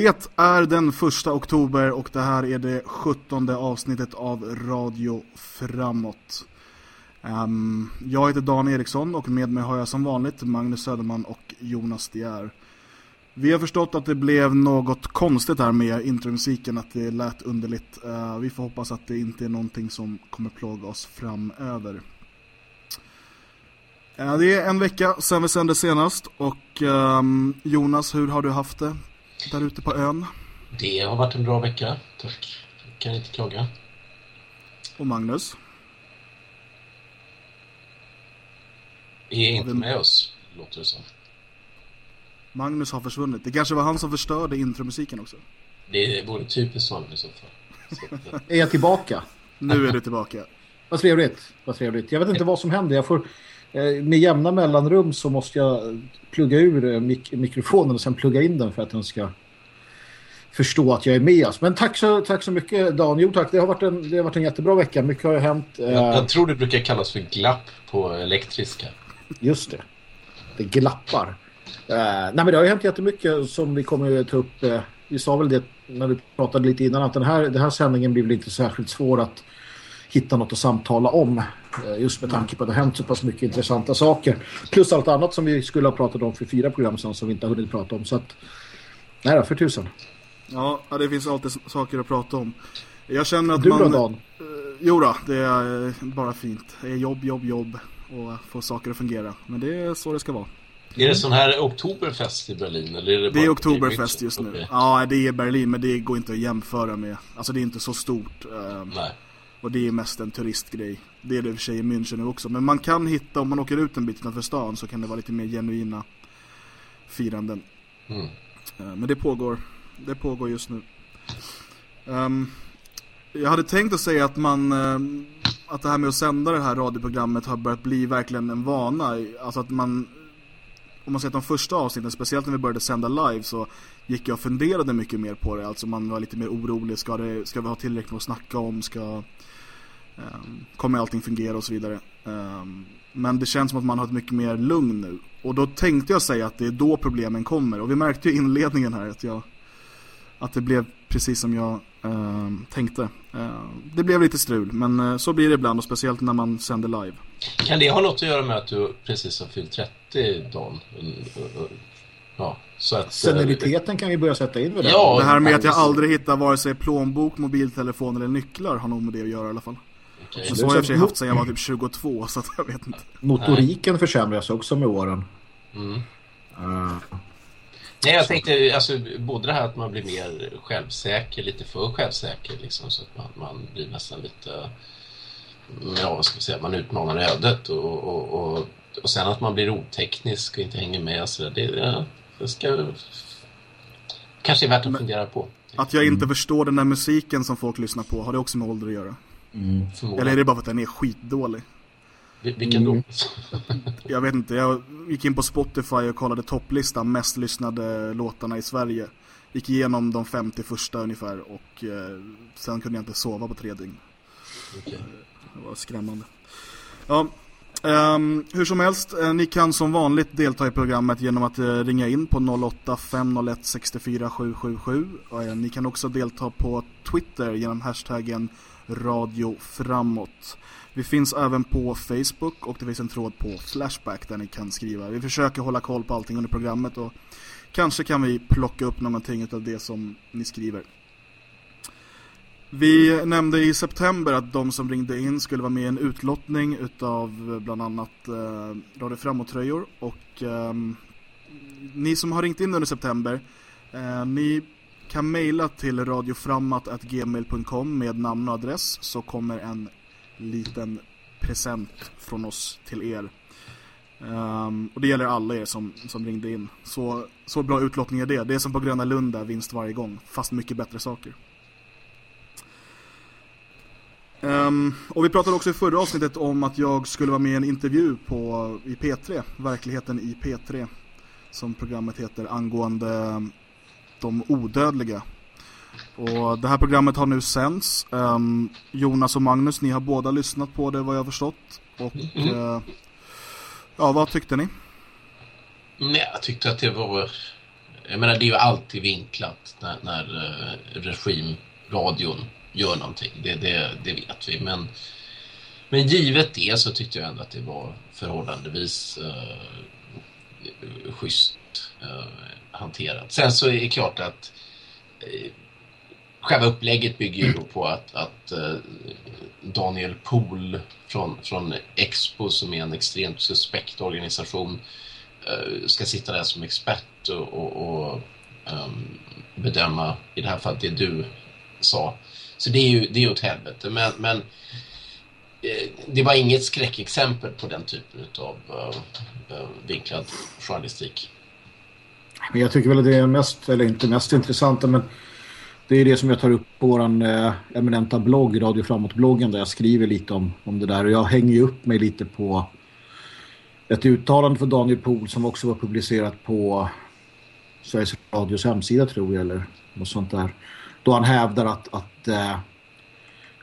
Det är den första oktober och det här är det sjuttonde avsnittet av Radio Framåt. Um, jag heter Dan Eriksson och med mig har jag som vanligt Magnus Söderman och Jonas Dier. Vi har förstått att det blev något konstigt här med intromusiken, att det lät underligt. Uh, vi får hoppas att det inte är någonting som kommer plåga oss framöver. Uh, det är en vecka sedan vi sände senast och um, Jonas, hur har du haft det där ute på ön? Det har varit en bra vecka, tack. Jag kan inte klaga. Och Magnus? Är inte med oss, låter det som. Magnus har försvunnit. Det kanske var han som förstörde intromusiken också. Det vore typiskt Magnus i så fall. är jag tillbaka? Nu är du tillbaka. Vad trevligt. Vad trevligt. Jag vet inte vad som händer. Jag får, eh, med jämna mellanrum så måste jag plugga ur eh, mik mikrofonen och sen plugga in den för att den ska förstå att jag är med oss. Men tack så, tack så mycket Dan. Jo tack, det har, varit en, det har varit en jättebra vecka. Mycket har hänt. Jag, jag eh, tror det brukar kallas för glapp på elektriska. Just det. Det glappar. Nej men det har ju hänt jättemycket som vi kommer att ta upp. Vi sa väl det när vi pratade lite innan att den här, den här sändningen blir väl inte särskilt svår att hitta något att samtala om. Uh, just med tanke på att det har hänt så pass mycket intressanta saker. Plus allt annat som vi skulle ha pratat om för fyra program sedan som vi inte har hunnit prata om. Så att, nej då, för tusen. Ja, det finns alltid saker att prata om. Jag känner att du man... Du då, Dan? Jo då, det är bara fint. Det är jobb, jobb, jobb och få saker att fungera. Men det är så det ska vara. Är det sån här oktoberfest i Berlin? Eller är det, det är oktoberfest just nu. Ja, det är Berlin, men det går inte att jämföra med. Alltså det är inte så stort. Um, Nej. Och det är mest en turistgrej. Det är det i och för sig i München nu också. Men man kan hitta, om man åker ut en bit utanför stan så kan det vara lite mer genuina firanden. Mm. Uh, men det pågår. Det pågår just nu. Um, jag hade tänkt att säga att man uh, att det här med att sända det här radioprogrammet har börjat bli verkligen en vana. Alltså att man, om man ser de första avsnitten, speciellt när vi började sända live så gick jag och funderade mycket mer på det. Alltså man var lite mer orolig, ska, det, ska vi ha tillräckligt att snacka om, ska, kommer allting fungera och så vidare. Um, men det känns som att man har ett mycket mer lugn nu. Och då tänkte jag säga att det är då problemen kommer. Och vi märkte ju i inledningen här att, jag, att det blev precis som jag uh, tänkte. Uh, det blev lite strul, men uh, så blir det ibland och speciellt när man sänder live. Kan det ha något att göra med att du precis har fyllt 30 Dan? Ja, så att, Seniliteten kan vi börja sätta in med det. Ja, det här med att jag aldrig hittar vare sig plånbok, mobiltelefon eller nycklar har nog med det att göra i alla fall. Okay. Så, så har jag i och för sig haft sedan jag var typ 22 så att jag vet inte. Motoriken Nej. försämras också med åren. Mm. Uh. Nej, jag tänkte alltså, både det här att man blir mer självsäker, lite för självsäker liksom, så att man, man blir nästan lite ja, vad ska vi säga, man utmanar ödet och, och, och, och sen att man blir oteknisk och inte hänger med så där, det, ja, det ska kanske är värt att Men, fundera på. Att jag inte mm. förstår den där musiken som folk lyssnar på, har det också med ålder att göra? Mm. Eller är det bara för att den är skitdålig? Vilken mm. jag vet inte, jag gick in på Spotify och kollade topplistan mest lyssnade låtarna i Sverige. Gick igenom de 50 första ungefär och eh, sen kunde jag inte sova på tre dygn. Okay. Det var skrämmande. Ja, um, hur som helst, eh, ni kan som vanligt delta i programmet genom att eh, ringa in på 08 501 64 777. Och, eh, ni kan också delta på Twitter genom hashtaggen Radio Framåt. Vi finns även på Facebook och det finns en tråd på Flashback där ni kan skriva. Vi försöker hålla koll på allting under programmet och kanske kan vi plocka upp någonting av det som ni skriver. Vi nämnde i september att de som ringde in skulle vara med i en utlottning utav bland annat eh, Radio Framåt-tröjor och eh, ni som har ringt in under september eh, ni kan mejla till radioframmat.gmail.com med namn och adress så kommer en liten present från oss till er. Um, och det gäller alla er som, som ringde in. Så, så bra utlottning är det. Det är som på Gröna Lund där, vinst varje gång. Fast mycket bättre saker. Um, och vi pratade också i förra avsnittet om att jag skulle vara med i en intervju på, i P3. Verkligheten i P3. Som programmet heter angående de odödliga. Och det här programmet har nu sänds. Um, Jonas och Magnus, ni har båda lyssnat på det vad jag har förstått. Och mm. uh, ja, vad tyckte ni? Nej, jag tyckte att det var jag menar det är ju alltid vinklat när, när uh, regimradion gör någonting. Det, det, det vet vi. Men, men givet det så tyckte jag ändå att det var förhållandevis uh, schysst uh, hanterat. Sen så är det klart att eh, själva upplägget bygger ju på att, att eh, Daniel Pohl från, från Expo som är en extremt suspekt organisation eh, ska sitta där som expert och, och, och um, bedöma i det här fallet det du sa. Så det är ju det är åt helvete. Men, men eh, det var inget skräckexempel på den typen av eh, eh, vinklad journalistik. Men jag tycker väl att det är mest, eller inte mest intressanta, men det är det som jag tar upp på vår eh, eminenta blogg, Radio Framåt-bloggen, där jag skriver lite om, om det där. Och jag hänger ju upp mig lite på ett uttalande för Daniel Pohl som också var publicerat på Sveriges Radios hemsida tror jag, eller något sånt där. Då han hävdar att, att, eh,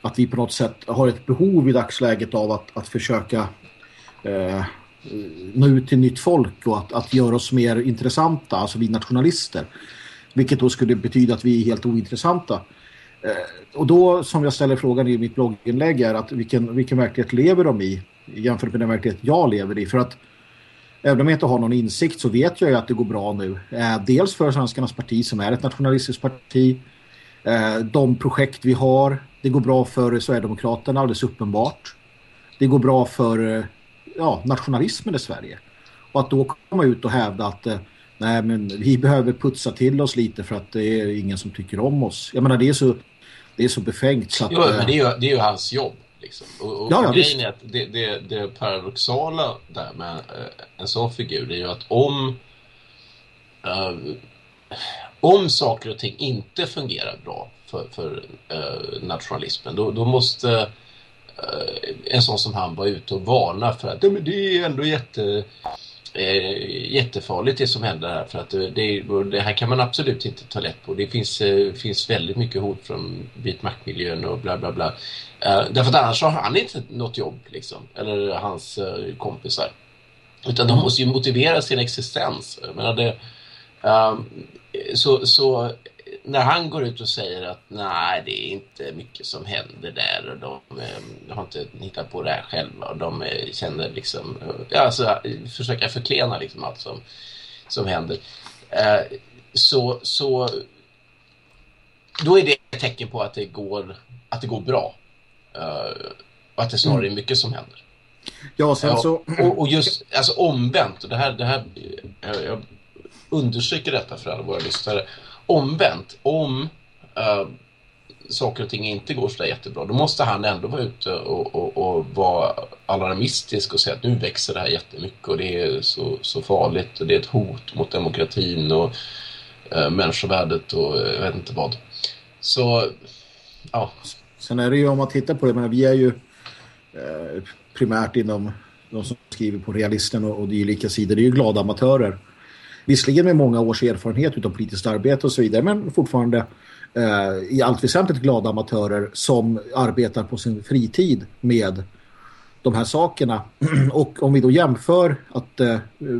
att vi på något sätt har ett behov i dagsläget av att, att försöka eh, nå ut till nytt folk och att, att göra oss mer intressanta, alltså vi nationalister. Vilket då skulle betyda att vi är helt ointressanta. Eh, och då, som jag ställer frågan i mitt blogginlägg är att vilken, vilken verklighet lever de i jämfört med den verklighet jag lever i? För att även om jag inte har någon insikt så vet jag ju att det går bra nu. Eh, dels för Svenskarnas parti som är ett nationalistiskt parti. Eh, de projekt vi har. Det går bra för Sverigedemokraterna alldeles uppenbart. Det går bra för eh, ja, nationalismen i Sverige. Och att då komma ut och hävda att nej men vi behöver putsa till oss lite för att det är ingen som tycker om oss. Jag menar det är så, det är så befängt. Så att, jo, men det är ju, det är ju hans jobb. Liksom. Och, och ja, ja, grejen är att det, det, det paradoxala där med uh, en sån figur är ju att om uh, om saker och ting inte fungerar bra för, för uh, nationalismen då, då måste en sån som han vara ute och varna för att det är ändå jätte eh, jättefarligt det som händer här för att det, det, här kan man absolut inte ta lätt på. Det finns, eh, finns väldigt mycket hot från vit maktmiljön och bla bla bla. Eh, därför att annars har han inte något jobb liksom, eller hans eh, kompisar. Utan de måste ju motivera sin existens. Jag menar det, så, så när han går ut och säger att nej, det är inte mycket som händer där och de, de har inte hittat på det här själva och de eh, känner liksom, ja, alltså försöka förklena liksom allt som, som händer. Eh, så, så då är det ett tecken på att det går, att det går bra. Eh, och att det snarare är mm. mycket som händer. Ja, sen så... Och, och just, alltså omvänt, och det här, det här jag, understryker detta för alla våra lyssnare Omvänt, om uh, saker och ting inte går så jättebra, då måste han ändå vara ute och, och, och vara alarmistisk och säga att nu växer det här jättemycket och det är så, så farligt och det är ett hot mot demokratin och uh, människovärdet och jag vet inte vad. Så, ja. Sen är det ju om man tittar på det, men vi är ju eh, primärt inom de som skriver på realisten och, och dylika sidor, det är ju glada amatörer visserligen med många års erfarenhet av politiskt arbete och så vidare, men fortfarande eh, i allt väsentligt glada amatörer som arbetar på sin fritid med de här sakerna. och om vi då jämför att eh,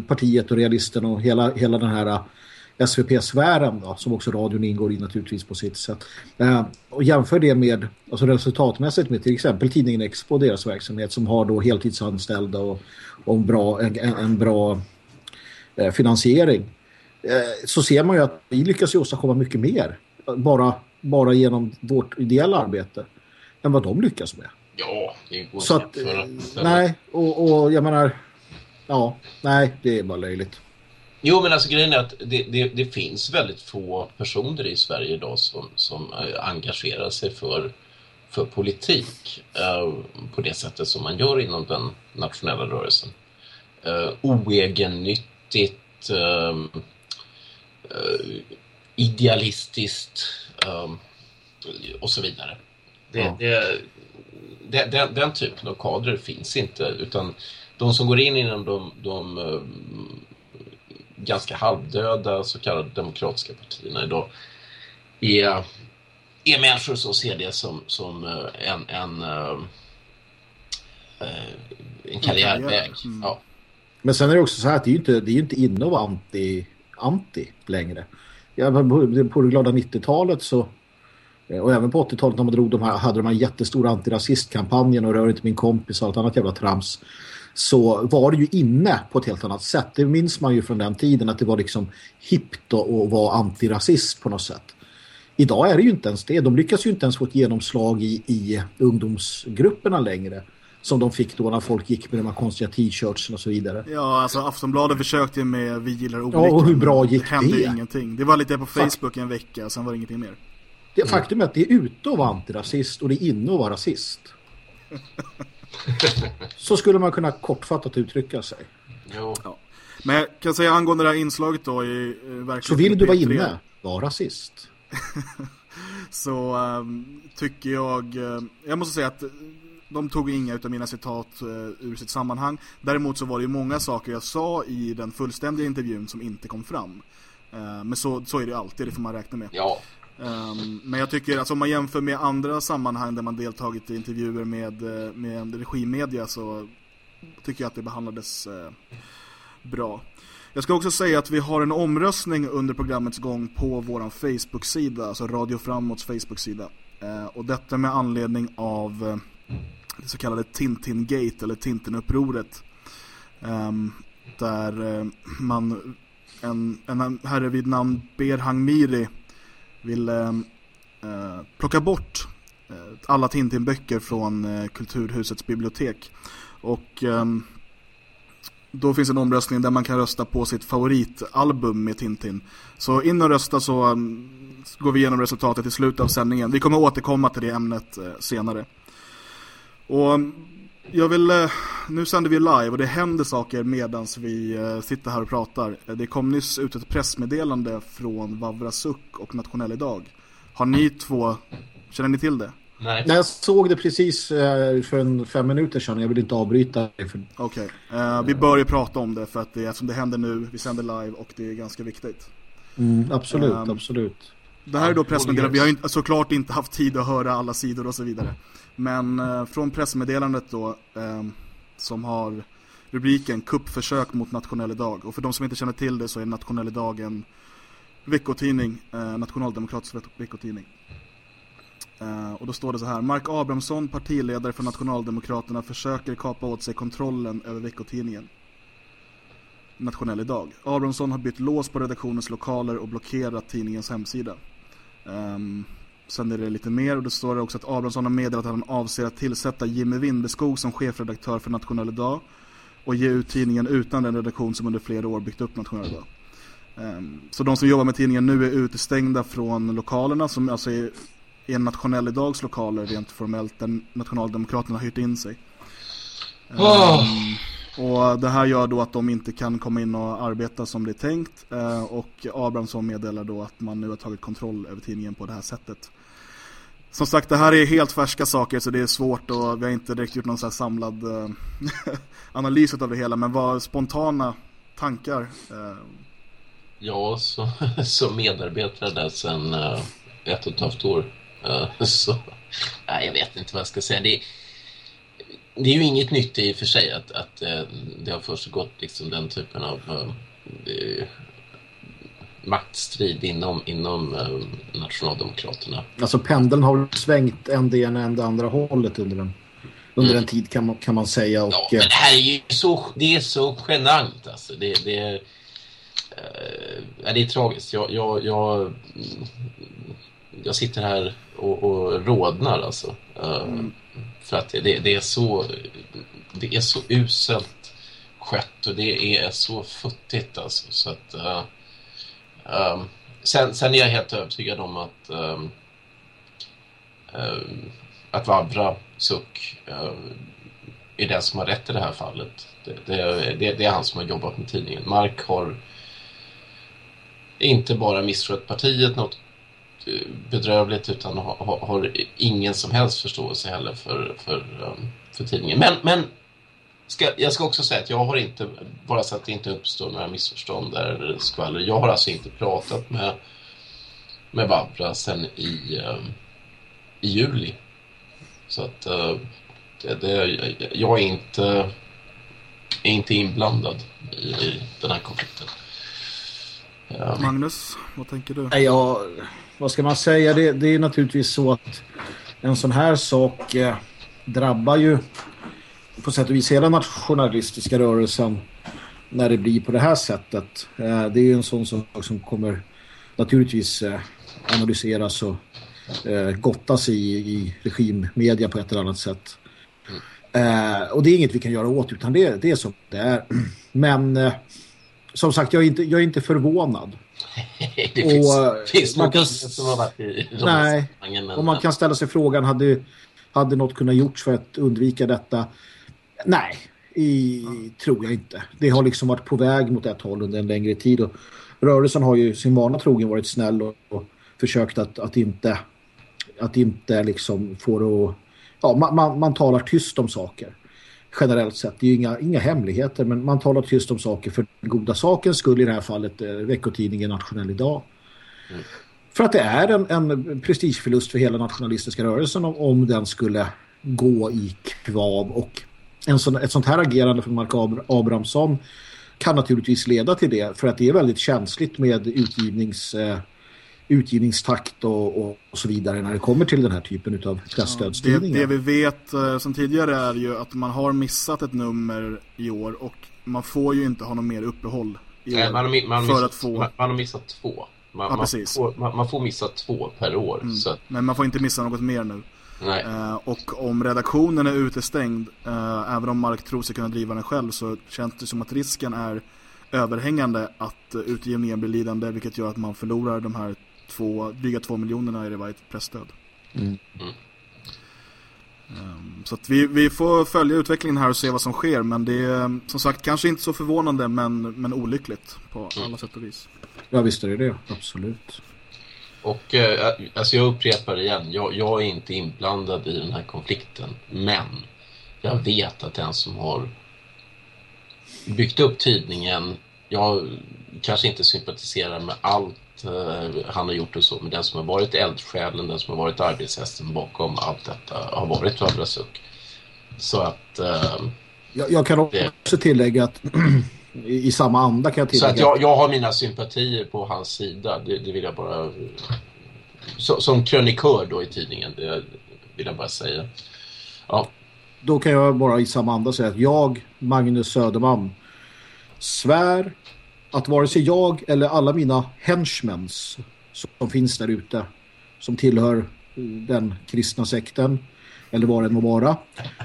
partiet och realisten och hela, hela den här eh, SVP-sfären då, som också radion ingår i naturligtvis på sitt sätt. Eh, och jämför det med, alltså resultatmässigt med till exempel tidningen Expo och deras verksamhet som har då heltidsanställda och, och en, bra, en, en bra finansiering eh, så ser man ju att vi lyckas åstadkomma mycket mer bara, bara genom vårt ideella arbete än vad de lyckas med. Ja, det går så att, Nej, och, och jag menar ja, nej, det är bara löjligt. Jo, men alltså grejen är att det, det, det, finns väldigt få personer i Sverige idag som, som eh, engagerar sig för, för politik uh, på det sättet som man gör inom den nationella rörelsen. Uh, oegennytt riktigt um, uh, idealistiskt um, och så vidare. Det, ja. det, det, den, den, typen av kadrer finns inte utan de som går in inom de, de um, ganska halvdöda så kallade demokratiska partierna idag är, är människor som ser det som, som en, en, en karriärväg. Mm. Ja. Men sen är det också så här att det är ju inte, det är inte inne att vara anti, anti längre. Ja, på det glada 90-talet så eh, och även på 80-talet när man drog de här, hade de här jättestora antirasistkampanjen och rör inte min kompis och allt annat jävla trams så var det ju inne på ett helt annat sätt. Det minns man ju från den tiden att det var liksom hippt att vara antirasist på något sätt. Idag är det ju inte ens det. De lyckas ju inte ens få ett genomslag i, i ungdomsgrupperna längre som de fick då när folk gick med de här konstiga t-shirts och så vidare. Ja, alltså Aftonbladet försökte med Vi gillar olika. Ja, och hur bra gick det? hände det? ingenting. Det var lite på Facebook en vecka, sen var det ingenting mer. Det faktum är att det är ute att vara antirasist och det är inne att vara rasist. så skulle man kunna kortfattat uttrycka sig. Jo. Ja. Men jag kan säga angående det här inslaget då i verkligen Så vill du vara inne, var rasist. så um, tycker jag uh, jag måste säga att de tog inga av mina citat uh, ur sitt sammanhang. Däremot så var det ju många saker jag sa i den fullständiga intervjun som inte kom fram. Uh, men så, så är det alltid, det får man räkna med. Ja. Um, men jag tycker, alltså om man jämför med andra sammanhang där man deltagit i intervjuer med, med regimmedia så tycker jag att det behandlades uh, bra. Jag ska också säga att vi har en omröstning under programmets gång på vår Facebook-sida, alltså Radio Framåts Facebook-sida. Uh, och detta med anledning av uh, det så kallade Tintin-gate eller Tintin-upproret. Um, där eh, man, en, en herre vid namn Berhang Miri ville eh, eh, plocka bort alla Tintin-böcker från Kulturhusets bibliotek. Och ehm, då finns en omröstning där man kan rösta på sitt favoritalbum med Tintin. Så in och rösta så ehm, går vi igenom resultatet i slutet av sändningen. Vi kommer återkomma till det ämnet senare. Och ehm, jag vill, eh, nu sänder vi live och det händer saker medan vi eh, sitter här och pratar. Eh, det kom nyss ut ett pressmeddelande från Vavra Suck och Nationell idag. Har ni två, känner ni till det? Nej. Jag såg det precis för en fem minuter sedan. Jag vill inte avbryta. För... Okej, okay. vi bör ju prata om det för att det, eftersom det händer nu, vi sänder live och det är ganska viktigt. Mm, absolut, um, absolut. Det här är då pressmeddelandet. Vi har inte, såklart inte haft tid att höra alla sidor och så vidare. Men eh, från pressmeddelandet då eh, som har rubriken Kuppförsök mot Nationell idag. Och för de som inte känner till det så är Nationell idag en veckotidning, eh, nationaldemokratisk veckotidning. Eh, och då står det så här, Mark Abrahamsson, partiledare för Nationaldemokraterna, försöker kapa åt sig kontrollen över veckotidningen. Nationell idag. Abrahamsson har bytt lås på redaktionens lokaler och blockerat tidningens hemsida. Um, Sen är det lite mer och det står också att Abrahamsson har meddelat att han avser att tillsätta Jimmy Windeskog som chefredaktör för Nationell Idag och ge ut tidningen utan den redaktion som under flera år byggt upp Nationell Idag. Ehm, så de som jobbar med tidningen nu är utestängda från lokalerna som alltså är, är Nationell Idags lokaler rent formellt där Nationaldemokraterna har hyrt in sig. Oh och det här gör då att de inte kan komma in och arbeta som det är tänkt eh, och Abrahamsson meddelar då att man nu har tagit kontroll över tidningen på det här sättet. Som sagt, det här är helt färska saker så det är svårt och vi har inte direkt gjort någon så samlad eh, analys av det hela. Men vad spontana tankar? Eh. Ja, så, som medarbetare där sedan ett och ett halvt år. så, nej, jag vet inte vad jag ska säga. Det, det är ju inget nytt i och för sig att, att det har först gått liksom den typen av maktstrid inom, inom eh, nationaldemokraterna. Alltså pendeln har svängt en det ena än det andra hållet under en, under mm. en tid kan man, kan man säga. Och, ja, men det här är ju så, det är så genant alltså. Det, det, är, äh, det är tragiskt. Jag, jag, jag, jag sitter här och, och rådnar alltså. Äh, mm. För att det, det, är så det är så uselt skött och det är så futtigt alltså. Så att... uh, Um, sen, sen är jag helt övertygad om att um, um, att Vabra Suck uh, eh, är den som har rätt i det här fallet. Det, det, det, det, är han som har jobbat med tidningen. Mark har inte bara misskött partiet något bedrövligt utan har, har, ingen som helst förståelse heller för, för, för tidningen. Men, men Ska, jag ska också säga att jag har inte, bara så att det inte uppstår några missförstånd eller skvaller, jag har alltså inte pratat med, med Vavra sen i, um, i juli. Så att uh, det, det, jag är inte, är inte inblandad i, i den här konflikten. Ja. Magnus, vad tänker du? Ja, vad ska man säga? Det, det är naturligtvis så att en sån här sak eh, drabbar ju på sätt och vis hela nationalistiska rörelsen när det blir på det här sättet. Eh, det är ju en sån sak som kommer naturligtvis eh, analyseras och eh, gottas i, i regimmedia på ett eller annat sätt. Eh, och det är inget vi kan göra åt utan det, det är som det är. Men eh, som sagt, jag är inte, jag är inte förvånad. det och, finns, finns man kan, som har varit i de Nej, och man kan ställa sig frågan, hade, hade något kunnat gjorts för att undvika detta? Nej, i, tror jag inte. Det har liksom varit på väg mot ett håll under en längre tid och rörelsen har ju sin vana trogen varit snäll och, och försökt att, att inte att inte liksom få det att, ja, man, man, man, talar tyst om saker generellt sett. Det är ju inga, inga hemligheter men man talar tyst om saker för goda sakens skull i det här fallet eh, veckotidningen Nationell idag. Mm. För att det är en, en prestigeförlust för hela nationalistiska rörelsen om, om den skulle gå i kvav och en sån, ett sånt här agerande från Mark Ab Abrahamsson kan naturligtvis leda till det för att det är väldigt känsligt med utgivnings, eh, utgivningstakt och, och, och, så vidare när det kommer till den här typen av pressstödstidningar. Ja, det, det, vi vet eh, som tidigare är ju att man har missat ett nummer i år och man får ju inte ha något mer uppehåll i Nej, man, har, man, har missat, få... man, man har missat två. Man, ja, precis. Får, man, får missa två per år. Mm. Så. Men man får inte missa något mer nu. Uh, och om redaktionen är utestängd, uh, även om Mark tror sig kunna driva den själv, så känns det som att risken är överhängande att uh, utgivningen blir lidande, vilket gör att man förlorar de här två, dryga två miljonerna i det varje pressstöd. Mm. Mm. Um, så att vi, vi får följa utvecklingen här och se vad som sker, men det är som sagt kanske inte så förvånande, men, men olyckligt på mm. alla sätt och vis. Ja, visst är det det, absolut. Och eh, alltså jag upprepar igen, jag, jag, är inte inblandad i den här konflikten. Men jag vet att den som har byggt upp tidningen, jag kanske inte sympatiserar med allt eh, han har gjort och så, men den som har varit eldsjälen, den som har varit arbetshästen bakom allt detta har varit Vabra Suck. Så att... Eh, jag, jag, kan också det... tillägga att i samma anda kan jag tillägga. Så att jag, jag har mina sympatier på hans sida. Det, det vill jag bara... Så, som krönikör då i tidningen, det vill jag bara säga. Ja. Då kan jag bara i samma anda säga att jag, Magnus Söderman, svär att vare sig jag eller alla mina henchmens som finns där ute som tillhör den kristna sekten eller vad det må vara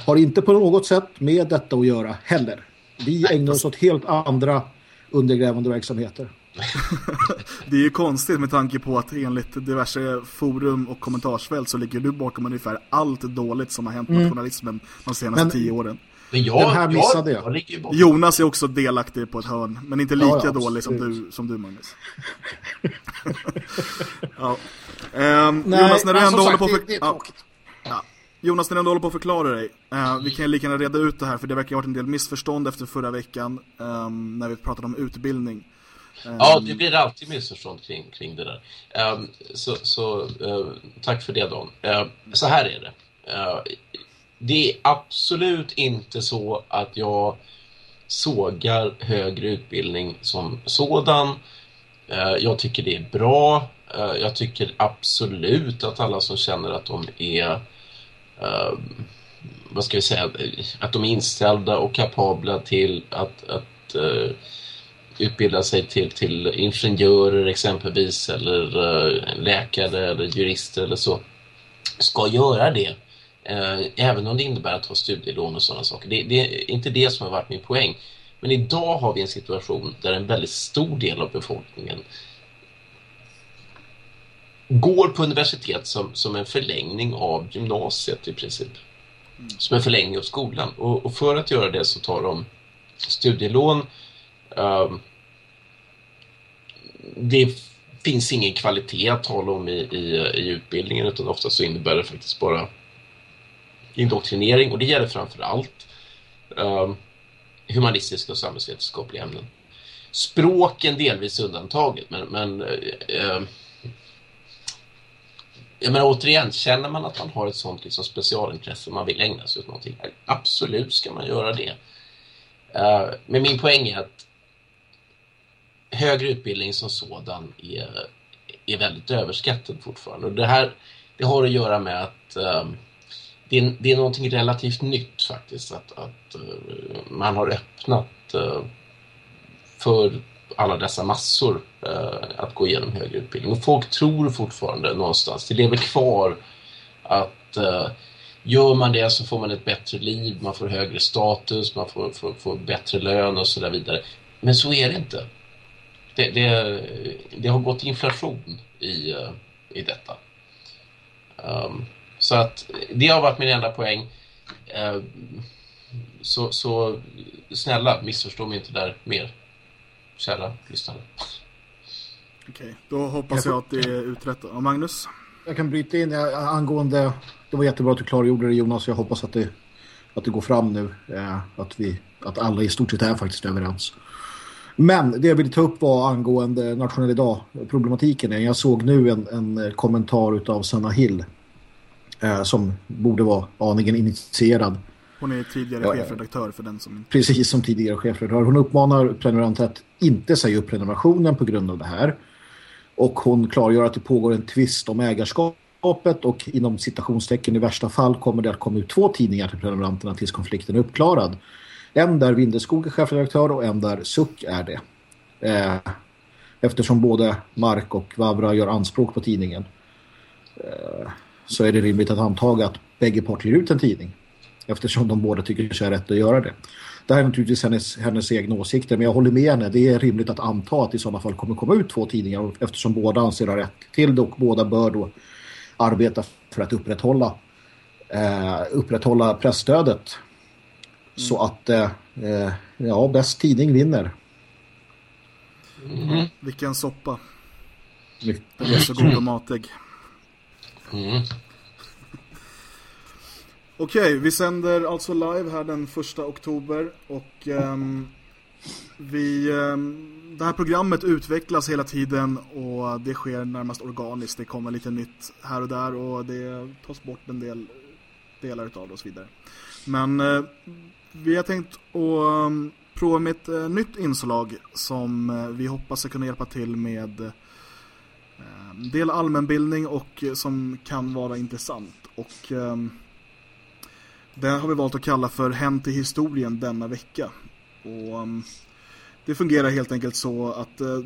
har inte på något sätt med detta att göra heller. Vi ägnar oss åt helt andra undergrävande verksamheter. det är ju konstigt med tanke på att enligt diverse forum och kommentarsfält så ligger du bakom ungefär allt dåligt som har hänt med mm. journalismen de senaste men, tio åren. Men jag, Den här missade jag. jag. Jonas är också delaktig på ett hörn, men inte lika ja, ja, dålig som du, som du Magnus. ja. Um, Nej, Jonas, när du ändå håller på för... det, det ja. ja. Jonas, när du ändå håller på att förklara dig, uh, vi kan lika gärna reda ut det här för det verkar ha varit en del missförstånd efter förra veckan um, när vi pratade om utbildning. Um, ja, det blir alltid missförstånd kring, kring det där. Um, så så uh, tack för det, Don. Uh, så här är det. Det är absolut inte så att jag sågar högre utbildning som sådan. Eh, jag tycker det är bra. Eh, jag tycker absolut att alla som känner att de är eh, vad ska vi säga, att de är inställda och kapabla till att, att utbilda sig till, till ingenjörer exempelvis eller läkare eller jurister eller så ska göra det. Uh, även om det innebär att ha studielån och sådana saker. Det, det, är inte det som har varit min poäng. Men idag har vi en situation där en väldigt stor del av befolkningen går på universitet som, som en förlängning av gymnasiet i princip. Mm. Som en förlängning av skolan. Och, och, för att göra det så tar de studielån. Um, det finns ingen kvalitet att tala om i, i, i utbildningen utan ofta så innebär det faktiskt bara indoktrinering och det gäller framför allt um, ehm, humanistiska och samhällsvetenskapliga ämnen. Språken delvis undantaget men, men uh, jag menar återigen, känner man att man har ett sånt liksom specialintresse man vill ägna sig åt någonting, absolut ska man göra det. Uh, men min poäng är att högre utbildning som sådan är, är väldigt överskattad fortfarande. Och det här det har att göra med att um, det, är, det är någonting relativt nytt faktiskt. Att, att eh, man har öppnat eh, för alla dessa massor eh, att gå igenom högre utbildning. Och folk tror fortfarande någonstans, det lever kvar att gör man det så får man ett bättre liv, man får högre status, man får, får, får bättre lön och så där vidare. Men så är det inte. Det, det, det har gått inflation i, i detta. Um, så att det har varit min enda poäng. Uh, så, så snälla, missförstå mig inte där mer. Kära lyssnare. Okej, då hoppas jag att det är utrett. Och Magnus? Jag kan bryta in angående... Det var jättebra att du klargjorde det Jonas. Jag hoppas att det, att det går fram nu. Eh, att, vi, att alla i stort sett är faktiskt överens. Men det jag ville ta upp var angående nationell idag-problematiken. Jag såg nu en, en kommentar av Sanna Hill eh, som borde vara aningen initierad. Hon är tidigare ja, chefredaktör för den som... Precis som tidigare chefredaktör. Hon uppmanar prenumeranter att inte säga upp prenumerationen på grund av det här. Och hon klargör att det pågår en tvist om ägarskapet och inom citationstecken i värsta fall kommer det att komma ut två tidningar till prenumeranterna tills konflikten är uppklarad. En där Vindeskog är chefredaktör och en där Suck är det. Eh, eftersom både Mark och Vavra gör anspråk på tidningen. Eh, så är det rimligt att anta att bägge parter ger ut en tidning. Eftersom de båda tycker sig ha rätt att göra det. Det här är naturligtvis hennes, hennes egna åsikter men jag håller med henne. Det är rimligt att anta att i sådana fall kommer komma ut två tidningar eftersom båda anser ha rätt till det och båda bör då arbeta för att upprätthålla eh, upprätthålla pressstödet så att eh, eh, ja, bäst tidning vinner. Mm. Vilken soppa. Den är så god och matig. Mm. Okej, vi sänder alltså live här den första oktober och um, vi, um, det här programmet utvecklas hela tiden och det sker närmast organiskt. Det kommer lite nytt här och där och det tas bort en del delar av det och så vidare. Men uh, vi har tänkt att um, prova med ett uh, nytt inslag som uh, vi hoppas ska kunna hjälpa till med uh, Eh, del allmänbildning och eh, som kan vara intressant. Och ehm, det har vi valt att kalla för Hänt i historien denna vecka. Och ehm, det fungerar helt enkelt så att eh,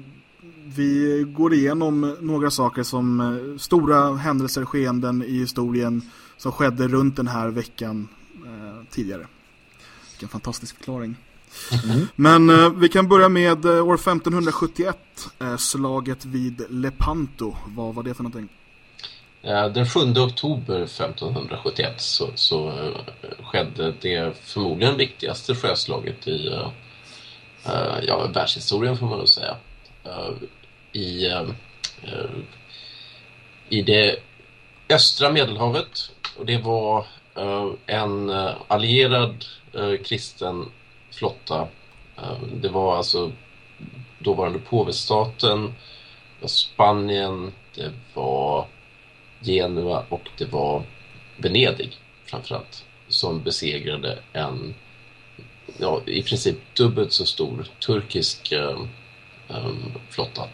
vi går igenom några saker som stora händelser, skeenden i historien som skedde runt den här veckan tidigare. Vilken fantastisk förklaring. Mm. Men eh, vi kan börja med eh, år 1571, eh, slaget vid Lepanto. Vad var det för någonting? Eh, den 7 oktober 1571 så, så eh, skedde det förmodligen viktigaste sjöslaget i uh, ja, världshistorien får man nog säga. I, I det östra medelhavet och det var en allierad eh, kristen flotta. Eh, det var alltså dåvarande påvestaten, Spanien, det var Genua och det var Venedig framförallt som besegrade en ja, i princip dubbelt så stor turkisk eh, flotta.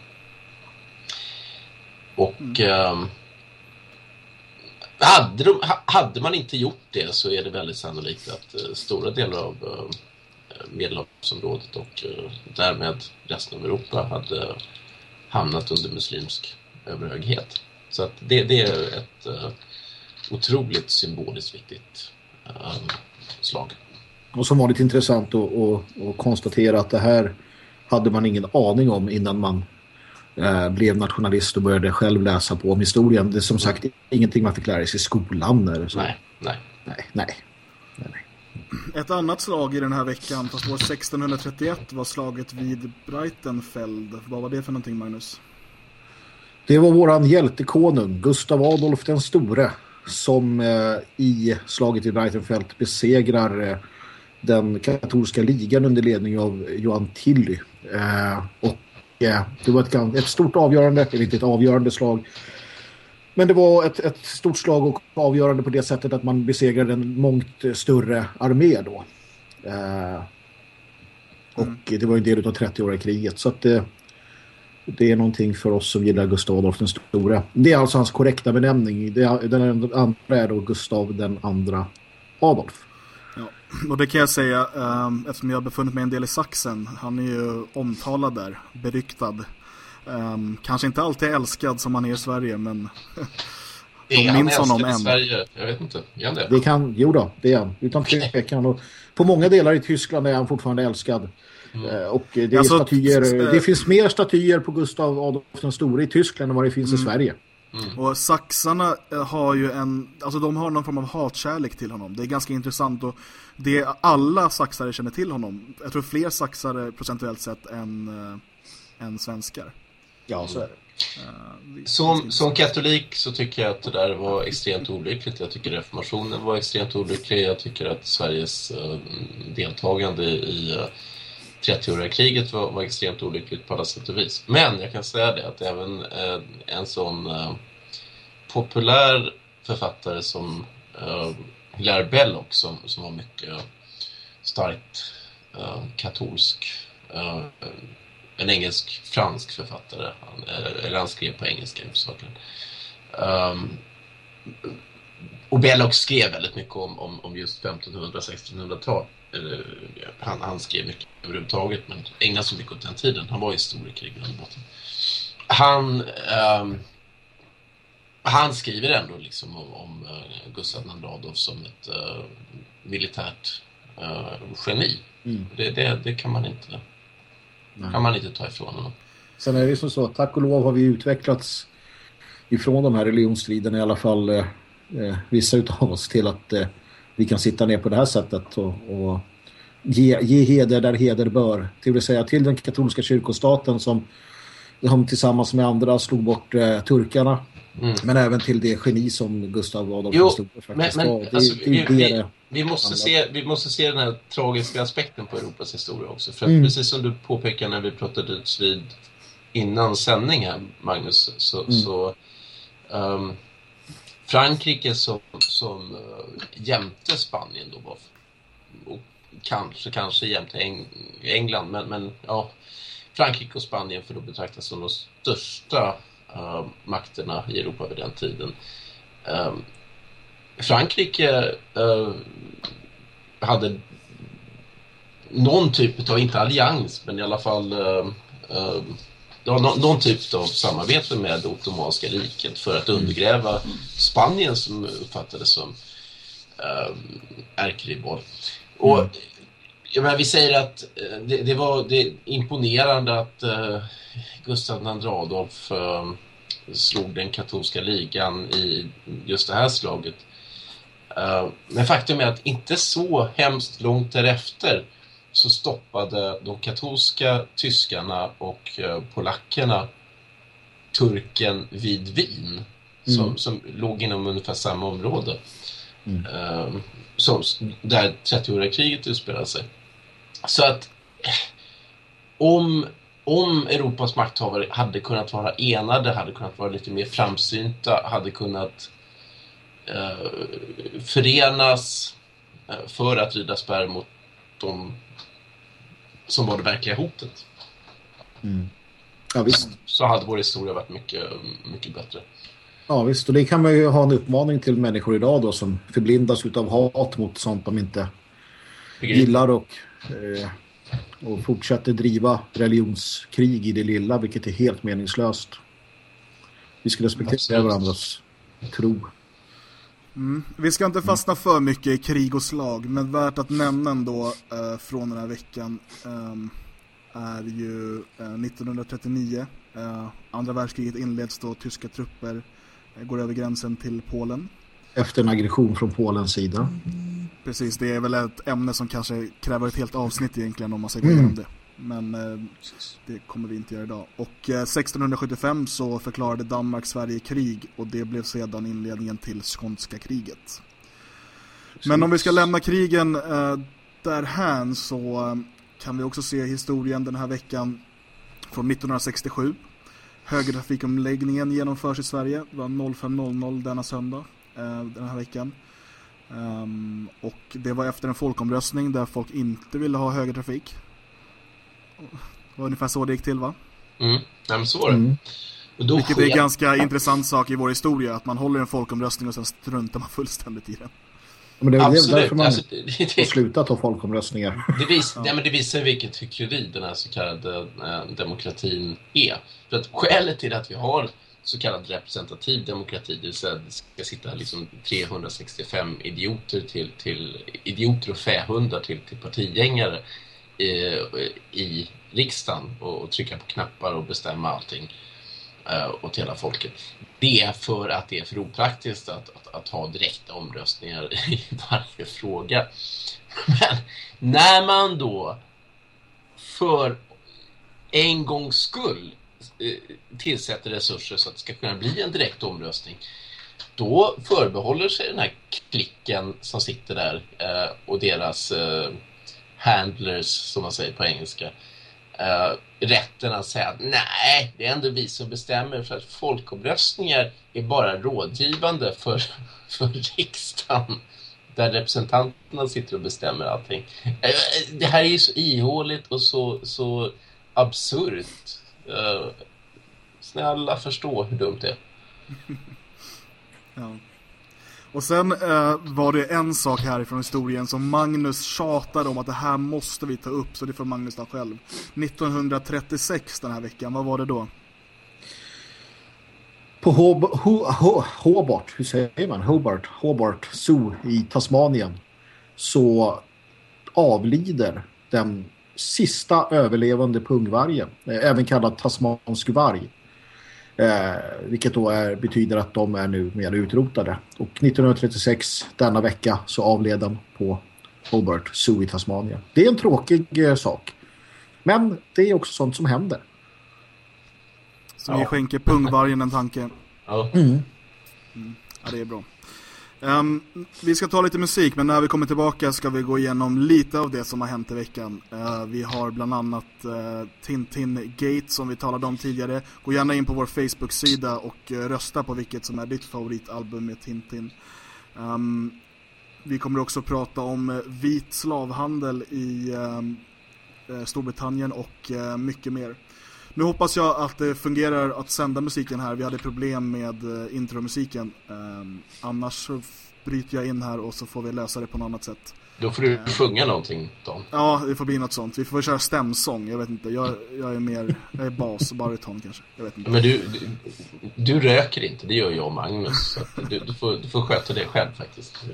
Och mm. eh, hade, de, hade man inte gjort det så är det väldigt sannolikt att uh, stora delar av uh, Medelhavsområdet och uh, därmed resten av Europa hade hamnat under muslimsk överhöghet. Så att det, det är ett uh, otroligt symboliskt viktigt slag. Och som vanligt intressant att, att, att konstatera att det här hade man ingen aning om innan man eh, blev nationalist och började själv läsa på om historien. Det är som sagt ingenting man fick lära sig i skolan. Eller så. Nej, nej. Nej, nej. Ett annat slag i den här veckan, fast år 1631, var slaget vid Breitenfeld. Vad var det för någonting, Magnus? Det var våran hjältekonung, Gustav Adolf den store, som eh, i slaget vid Breitenfeld besegrar eh, den katolska ligan under ledning av Johan Tilly. Eh, och eh, det var ett, ett stort avgörande, eller inte ett avgörande slag. Men det var ett, ett stort slag och avgörande på det sättet att man besegrade en mångt större armé då. Eh, och mm. det var en del av 30-åriga kriget. Så att, eh, det är någonting för oss som gillar Gustav Adolf den store. Det är alltså hans korrekta benämning. Den andra är då Gustav den andra Adolf. Ja, och det kan jag säga um, eftersom jag har befunnit mig en del i Saxen. Han är ju omtalad där, beryktad. Um, kanske inte alltid älskad som han är i Sverige, men de är minns honom än. i Sverige? Jag vet inte. Är han det? det kan, jo då, det är han. Utan tvekan. Och på många delar i Tyskland är han fortfarande älskad. Mm. Eh, och det, alltså, statyer, det finns mer statyer på Gustav Adolf den store i Tyskland än vad det finns mm. i Sverige. Mm. Och saxarna eh, har ju en, alltså de har någon form av hatkärlek till honom. Det är ganska intressant och det alla saxare känner till honom. Jag tror fler saxare procentuellt sett än, äh, än svenskar. Ja, så är det. Eh, som, som katolik så tycker jag att det där var extremt olyckligt. Jag tycker reformationen var extremt olycklig. Jag tycker att Sveriges eh, deltagande i eh, 30-åriga kriget var, var, extremt olyckligt på alla sätt och vis. Men jag kan säga det att även en sån populär författare som Hilaire Belloc som, som var mycket starkt katolsk en engelsk-fransk författare han, eh, eller han skrev på engelska huvudsakligen um, och Belloc skrev väldigt mycket om, om, om just 1500-1600-tal han, han skrev mycket överhuvudtaget men ägnade så mycket åt den tiden. Han var historiker i grund botten. Han, um, han skriver ändå liksom om, om uh, Gustav II Adolf som ett uh, militärt uh, geni. Mm. Det, det, det, kan man inte kan man inte ta ifrån honom. Sen är det som så, tack och lov har vi utvecklats ifrån de här religionsstriderna i alla fall eh, vissa utav oss till att eh, vi kan sitta ner på det här sättet och, och ge, ge heder där heder bör. Det vill säga till den katolska kyrkostaten som, som tillsammans med andra slog bort eh, turkarna. Mm. Men även till det geni som Gustav Adolf jo, stod men, men, det, alltså, det, vi, vi, vi, måste se, vi måste se den här tragiska aspekten på Europas historia också. För att mm. precis som du påpekar när vi pratade vid innan sändning här, Magnus, så, mm. så um, Frankrike som, som uh, jämte Spanien då var och kanske, kanske jämte Eng England men, men ja Frankrike och Spanien får då betraktas som de största uh, makterna i Europa vid den tiden. Uh, Frankrike uh, hade någon typ av, inte allians, men i alla fall ehm, ehm, ja, någon, någon typ av samarbete med det Ottomanska riket för att undergräva Spanien som uppfattades som äh, ärkerival. Och mm jag menar, vi säger att eh, det, det var det imponerande att äh, Gustav II Adolf äh, slog den katolska ligan i just det här slaget. Äh, men faktum är att inte så hemskt långt därefter så stoppade de katolska tyskarna och eh, polackerna turken vid Wien mm. som, som låg inom ungefär samma område mm. eh, som, där 30-åriga kriget utspelade sig. Så att om, om Europas makthavare hade kunnat vara enade, hade kunnat vara lite mer framsynta, hade kunnat eh, förenas eh, för att rida spärr mot de som var det verkliga hotet. Mm. Ja, visst. Så hade vår historia varit mycket, mycket bättre. Ja, visst. Och det kan man ju ha en uppmaning till människor idag då som förblindas av hat mot sånt de inte Begrip. gillar och, och fortsätter driva religionskrig i det lilla, vilket är helt meningslöst. Vi ska respektera Absolut. varandras tro. Mm. Vi ska inte fastna för mycket i krig och slag, men värt att nämna ändå eh, från den här veckan eh, är ju eh, 1939. Eh, andra världskriget inleds då tyska trupper eh, går över gränsen till Polen. Efter en aggression från Polens sida. Precis, det är väl ett ämne som kanske kräver ett helt avsnitt egentligen om man säger mm. det. Men eh, det kommer vi inte göra idag. Och eh, 1675 så förklarade Danmark Sverige krig och det blev sedan inledningen till skånska kriget. Men om vi ska lämna krigen eh, därhän så eh, kan vi också se historien den här veckan från 1967. Högertrafikomläggningen genomförs i Sverige. Det var 05.00 denna söndag den här veckan. Um, och det var efter en folkomröstning där folk inte ville ha högertrafik. Det var ungefär så det gick till va? Mm, Nej, men så var det. Mm. Vilket är en ganska intressant sak i vår historia, att man håller en folkomröstning och sen struntar man fullständigt i den. Men det är Absolut. därför man alltså, det, får sluta ta folkomröstningar. Det, vis, ja. ja. men det visar vilket hyckleri den här så kallade eh, demokratin är. För att skälet till att vi har så kallad representativ demokrati, det vill säga det ska sitta liksom 365 idioter till, till idioter och fähundar till, till partigängare i, i riksdagen och, och, trycka på knappar och bestämma allting uh, åt hela folket. Det är för att det är för opraktiskt att, att, att ha direkta omröstningar i varje fråga. Men när man då för en gångs skull Eh, tillsätter resurser så att det ska kunna bli en direkt omröstning då förbehåller sig den här klicken som sitter där eh, och deras eh, handlers som man säger på engelska eh, rätten att säga att nej, det är ändå vi som bestämmer för att folkomröstningar är bara rådgivande för, för riksdagen där representanterna sitter och bestämmer allting. Eh, det här är ju så ihåligt och så, så absurt Uh, snälla förstå hur dumt det är. ja. Och sen uh, var det en sak härifrån historien som Magnus tjatade om att det här måste vi ta upp så det får Magnus ta själv. 1936 den här veckan, vad var det då? På Hob Ho Ho Hobart, hur säger man? Hobart, Hobart Zoo i Tasmanien så avlider den sista överlevande pungvargen, eh, även kallad tasmansk varg. Eh, vilket då är, betyder att de är nu mer utrotade. Och 1936, denna vecka, så avled den på Hobart Zoo i Tasmanien. Det är en tråkig eh, sak. Men det är också sånt som händer. Så ja. vi skänker pungvargen en tanke. Ja. Mm. Mm. Ja, det är bra. Um, vi ska ta lite musik men när vi kommer tillbaka ska vi gå igenom lite av det som har hänt i veckan. Uh, vi har bland annat uh, Tintin Gate som vi talade om tidigare. Gå gärna in på vår Facebook-sida och uh, rösta på vilket som är ditt favoritalbum med Tintin. Um, vi kommer också prata om eh, vit slavhandel i um, Storbritannien och mycket mer. Nu hoppas jag att det fungerar att sända musiken här. Vi hade problem med uh, intromusiken. Um, annars så bryter jag in här och så får vi lösa det på något annat sätt. Då får du uh, sjunga någonting, Don. Ja, det får bli något sånt. Vi får köra stämsång. Jag vet inte. Jag, jag är mer jag är bas och bariton kanske. Jag vet inte. Men du, du, du röker inte. Det gör jag och Magnus. Du, du, får, du får sköta det själv faktiskt.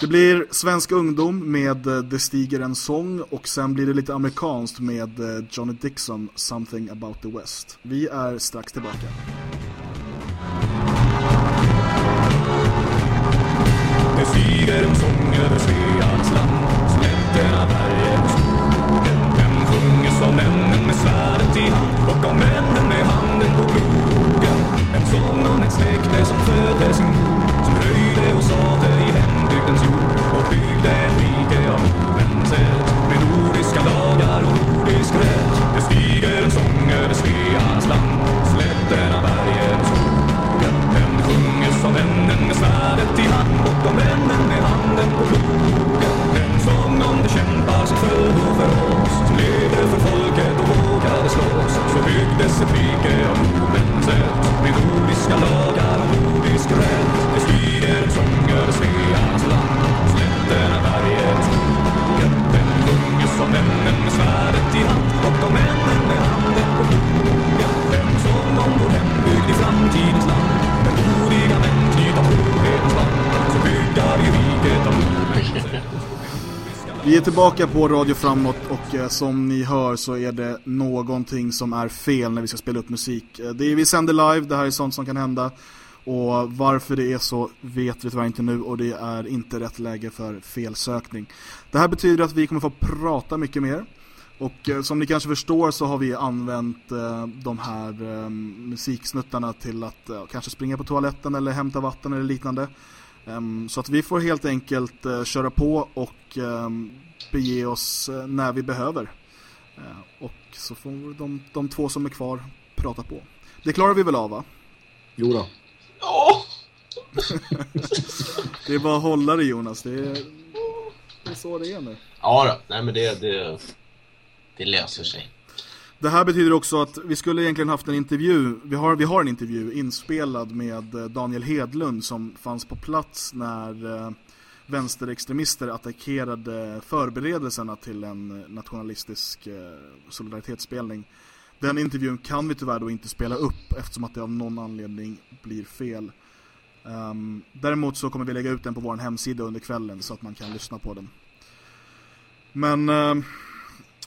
Det blir svensk ungdom med eh, Det stiger en sång och sen blir det lite amerikanskt med eh, Johnny Dixon, Something about the West. Vi är strax tillbaka. Det stiger en sång över Svealands land Slätterna, bergen och skogen Den sjunges av männen med svärdet i hand Och av männen med handen på krogen. En sång om ett släkte som födde sin mor Som röjde och sade i jord och byggde ett rike av Nordens eld med nordiska lagar och nordisk rätt. Det stiger en sång över Sveas land, slätterna, bergen och skogen. Den sjunges av vännen med svärdet i hand och vännen med handen på plogen. Den sång om det kämpar sitt födo för oss, som levde för folket och vågade slåss. Så byggdes ett rike av Nordens eld med nordiska lagar och nordisk rätt. Vi är tillbaka på Radio Framåt och eh, som ni hör så är det någonting som är fel när vi ska spela upp musik. Eh, det är, vi sänder live, det här är sånt som kan hända. Och varför det är så vet vi tyvärr inte nu och det är inte rätt läge för felsökning. Det här betyder att vi kommer få prata mycket mer. Och eh, som ni kanske förstår så har vi använt eh, de här eh, musiksnuttarna till att eh, kanske springa på toaletten eller hämta vatten eller liknande. Ehm, så att vi får helt enkelt eh, köra på och ehm, bege oss eh, när vi behöver. och så får de, de två som är kvar prata på. Det klarar vi väl av va? Jo då. Ja. det är bara att hålla det Jonas. Det är, det är så det är nu. Ja då. Nej men det, det, det löser sig. Det här betyder också att vi skulle egentligen haft en intervju, vi har, vi har en intervju inspelad med eh, Daniel Hedlund som fanns på plats när eh, vänsterextremister attackerade förberedelserna till en eh, nationalistisk eh, solidaritetsspelning. Den intervjun kan vi tyvärr då inte spela upp eftersom att det av någon anledning blir fel. Um, däremot så kommer vi lägga ut den på vår hemsida under kvällen så att man kan lyssna på den. Men ehm,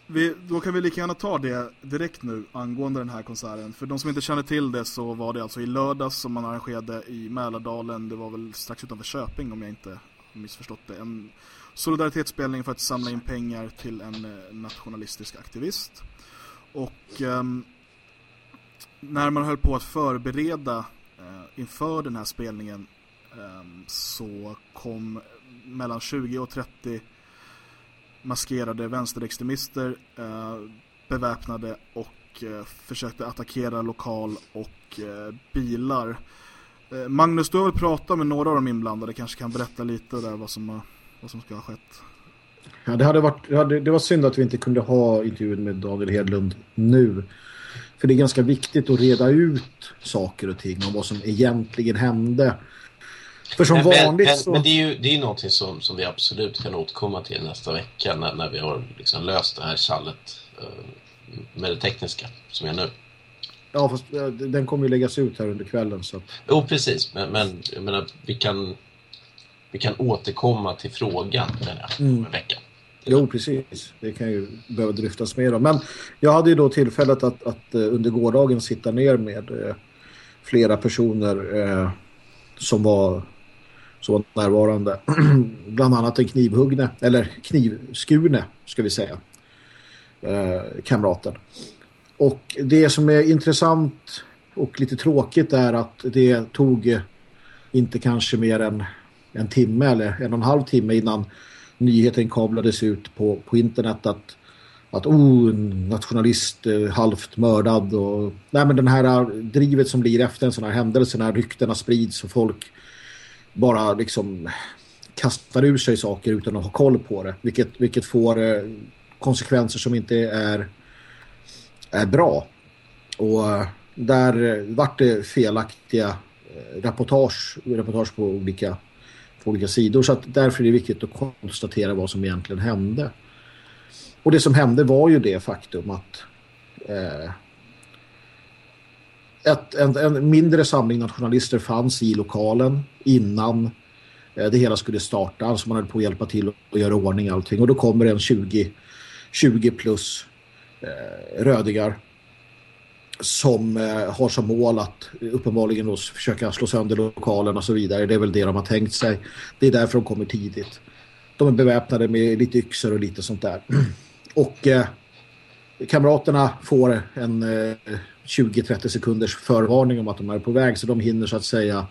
vi, då kan vi lika gärna ta det direkt nu angående den här konserten. För de som inte känner till det så var det alltså i lördags som man arrangerade i Mälardalen. Det var väl strax utanför Köping om jag inte missförstått det. En solidaritetsspelning för att samla in pengar till en eh, nationalistisk aktivist. Och eh, när man höll på att förbereda eh, inför den här spelningen eh, så kom mellan 20 och 30 maskerade vänsterextremister eh, beväpnade och eh, försökte attackera lokal och eh, bilar. Magnus, du har väl pratat med några av de inblandade, kanske kan berätta lite där vad som, vad som ska ha skett. Ja, det, hade varit, det, hade, det var synd att vi inte kunde ha intervjun med Daniel Hedlund nu. För det är ganska viktigt att reda ut saker och ting om vad som egentligen hände. För som men, vanligt men, så... Men det är ju det är någonting som, som vi absolut kan återkomma till nästa vecka när, när vi har liksom löst det här kallet uh, med det tekniska som är nu. Ja, fast den kommer ju läggas ut här under kvällen. Så. Jo, precis. Men, men jag menar, vi kan vi kan återkomma till frågan den här mm. veckan. Jo, precis. Det kan ju behöva dryftas mer om. Men jag hade ju då tillfället att, att eh, under gårdagen sitta ner med eh, flera personer eh, som var som var närvarande. Bland annat en knivhuggne, eller knivskurne ska vi säga. Eh, kamraten. Och det som är intressant och lite tråkigt är att det tog inte kanske mer än en timme eller en och en halv timme innan nyheten kablades ut på, på internet att att oh, en nationalist eh, halvt mördad och nej men den här drivet som blir efter en sån här händelse när ryktena sprids och folk bara liksom kastar ur sig saker utan att ha koll på det vilket, vilket får eh, konsekvenser som inte är är bra och eh, där eh, vart det felaktiga eh, reportage, reportage på olika på olika sidor. Så att därför är det viktigt att konstatera vad som egentligen hände. Och det som hände var ju det faktum att eh, ett, en, en, mindre samling nationalister fanns i lokalen innan eh, det hela skulle starta. Alltså man hade på att hjälpa till att göra ordning allting. Och då kommer en 20, 20 plus eh, rödigar som eh, har som mål att uppenbarligen då försöka slå sönder lokalen och så vidare. Det är väl det de har tänkt sig. Det är därför de kommer tidigt. De är beväpnade med lite yxor och lite sånt där. Och eh, kamraterna får en eh, 20-30 sekunders förvarning om att de är på väg så de hinner så att säga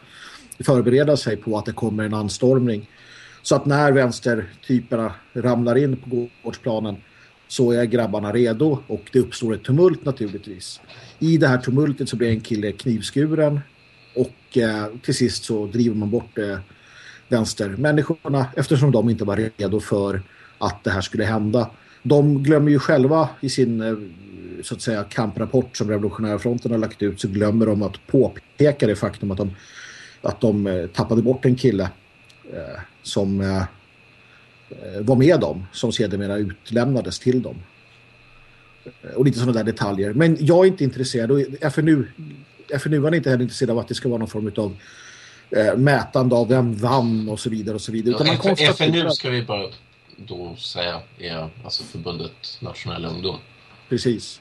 förbereda sig på att det kommer en anstormning. Så att när vänstertyperna ramlar in på gårdsplanen så är grabbarna redo och det uppstår ett tumult naturligtvis. I det här tumultet så blir en kille knivskuren och eh, till sist så driver man bort eh, vänstermänniskorna eftersom de inte var redo för att det här skulle hända. De glömmer ju själva i sin eh, så att säga kamprapport som Revolutionära fronten har lagt ut så glömmer de att påpeka det faktum att de, att de eh, tappade bort en kille eh, som eh, var med dem som sedermera utlämnades till dem. Eh, och lite sådana där detaljer. Men jag är inte intresserad och FNU, FNU är inte heller intresserad av att det ska vara någon form av eh, mätande av vem vann och så vidare och så vidare. Utan man FNU ska vi bara då säga är alltså förbundet Nationell Ungdom. Precis.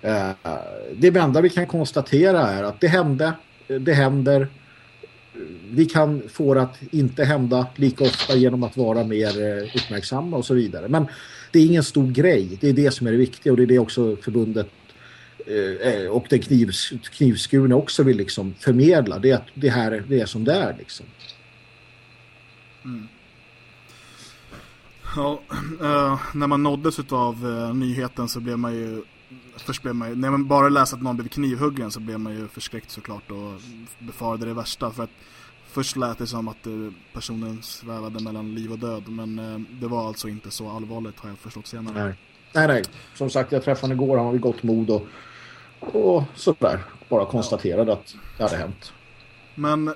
Eh, det enda vi kan konstatera är att det hände, det händer vi kan få det att inte hända lika ofta genom att vara mer eh, uppmärksamma och så vidare. Men det är ingen stor grej. Det är det som är det viktiga och det är det också förbundet eh, och den knivs, knivskurna också vill liksom förmedla. Det är att det här det är som det är liksom. Mm. Ja, äh, när man nåddes av äh, nyheten så blev man ju först blev man ju, när man bara läste att någon blev knivhuggen så blev man ju förskräckt såklart och befarade det värsta för att först lät det som att eh, personen svävade mellan liv och död men eh, det var alltså inte så allvarligt har jag förstått senare. Nej. Nej, nej. Som sagt, jag träffade honom igår. Han var vid gott mod och, och sådär. Bara konstaterade att det hade hänt. Men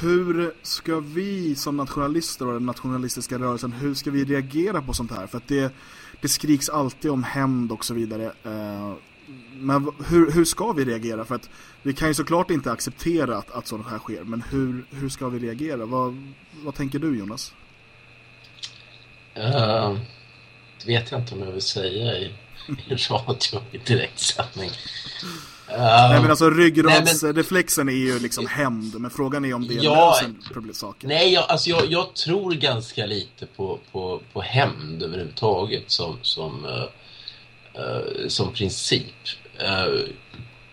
hur ska vi som nationalister och den nationalistiska rörelsen, hur ska vi reagera på sånt här? För att det, det skriks alltid om hämnd och så vidare. Eh, men hur, hur ska vi reagera? För att vi kan ju såklart inte acceptera att, att sånt här sker. Men hur, hur ska vi reagera? Vad, vad tänker du Jonas? Uh, det vet jag inte om jag vill säga i, i radio i direktsändning. Uh, nej men alltså ryggradsreflexen är ju liksom hämnd Men frågan är om det ja, löser saker Nej, jag, alltså jag, jag, tror ganska lite på, på, på hämnd överhuvudtaget som, som, uh, uh, som princip. Uh,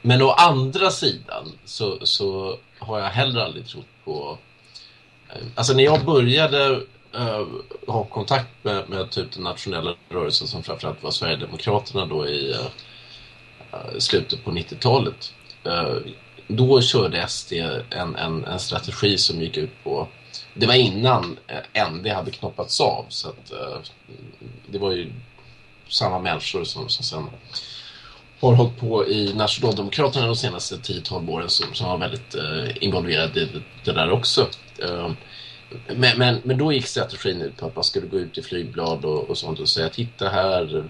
Men å andra sidan så, så har jag heller aldrig trott på Alltså när jag började ha kontakt med, med typ den nationella rörelsen som framförallt var Sverigedemokraterna då i Eh, Eh, slutet på 90-talet. Eh, då körde SD en, en, en, strategi som gick ut på... Det var innan eh, ND hade knoppats av så att det var ju samma människor som, som sen har hållit på i Nationaldemokraterna de senaste 10-12 åren som, som var väldigt eh, involverade i det, det där också. Eh, men, men, men då gick strategin ut på att man skulle gå ut i flygblad och, och sånt och säga titta här,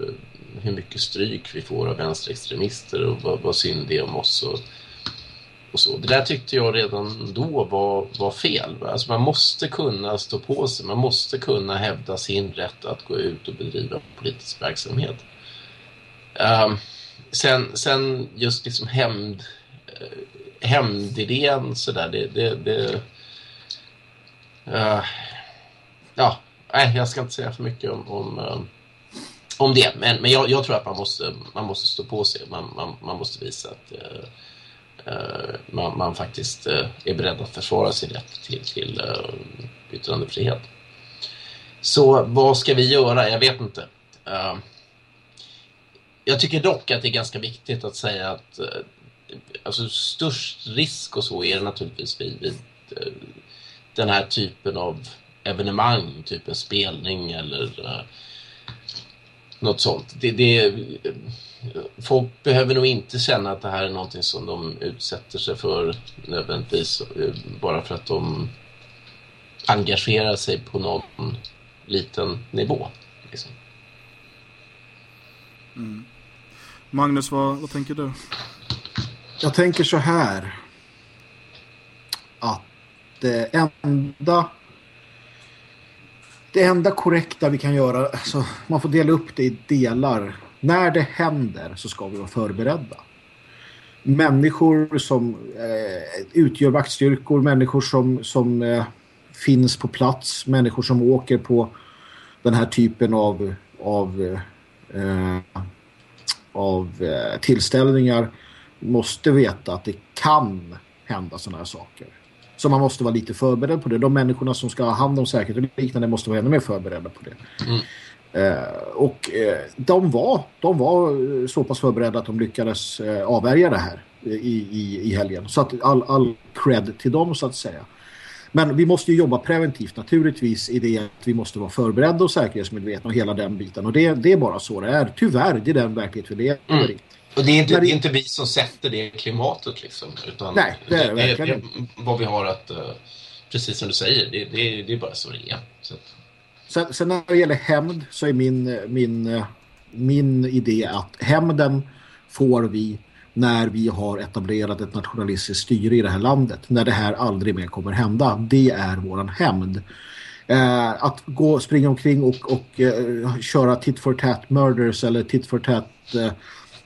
hur mycket stryk vi får av vänsterextremister och vad, vad synd det är om oss och, och så. Det där tyckte jag redan då var, var fel. Alltså man måste kunna stå på sig, man måste kunna hävda sin rätt att gå ut och bedriva politisk verksamhet. Um, sen, sen just liksom hämnd eh, hämndidén sådär, det, det, det uh, ja, nej, jag ska inte säga för mycket om, om um, om det. Men, men jag, jag, tror att man måste, man måste stå på sig. Man, man, man måste visa att uh, man, man, faktiskt uh, är beredd att försvara sin rätt till, till uh, yttrandefrihet. Så vad ska vi göra? Jag vet inte. jag tycker dock att det är ganska viktigt att säga att alltså, störst risk och så är det naturligtvis vid, vid den här typen av evenemang, typ en spelning eller något sånt. Det, det, folk behöver nog inte känna att det här är någonting som de utsätter sig för nödvändigtvis eh, bara för att de engagerar sig på någon liten nivå. Liksom. Mm. Magnus, vad, vad tänker du? Jag tänker så här att det enda det enda korrekta vi kan göra, alltså, man får dela upp det i delar. När det händer så ska vi vara förberedda. Människor som eh, utgör vaktstyrkor, människor som, som eh, finns på plats, människor som åker på den här typen av, av, eh, av eh, tillställningar måste veta att det kan hända sådana här saker. Så man måste vara lite förberedd på det. De människorna som ska ha hand om säkerhet och liknande måste vara ännu mer förberedda på det. Mm. Eh, och eh, de, var, de var så pass förberedda att de lyckades eh, avvärja det här i, i, i helgen. Så att all, all cred till dem så att säga. Men vi måste ju jobba preventivt naturligtvis i det att vi måste vara förberedda och säkerhetsmedvetna och hela den biten. Och det, det är bara så det är. Tyvärr, det är den verklighet vi lever mm. Och det är, inte, det är inte vi som sätter det klimatet liksom. Utan Nej, det är det, det, det vad vi har att, uh, precis som du säger, det, det, det är bara så det är. Så Sen, sen, när det gäller hämnd så är min, min, min idé att hämnden får vi när vi har etablerat ett nationalistiskt styre i det här landet. När det här aldrig mer kommer hända. Det är våran hämnd. Eh, att gå, springa omkring och, och eh, köra tit for tat murders eller tit for tat eh,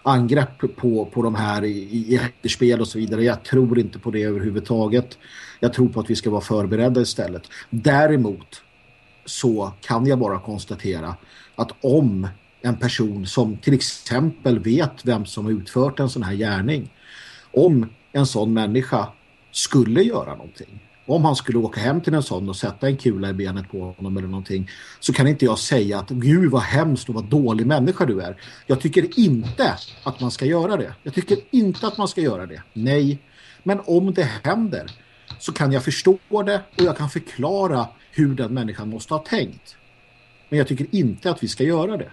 angrepp på, på de här i, i efterspel och så vidare. Jag tror inte på det överhuvudtaget. Jag tror på att vi ska vara förberedda istället. Däremot så kan jag bara konstatera att om en person som till exempel vet vem som har utfört en sån här gärning om en sån människa skulle göra någonting om han skulle åka hem till en sån och sätta en kula i benet på honom eller någonting så kan inte jag säga att gud vad hemskt och vad dålig människa du är. Jag tycker inte att man ska göra det. Jag tycker inte att man ska göra det. Nej. Men om det händer så kan jag förstå det och jag kan förklara hur den människan måste ha tänkt. Men jag tycker inte att vi ska göra det.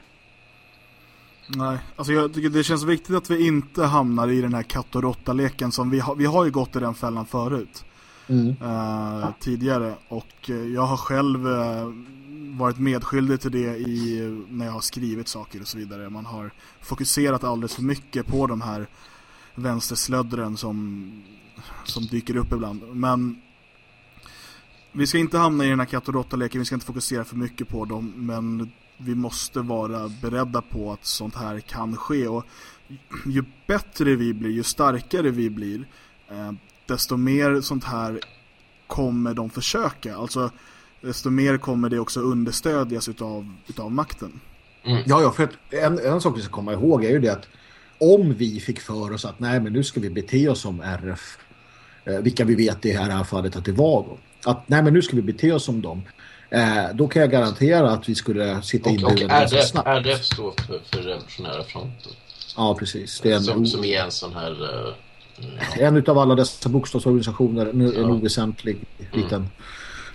Nej, alltså jag tycker det känns viktigt att vi inte hamnar i den här katt och råtta-leken som vi har, vi har ju gått i den fällan förut. Mm. Uh, tidigare och eh, jag har själv uh, varit medskyldig till det i, när jag har skrivit saker och så vidare. Man har fokuserat alldeles för mycket på de här vänsterslöddren som, som dyker upp ibland. Men vi ska inte hamna i den här katt och leken vi ska inte fokusera för mycket på dem, men vi måste vara beredda på att sånt här kan ske och ju bättre vi blir, ju starkare vi blir desto mer sånt här kommer de försöka. Alltså desto mer kommer det också understödjas utav, utav makten. Mm. Ja, ja, för att en, en sak vi ska komma ihåg är ju det att om vi fick för oss att nej men nu ska vi bete oss som RF eh, vilka vi vet i det här fallet att det var då. Att nej men nu ska vi bete oss som dem. Eh, då kan jag garantera att vi skulle sitta in och, och RDF, snabbt. RDF står för, för revolutionära fronten. Ja, precis. Det är en, som, som är en sån här... Uh, en av alla dessa bokstavsorganisationer, en, ja. en oväsentlig mm. liten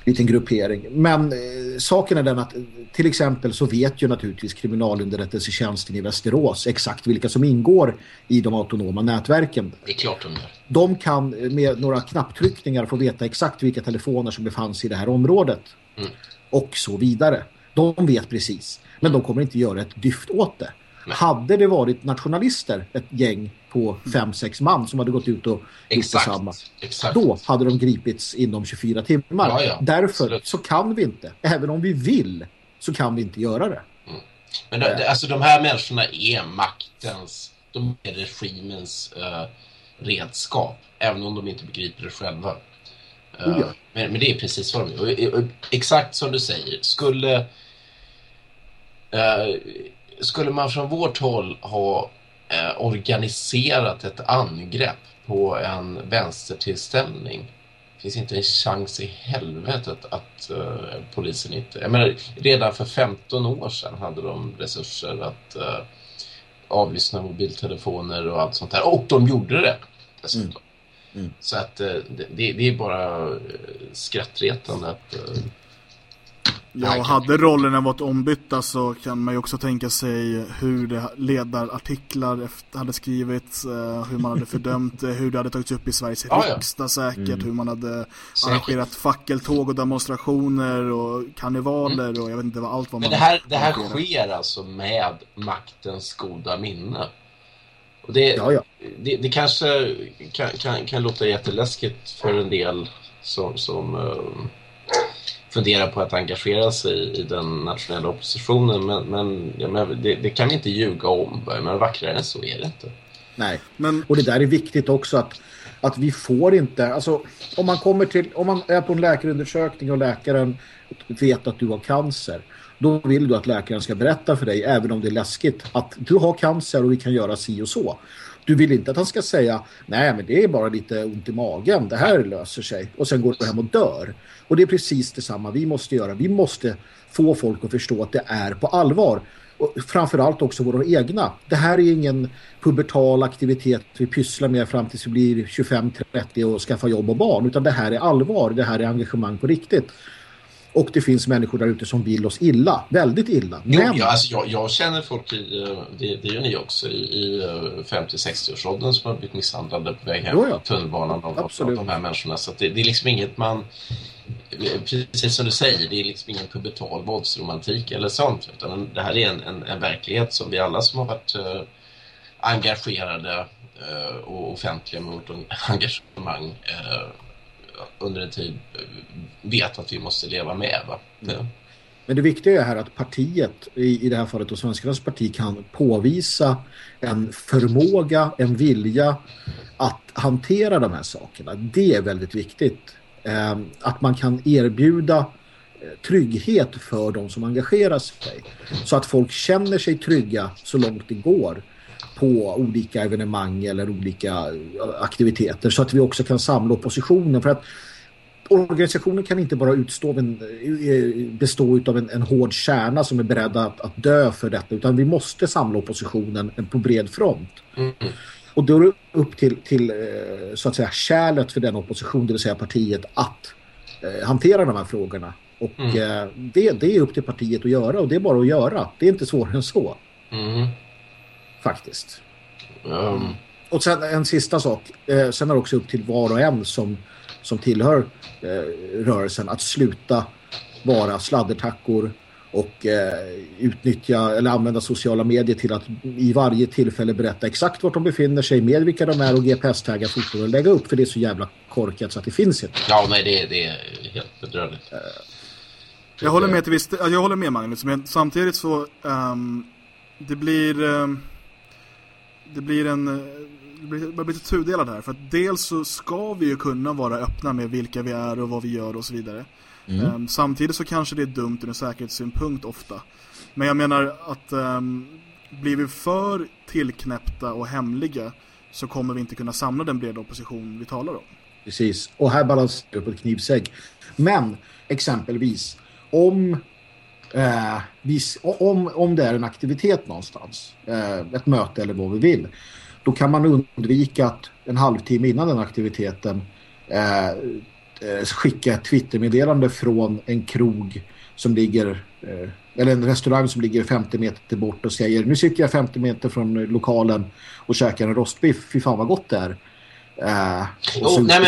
liten gruppering. Men eh, saken är den att till exempel så vet ju naturligtvis kriminalunderrättelsetjänsten i Västerås exakt vilka som ingår i de autonoma nätverken. Det är klart de gör. De kan med några knapptryckningar få veta exakt vilka telefoner som befanns i det här området. Mm. Och så vidare. De vet precis. Men de kommer inte göra ett dyft åt det. Nej. Hade det varit nationalister, ett gäng på fem, sex man som hade gått ut och exakt, detsamma. Exakt. Då hade de gripits inom 24 timmar. Ja, ja. Därför Absolut. så kan vi inte, även om vi vill, så kan vi inte göra det. Mm. Men det, det, alltså de här människorna är maktens, de är regimens uh, redskap, även om de inte begriper det själva. Uh, ja. men, men, det är precis så de är. exakt som du säger, skulle... Uh, skulle man från vårt håll ha eh, organiserat ett angrepp på en vänstertillställning finns inte en chans i helvetet att, uh, polisen inte... Jag menar, redan för 15 år sedan hade de resurser att uh, avlyssna mobiltelefoner och allt sånt där. Och de gjorde det dessutom. Mm. Mm. Så att uh, det, det, är bara skrattretande att Ja, och hade rollerna varit ombytta så kan man ju också tänka sig hur det ledarartiklar hade skrivits, uh, hur man hade fördömt det, hur det hade tagits upp i Sveriges ah, riksdag ja. säkert, mm. hur man hade säkert. arrangerat fackeltåg och demonstrationer och karnevaler mm. och jag vet inte vad allt vad Men man... Men det här, det här sker alltså med maktens goda minne. Och det, ja, ja. det, det kanske kan, kan, kan låta jätteläskigt för en del som... som uh, fundera på att engagera sig i den nationella oppositionen. Men, men, ja, men det, det, kan vi inte ljuga om. Men vackrare än så är det inte. Nej, men... och det där är viktigt också att, att vi får inte... Alltså, om man kommer till... Om man är på en läkarundersökning och läkaren vet att du har cancer då vill du att läkaren ska berätta för dig, även om det är läskigt, att du har cancer och vi kan göra si och så. Du vill inte att han ska säga, nej men det är bara lite ont i magen, det här löser sig. Och sen går du hem och dör. Och det är precis detsamma vi måste göra. Vi måste få folk att förstå att det är på allvar. Och framförallt också våra egna. Det här är ingen pubertal aktivitet vi pysslar med fram tills vi blir 25-30 och skaffar jobb och barn. Utan det här är allvar, det här är engagemang på riktigt. Och det finns människor där ute som vill oss illa, väldigt illa. Jo, Men... ja, alltså jag, jag, känner folk, i, eh, det, det gör ni också, i, i 50-60-årsåldern eh, som har blivit misshandlade på väg hem jo, ja. tunnelbanan av, av de här människorna. Så det, det, är liksom inget man, precis som du säger, det är liksom ingen pubertal våldsromantik eller sånt. Utan det här är en, en, en verklighet som vi alla som har varit uh, engagerade uh, och offentliga vårt engagemang uh, under en tid vet att vi måste leva med. Va? Mm. Men det viktiga är här att partiet, i, i det här fallet och Svenskarnas parti, kan påvisa en förmåga, en vilja att hantera de här sakerna. Det är väldigt viktigt. Eh, att man kan erbjuda eh, trygghet för de som engagerar sig. Så att folk känner sig trygga så långt det går på olika evenemang eller olika eh, aktiviteter så att vi också kan samla oppositionen för att organisationen kan inte bara utstå en, eh, bestå av en, en hård kärna som är beredd att, att, dö för detta utan vi måste samla oppositionen på bred front. Mm. Och då är det upp till, till eh, så att säga kärlet för den opposition, det vill säga partiet att eh, hantera de här frågorna. Och mm. eh, det, det är upp till partiet att göra och det är bara att göra. Det är inte svårare än så. Mm. Faktiskt. Mm. Och sen en sista sak. Eh, sen är det också upp till var och en som, som tillhör eh, rörelsen att sluta vara sladdertackor och eh, utnyttja eller använda sociala medier till att i varje tillfälle berätta exakt vart de befinner sig, med vilka de är och GPS-tagga foton och lägga upp för det är så jävla korkat så att det finns inte. Ja, nej, det, det är helt bedrövligt. Uh, jag håller med till viss, jag håller med Magnus, men samtidigt så um, det blir um, det blir en det blir, det blir lite tudelad här för att dels så ska vi ju kunna vara öppna med vilka vi är och vad vi gör och så vidare. Mm. Um, samtidigt så kanske det är dumt ur en säkerhetssynpunkt ofta. Men jag menar att um, blir vi för tillknäppta och hemliga så kommer vi inte kunna samla den breda opposition vi talar om. Precis, och här balanserar vi på ett knivsägg. Men exempelvis om, eh, vis, om, om det är en aktivitet någonstans, eh, ett möte eller vad vi vill, då kan man undvika att en halvtimme innan den aktiviteten eh, eh skicka ett Twittermeddelande från en krog som ligger eh, eller en restaurang som ligger 50 meter bort och säger nu sitter jag 50 meter från lokalen och käkar en rostbiff, fy fan vad gott det är. Uh, oh, nej,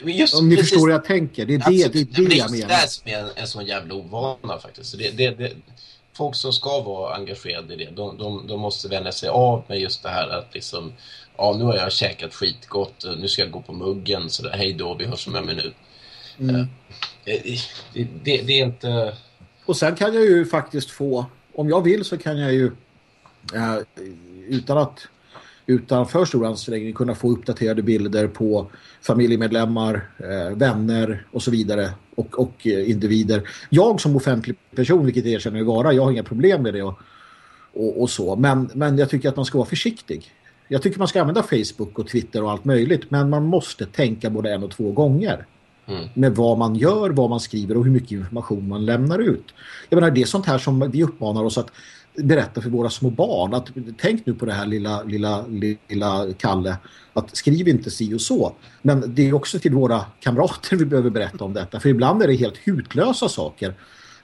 men just, Om ni precis, förstår hur jag tänker, det är det, det, är det jag menar. Det är som är en, en sån jävla ovana faktiskt. Det, det, det, folk som ska vara engagerade i det, de, de, de måste vänja sig av med just det här att liksom, ja nu har jag käkat skitgott, nu ska jag gå på muggen, så där, hej då, vi hörs om en minut. Mm. Uh, det, det, det, är inte... Och sen kan jag ju faktiskt få, om jag vill så kan jag ju, uh, utan att utan för stor ansträngning kunna få uppdaterade bilder på familjemedlemmar, eh, vänner och så vidare och, och eh, individer. Jag som offentlig person, vilket jag erkänner vara, jag har inga problem med det och, och, och, så. Men, men jag tycker att man ska vara försiktig. Jag tycker man ska använda Facebook och Twitter och allt möjligt men man måste tänka både en och två gånger. Mm. med vad man gör, vad man skriver och hur mycket information man lämnar ut. Jag menar, det är sånt här som vi uppmanar oss att berätta för våra små barn att tänk nu på det här lilla, lilla, lilla Kalle att skriv inte si och så. Men det är också till våra kamrater vi behöver berätta om detta. För ibland är det helt hutlösa saker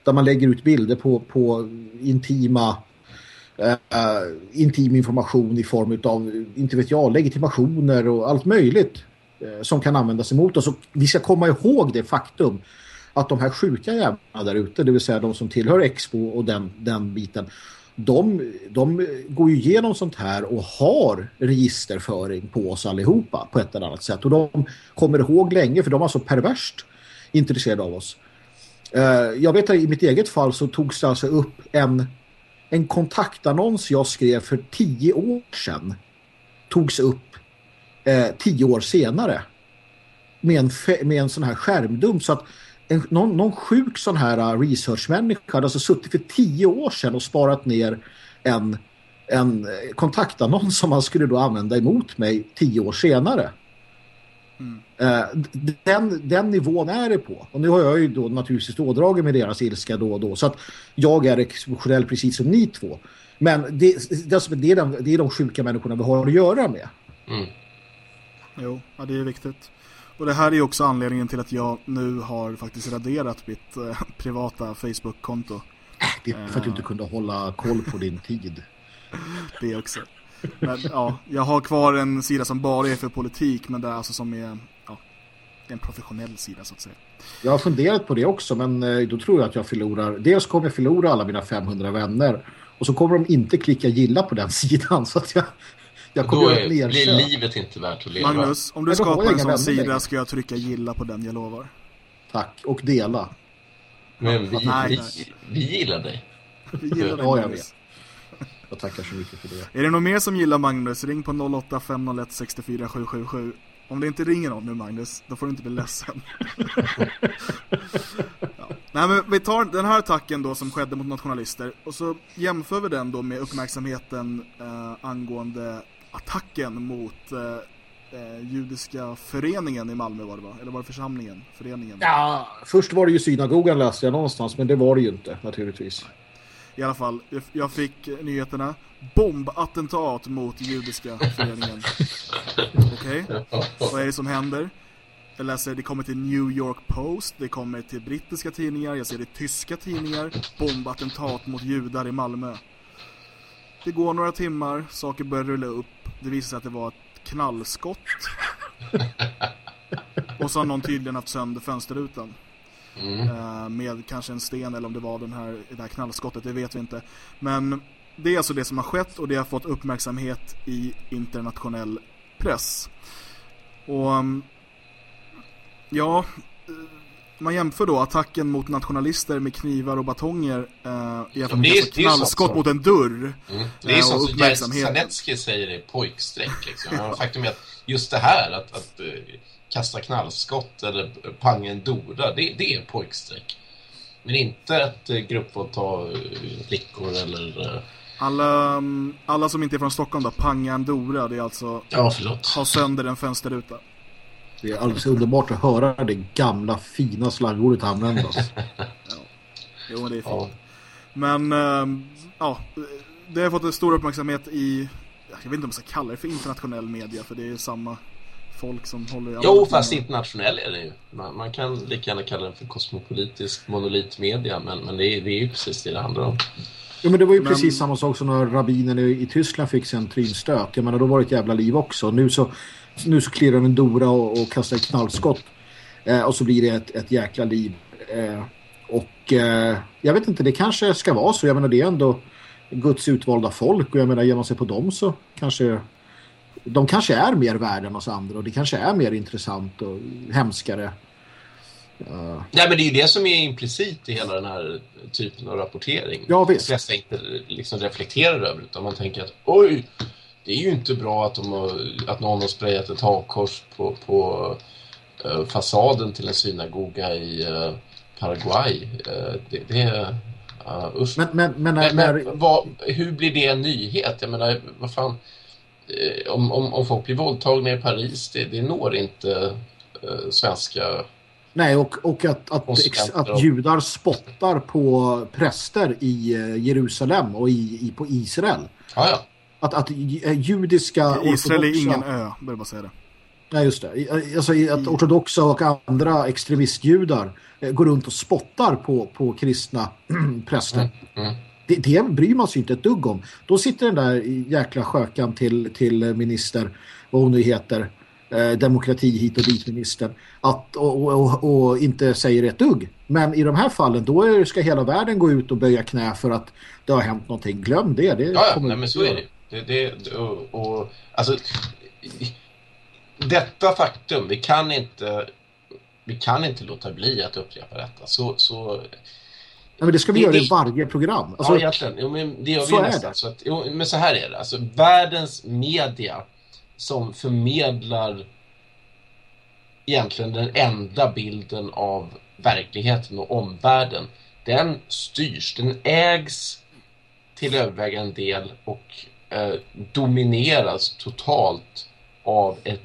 där man lägger ut bilder på, på intima eh, intim information i form av, inte vet jag, legitimationer och allt möjligt eh, som kan användas emot oss. Och vi ska komma ihåg det faktum att de här sjuka jävlarna där ute, det vill säga de som tillhör Expo och den, den biten, de, de går ju igenom sånt här och har registerföring på oss allihopa på ett eller annat sätt. Och de kommer ihåg länge för de var så perverst intresserade av oss. Uh, jag vet att i mitt eget fall så togs det alltså upp en, en kontaktannons jag skrev för tio år sedan. Togs upp uh, tio år senare med en, med en sån här skärmdump så att en, någon, någon sjuk sån här uh, researchmänniska hade alltså suttit för tio år sedan och sparat ner en, en eh, kontaktannons som man skulle då använda emot mig tio år senare. Mm. Uh, den, den nivån är det på. Och nu har jag ju då naturligtvis ådragit med deras ilska då och då. Så att jag är exceptionell precis som ni två. Men det, det, det, är, de, det är de sjuka människorna vi har att göra med. Mm. Jo, ja, det är viktigt. Och det här är också anledningen till att jag nu har faktiskt raderat mitt eh, privata Facebook-konto. Det är för att du inte kunde hålla koll på din tid. det också. Men ja, jag har kvar en sida som bara är för politik men det är alltså som är ja, en professionell sida så att säga. Jag har funderat på det också men eh, då tror jag att jag förlorar, dels kommer jag förlora alla mina 500 vänner och så kommer de inte klicka gilla på den sidan så att jag, jag kommer Då är, blir livet inte värt att leva. Magnus, om du skapar en sån sida längre. ska jag trycka gilla på den, jag lovar. Tack, och dela. Men vi, nej, vi, nej. vi gillar dig. Vi gillar dig, ja, jag vet. Jag tackar så mycket för det. Är det någon mer som gillar Magnus? Ring på 08 501 64 777. Om det inte ringer någon nu Magnus, då får du inte bli ledsen. ja. Nej men vi tar den här attacken då som skedde mot nationalister och så jämför vi den då med uppmärksamheten eh, angående attacken mot eh, eh, judiska föreningen i Malmö var det va? Eller var det församlingen? Föreningen? Ja, först var det ju synagogan läste jag någonstans men det var det ju inte naturligtvis. I alla fall, jag fick nyheterna. Bombattentat mot judiska föreningen. Okej, okay. vad är det som händer? Jag läser, det kommer till New York Post, det kommer till brittiska tidningar, jag ser det tyska tidningar. Bombattentat mot judar i Malmö. det går några timmar, saker börjar rulla upp. Det visar sig att det var ett knallskott. och så har någon tydligen haft sönder fönsterrutan. Mm. Uh, med kanske en sten eller om det var den här, det här knallskottet, det vet vi inte. Men det är alltså det som har skett och det har fått uppmärksamhet i internationell press. Och um, ja, man jämför då attacken mot nationalister med knivar och batonger eh, jämfört med alltså knallskott mot en dörr. Mm. Det är eh, sånt som Sanetski säger är pojksträck. Liksom. Faktum är att just det här, att, att uh, kasta knallskott eller panga en dora, det, det är pojksträck. Men inte att uh, gruppvåldta uh, flickor eller... Uh, alla, um, alla som inte är från Stockholm då, panga en dora, det är alltså ja, förlåt. ha sönder en fönsterruta. Det är alldeles underbart att höra det gamla fina slagordet användas. ja. Jo, det är fint. Ja. Men äh, ja, det har fått en stor uppmärksamhet i jag vet inte om man ska kalla det för internationell media för det är samma folk som håller i Jo, fast internationell är det ju. Man, man, kan lika gärna kalla den för kosmopolitisk monolitmedia men, men det, är, det är ju precis det det handlar om. Jo, men det var ju men... precis samma sak som när rabbinen i, i Tyskland fick sig en trinstöt. Jag menar, då var det ett jävla liv också. Nu så nu så klirrar en Dora och, och kastar ett knallskott. Eh, och så blir det ett, ett jäkla liv. Eh, och eh, jag vet inte, det kanske ska vara så. Jag menar, det är ändå Guds utvalda folk. Och jag menar, ger man sig på dem så kanske... De kanske är mer värda än oss andra. Och det kanske är mer intressant och hemskare. Uh. Nej, men det är ju det som är implicit i hela den här typen av rapportering. Ja, visst. De flesta inte liksom reflekterar över utan man tänker att oj, det är ju inte bra att, de har, att någon har sprayat ett hakkors på, på uh, fasaden till en synagoga i uh, Paraguay. Uh, det, det är... Uh, usch. Men, men, men, men, men vad, hur blir det en nyhet? Jag menar, vad fan... Om, om, om folk blir våldtagna i Paris, det, det når inte svenska... Nej, och, och att, att, att judar spottar på präster i Jerusalem och i, i på Israel. Ja, ja att, att eh, judiska... Israel är ingen ö, bör bara säga det. Nej, just det. Eh, alltså, att ortodoxa och andra extremistjudar eh, går runt och spottar på, på kristna präster. Mm. Mm. Det, det bryr man sig inte ett dugg om. Då sitter den där jäkla skökan till, till minister, vad hon nu heter, eh, demokrati hit och dit minister, att, och, och, och, inte säger ett dugg. Men i de här fallen, då är, ska hela världen gå ut och böja knä för att det har hänt någonting. Glöm det. det ja, ja nej, men så är det. Det, det, och, och, alltså, detta faktum, vi kan inte vi kan inte låta bli att upprepa detta. Så, så, Ja, men det ska vi det, göra i varje program. Alltså, ja, egentligen. Jo, men det gör vi nästan. Så att, jo, men så här är det. Alltså, världens media som förmedlar egentligen den enda bilden av verkligheten och omvärlden. Den styrs, den ägs till övervägande del och eh, domineras totalt av ett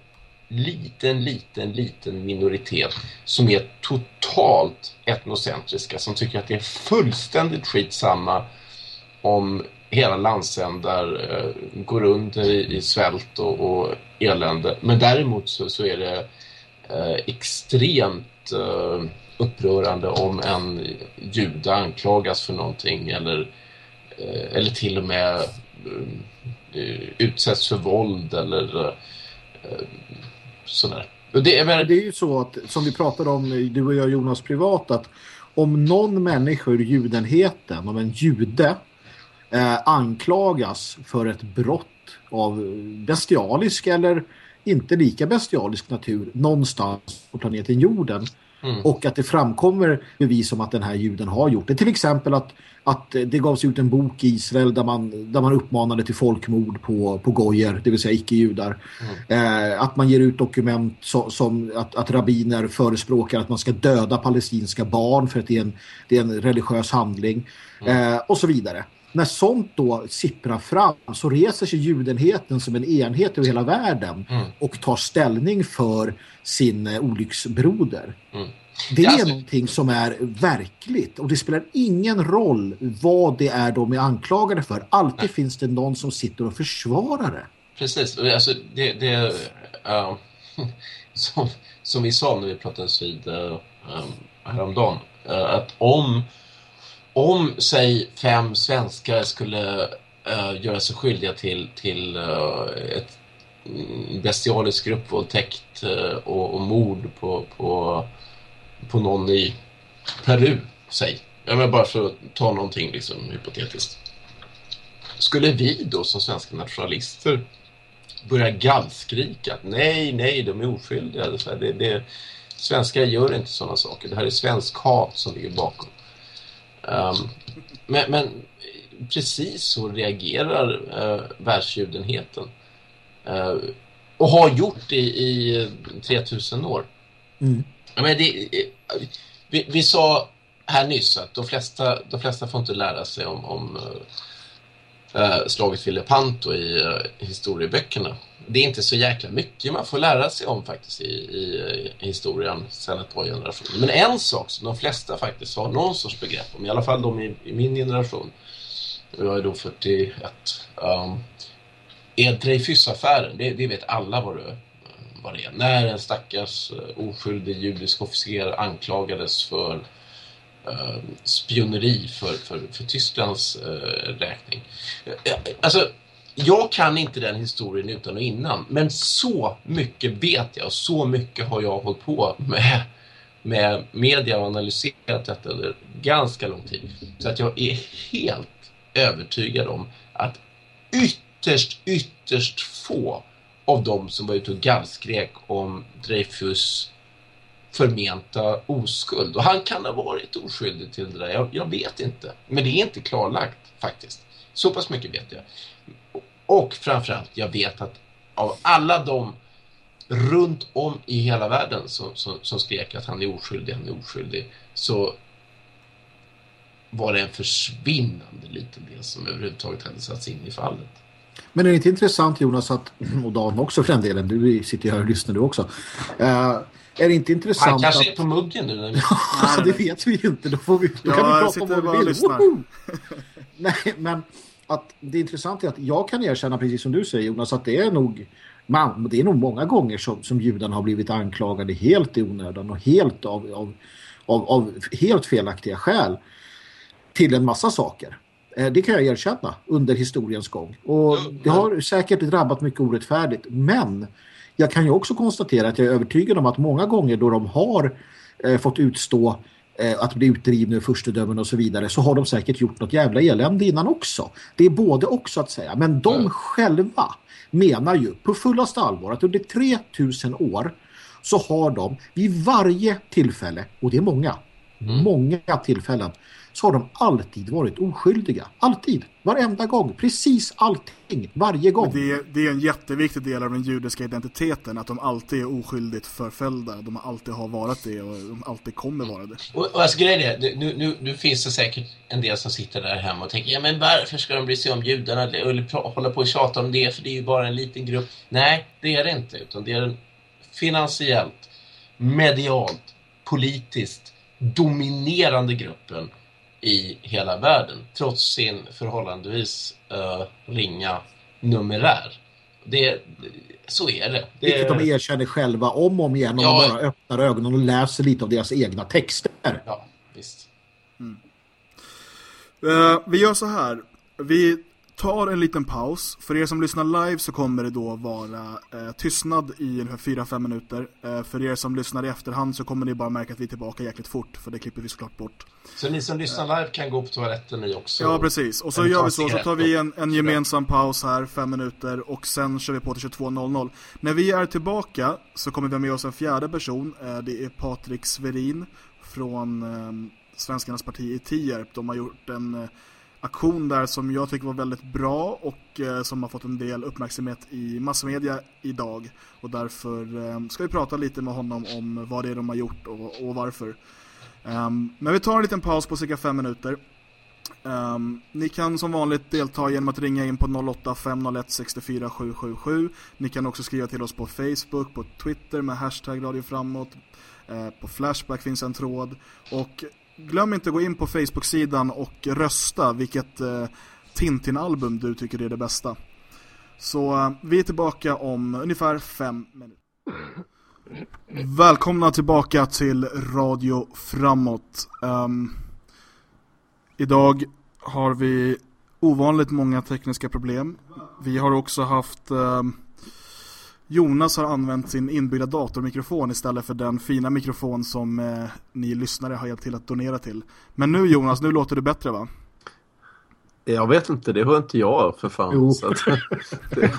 liten, liten, liten minoritet som är totalt etnocentriska som tycker att det är fullständigt skitsamma om hela landsändar eh, går under i, i svält och, och, elände. Men däremot så, så är det eh, extremt eh, upprörande om en jude anklagas för någonting eller, eh, eller till och med Eh, utsätts för våld eller eh, sådär. Det, men... det är ju så att, som vi pratade om, du och jag Jonas privat, att om någon människa ur judenheten, om en jude eh, anklagas för ett brott av bestialisk eller inte lika bestialisk natur någonstans på planeten jorden Mm. Och att det framkommer bevis om att den här juden har gjort det. Till exempel att, att det gavs ut en bok i Israel där man, där man uppmanade till folkmord på, på gojer, det vill säga icke-judar. Mm. Eh, att man ger ut dokument så, som att, att rabbiner förespråkar att man ska döda palestinska barn för att det är en, det är en religiös handling. Mm. Eh, och så vidare när sånt då sipprar fram så reser sig judenheten som en enhet över hela världen mm. och tar ställning för sin eh, olycksbroder. Mm. Det är alltså... någonting som är verkligt och det spelar ingen roll vad det är de är anklagade för. Alltid Nej. finns det någon som sitter och försvarar det. Precis, alltså det, det uh, som, som vi sa när vi pratade vid uh, häromdagen, uh, att om om, säg, fem svenskar skulle uh, göra sig skyldiga till, till uh, ett mm, bestialisk gruppvåldtäkt uh, och, och mord på, på, på någon i Peru, säg. Jag menar bara för att ta någonting liksom hypotetiskt. Skulle vi då som svenska nationalister börja gallskrika att nej, nej, de är oskyldiga. Det, det, svenskar gör inte sådana saker. Det här är svensk hat som ligger bakom. Um, men, men, precis så reagerar uh, världsjudenheten. Uh, och har gjort i, i 3000 år. Mm. Men det, vi, vi, sa här nyss att de flesta, de flesta får inte lära sig om, om eh, slaget vid Lepanto i eh, historieböckerna det är inte så jäkla mycket man får lära sig om faktiskt i, i, i historien sen ett par generationer. Men en sak som de flesta faktiskt har någon sorts begrepp om, i alla fall de i, i min generation, jag är då 41, um, ehm, är Dreyfusaffären. Det, det vet alla vad det, vad det är. När en stackars eh, oskyldig judisk officer anklagades för Eh, spioneri för, för, för Tysklands uh, räkning. Eh, alltså jag kan inte den historien utan och innan, men så mycket vet jag och så mycket har jag hållit på med, med media och analyserat detta under ganska lång tid. Så att jag är helt övertygad om att ytterst, ytterst få av de som var ute och gallskrek om Dreyfus förmenta oskuld. Och han kan ha varit oskyldig till det där. Jag, jag vet inte. Men det är inte klarlagt faktiskt. Så pass mycket vet jag. Och framförallt, jag vet att av alla de runt om i hela världen som, som, som skrek att han är oskyldig, han är oskyldig, så var det en försvinnande liten del som överhuvudtaget hade satts in i fallet. Men är det inte intressant Jonas att, och Dan också för den delen, du sitter ju här och lyssnar du också. Eh, är det inte intressant Han kanske att... är på muggen nu. ja, det vet vi ju inte. Då, får vi, då ja, kan vi prata om vad vi vill. Nej, men att det intressanta är att jag kan erkänna, precis som du säger Jonas, att det är nog man, det är nog många gånger som, som judarna har blivit anklagade helt i onödan och helt av, av, av, av helt felaktiga skäl till en massa saker. Eh, det kan jag erkänna under historiens gång. Och det har säkert drabbat mycket orättfärdigt. Men jag kan ju också konstatera att jag är övertygad om att många gånger då de har eh, fått utstå Eh, att bli utdrivna ur förstedömen och så vidare så har de säkert gjort något jävla elände innan också. Det är både också att säga. Men de mm. själva menar ju på fullaste allvar att under 3000 år så har de vid varje tillfälle, och det är många, mm. många tillfällen så har de alltid varit oskyldiga. Alltid. Varenda gång. Precis allting. Varje gång. Det är, det är, en jätteviktig del av den judiska identiteten. Att de alltid är oskyldigt förföljda. De alltid har varit det och de alltid kommer vara det. Och, och alltså grejen är, nu, nu, nu finns det säkert en del som sitter där hemma och tänker Ja men varför ska de bry sig om judarna? Eller hålla på och tjata om det? För det är ju bara en liten grupp. Nej, det är det inte. Utan det är en finansiellt, medialt, politiskt dominerande gruppen i hela världen trots sin förhållandevis uh, ringa numerär. Det, så är det. det Vilket de erkänner själva om och om igen om ja. bara öppnar ögonen och läser lite av deras egna texter. Ja, visst. Mm. Uh, vi gör så här. Vi tar en liten paus. För er som lyssnar live så kommer det då vara eh, tystnad i ungefär 4-5 minuter. Eh, för er som lyssnar i efterhand så kommer ni bara märka att vi är tillbaka jäkligt fort. För det klipper vi såklart bort. Så ni som lyssnar live kan gå på toaletten ni också? Ja, precis. Och så gör vi så. Så tar vi en, en gemensam paus här, 5 minuter. Och sen kör vi på till 22.00. När vi är tillbaka så kommer vi ha med oss en fjärde person. Eh, det är Patrik Sverin från eh, Svenskarnas parti i Tierp. De har gjort en eh, aktion där som jag tycker var väldigt bra och eh, som har fått en del uppmärksamhet i massmedia idag. Och därför eh, ska vi prata lite med honom om vad det är de har gjort och, och varför. Um, men vi tar en liten paus på cirka fem minuter. Um, ni kan som vanligt delta genom att ringa in på 08 501 64 777. Ni kan också skriva till oss på Facebook, på Twitter med hashtag Radio Framåt. Uh, på Flashback finns en tråd. Och glöm inte att gå in på Facebook-sidan och rösta vilket eh, Tintin-album du tycker är det bästa. Så eh, vi är tillbaka om ungefär fem minuter. Välkomna tillbaka till Radio Framåt. Um, idag har vi ovanligt många tekniska problem. Vi har också haft eh, Jonas har använt sin inbyggda datormikrofon istället för den fina mikrofon som eh, ni lyssnare har hjälpt till att donera till. Men nu Jonas, nu låter det bättre va? Jag vet inte, det hör inte jag för fan. Jo. Så att, det,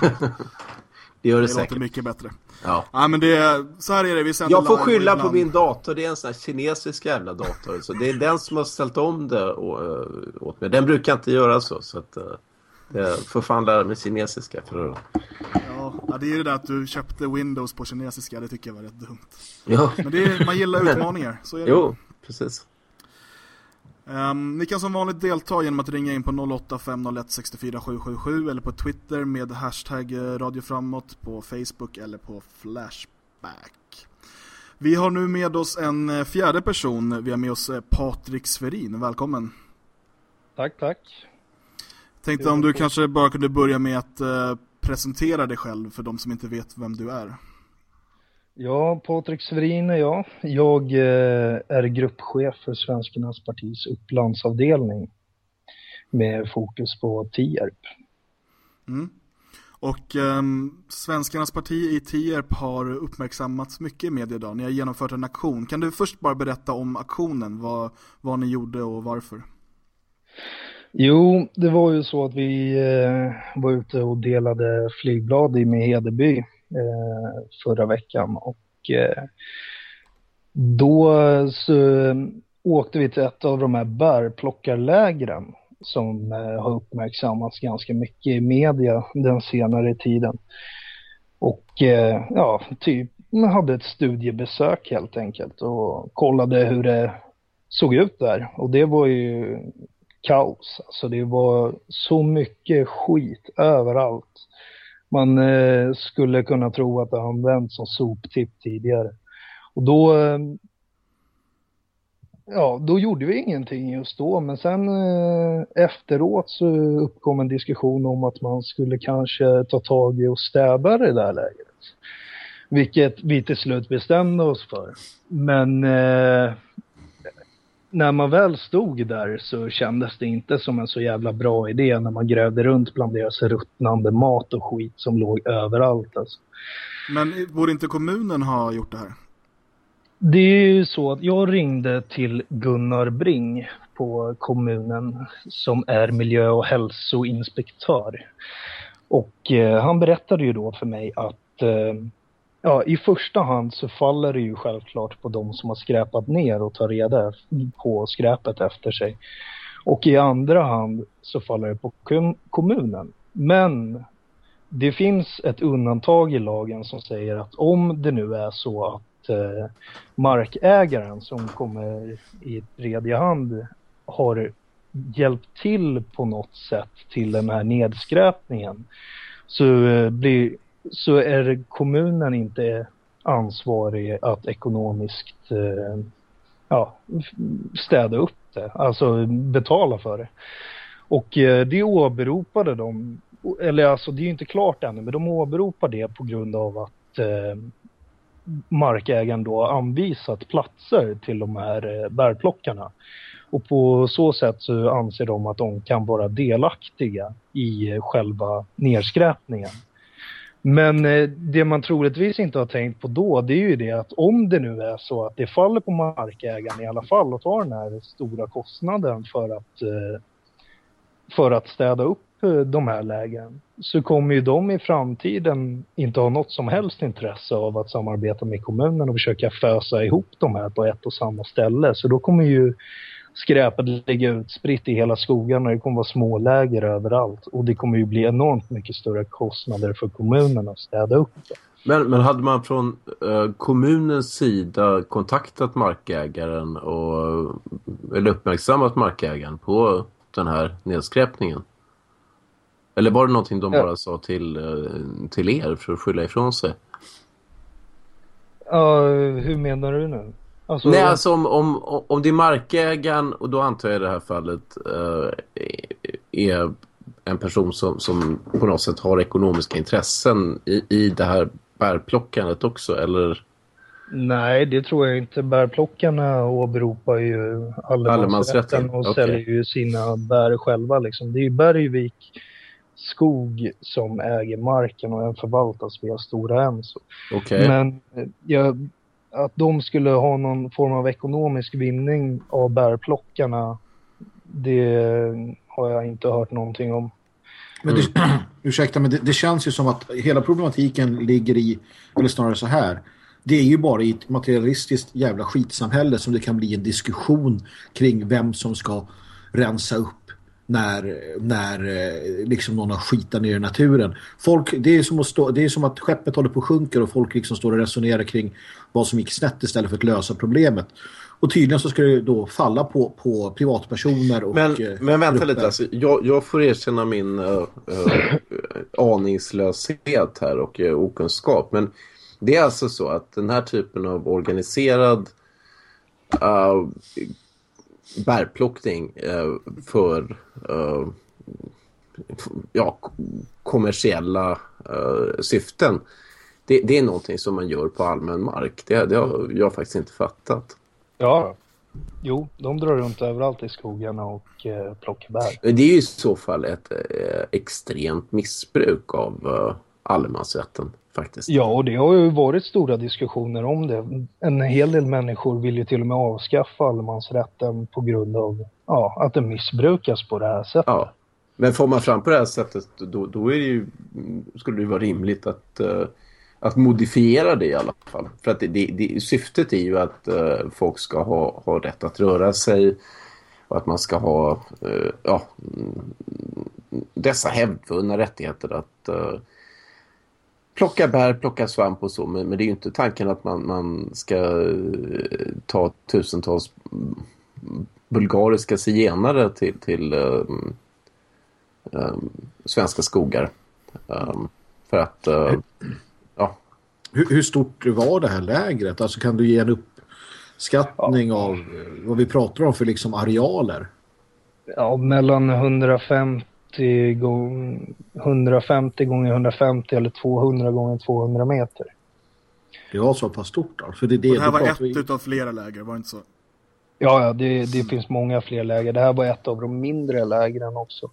det gör det, Det säkert. låter mycket bättre. Ja. Ja men det, så här är det, vi sänder Jag får skylla på ibland. min dator, det är en sån här kinesisk jävla dator. Så det är den som har ställt om det å- åt mig. Den brukar inte göra så. så att, får fan lära mig kinesiska. För att... Ja, det är ju det där att du köpte Windows på kinesiska, det tycker jag var rätt dumt. Ja, Men det är, man gillar utmaningar, så är det. jo, precis. Ehm, ni kan som vanligt delta genom att ringa in på 0850 64777 eller på Twitter med hashtag eh, Radio Framåt på Facebook eller på Flashback. Vi har nu med oss en eh, fjärde person. Vi har med oss eh, Patrik Sverin. Välkommen. Tack, tack. Tänkte om du kanske bara kunde börja med att eh, presentera dig själv för de som inte vet vem du är. Ja, Patrik Severin är jag. Jag eh, är gruppchef för Svenskarnas partis Upplandsavdelning med fokus på Tierp. Mm. Och ehm, Svenskarnas parti i Tierp har uppmärksammats mycket i media idag. Ni har genomfört en aktion. Kan du först bara berätta om aktionen? Vad, vad ni gjorde och varför? Jo, det var ju så att vi eh, var ute och delade flygblad i med Hedeby eh, förra veckan och eh, då så eh, åkte vi till ett av de här bärplockarlägren som eh, har uppmärksammats ganska mycket i media den senare tiden. Och eh, ja, typ man hade ett studiebesök helt enkelt och kollade hur det såg ut där. Och det var ju kaos. Alltså det var så mycket skit överallt. Man eh, skulle kunna tro att det använts som soptipp tidigare. Och då, eh, ja, då gjorde vi ingenting just då. Men sen eh, efteråt så uppkom en diskussion om att man skulle kanske ta tag i och städa det där lägret. Vilket vi till slut bestämde oss för. Men eh, när man väl stod där så kändes det inte som en så jävla bra idé när man grävde runt bland deras ruttnande mat och skit som låg överallt. Alltså. Men borde inte kommunen ha gjort det här? Det är ju så att jag ringde till Gunnar Bring på kommunen som är miljö- och hälsoinspektör. Och eh, han berättade ju då för mig att eh, ja, i första hand så faller det ju självklart på de som har skräpat ner och tar reda på skräpet efter sig. Och i andra hand så faller det på kommunen. Men det finns ett undantag i lagen som säger att om det nu är så att eh, markägaren som kommer i tredje hand har hjälpt till på något sätt till den här nedskräpningen så, eh, blir, så är kommunen inte ansvarig att ekonomiskt eh, ja, städa upp det, alltså betala för det. Och eh, det åberopade de, eller alltså det är ju inte klart ännu, men de åberopar det på grund av att eh, markägaren då anvisat platser till de här eh, bärplockarna. Och på så sätt så anser de att de kan vara delaktiga i eh, själva nedskräpningen. Men eh, det man troligtvis inte har tänkt på då det är ju det att om det nu är så att det faller på markägaren i alla fall att ta den här stora kostnaden för att, eh, för att städa upp eh, de här lägren så kommer ju de i framtiden inte ha något som helst intresse av att samarbeta med kommunen och försöka fösa ihop de här på ett och samma ställe. Så då kommer ju skräpet ligga utspritt i hela skogarna. Det kommer vara småläger överallt och det kommer ju bli enormt mycket större kostnader för kommunen att städa upp det. Men, men hade man från eh, kommunens sida kontaktat markägaren och eller uppmärksammat markägaren på den här nedskräpningen? Eller var det någonting de bara sa till, eh, till er för att skylla ifrån sig? Ja, hur menar du nu? Alltså, Nej, alltså om, om, om det är markägaren och då antar jag i det här fallet eh, är en person som, som på något sätt har ekonomiska intressen i, i det här bärplockandet också, eller? Nej, det tror jag inte. Bärplockarna åberopar ju allemansrätten och okay. säljer ju sina bär själva. Liksom. Det är ju Bergvik skog som äger marken och den förvaltas via Stora Enso. Okay. Men ja, att de skulle ha någon form av ekonomisk vinning av bärplockarna, det har jag inte hört någonting om. Men det, mm. ursäkta, men det, det, känns ju som att hela problematiken ligger i, eller snarare så här, det är ju bara i ett materialistiskt jävla skitsamhälle som det kan bli en diskussion kring vem som ska rensa upp när, när eh, liksom någon har skitat ner i naturen. Folk, det, är som att stå, det är som att skeppet håller på att sjunka och folk liksom står och resonerar kring vad som gick snett istället för att lösa problemet. Och tydligen så ska det då falla på, på privatpersoner och Men, eh, men vänta lite, alltså, jag, jag får erkänna min uh, aningslöshet här och uh, okunskap. Men det är alltså så att den här typen av organiserad uh, bärplockning uh, för uh, ja, kommersiella uh, syften det, det, är någonting som man gör på allmän mark. Det, det har jag faktiskt inte fattat. Ja, jo, de drar runt överallt i skogarna och eh, plockar bär. Det är ju i så fall ett eh, extremt missbruk av eh, allemansrätten faktiskt. Ja, och det har ju varit stora diskussioner om det. En hel del människor vill ju till och med avskaffa allemansrätten på grund av ja, att den missbrukas på det här sättet. Ja. Men får man fram på det här sättet då, då är det ju, skulle det vara rimligt att uh, att modifiera det i alla fall. För att det, det, syftet är ju att uh, folk ska ha, ha rätt att röra sig och att man ska ha uh, ja, dessa hävdvunna rättigheter att plocka bär, plocka svamp och så. Men, men, det är ju inte tanken att man, man ska ta tusentals bulgariska zigenare till, till um, um, svenska skogar. Um, för att hur, hur, stort var det här lägret? Alltså kan du ge en uppskattning ja. av vad vi pratar om för liksom arealer? Ja, mellan 150 gånger 150 gånger 150 eller 200 gånger 200 meter. Det var så pass stort alltså. Det, det, det här var ett vi... utav flera läger, var det inte så? Ja, ja det, det finns många fler läger. Det här var ett av de mindre lägren också.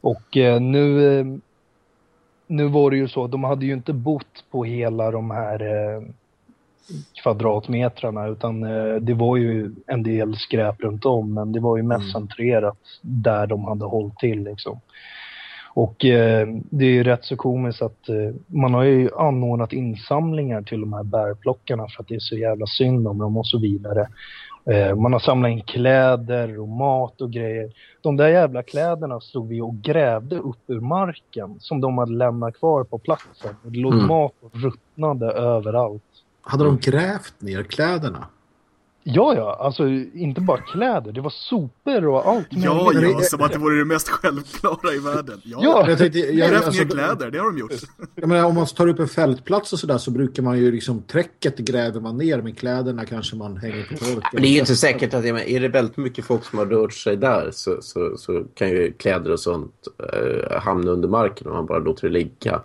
Och eh, nu eh, nu var det ju så, de hade ju inte bott på hela de här eh, kvadratmetrarna utan eh, det var ju en del skräp runt om men det var ju mest mm. centrerat där de hade hållit till liksom. Och eh, det är ju rätt så komiskt att eh, man har ju anordnat insamlingar till de här bärplockarna för att det är så jävla synd om dem och så vidare. Eh, man har samlat in kläder och mat och grejer. De där jävla kläderna stod vi och grävde upp ur marken som de hade lämnat kvar på platsen. Det låg mm. mat och ruttnade överallt. Hade de grävt ner kläderna? Ja, ja. Alltså inte bara kläder. Det var sopor och allt Ja, ja. Som att det vore det mest självklara i världen. Ja, ja. Jag tänkte, jag, Grävt alltså, ner kläder, det har de gjort. Jag menar, om man tar upp en fältplats och sådär så brukar man ju liksom träcket gräver man ner men kläderna kanske man hänger på torket. Men det är ju inte säkert att, är det väldigt mycket folk som har rört sig där så, så, så kan ju kläder och sånt äh, hamna under marken om man bara låter det ligga.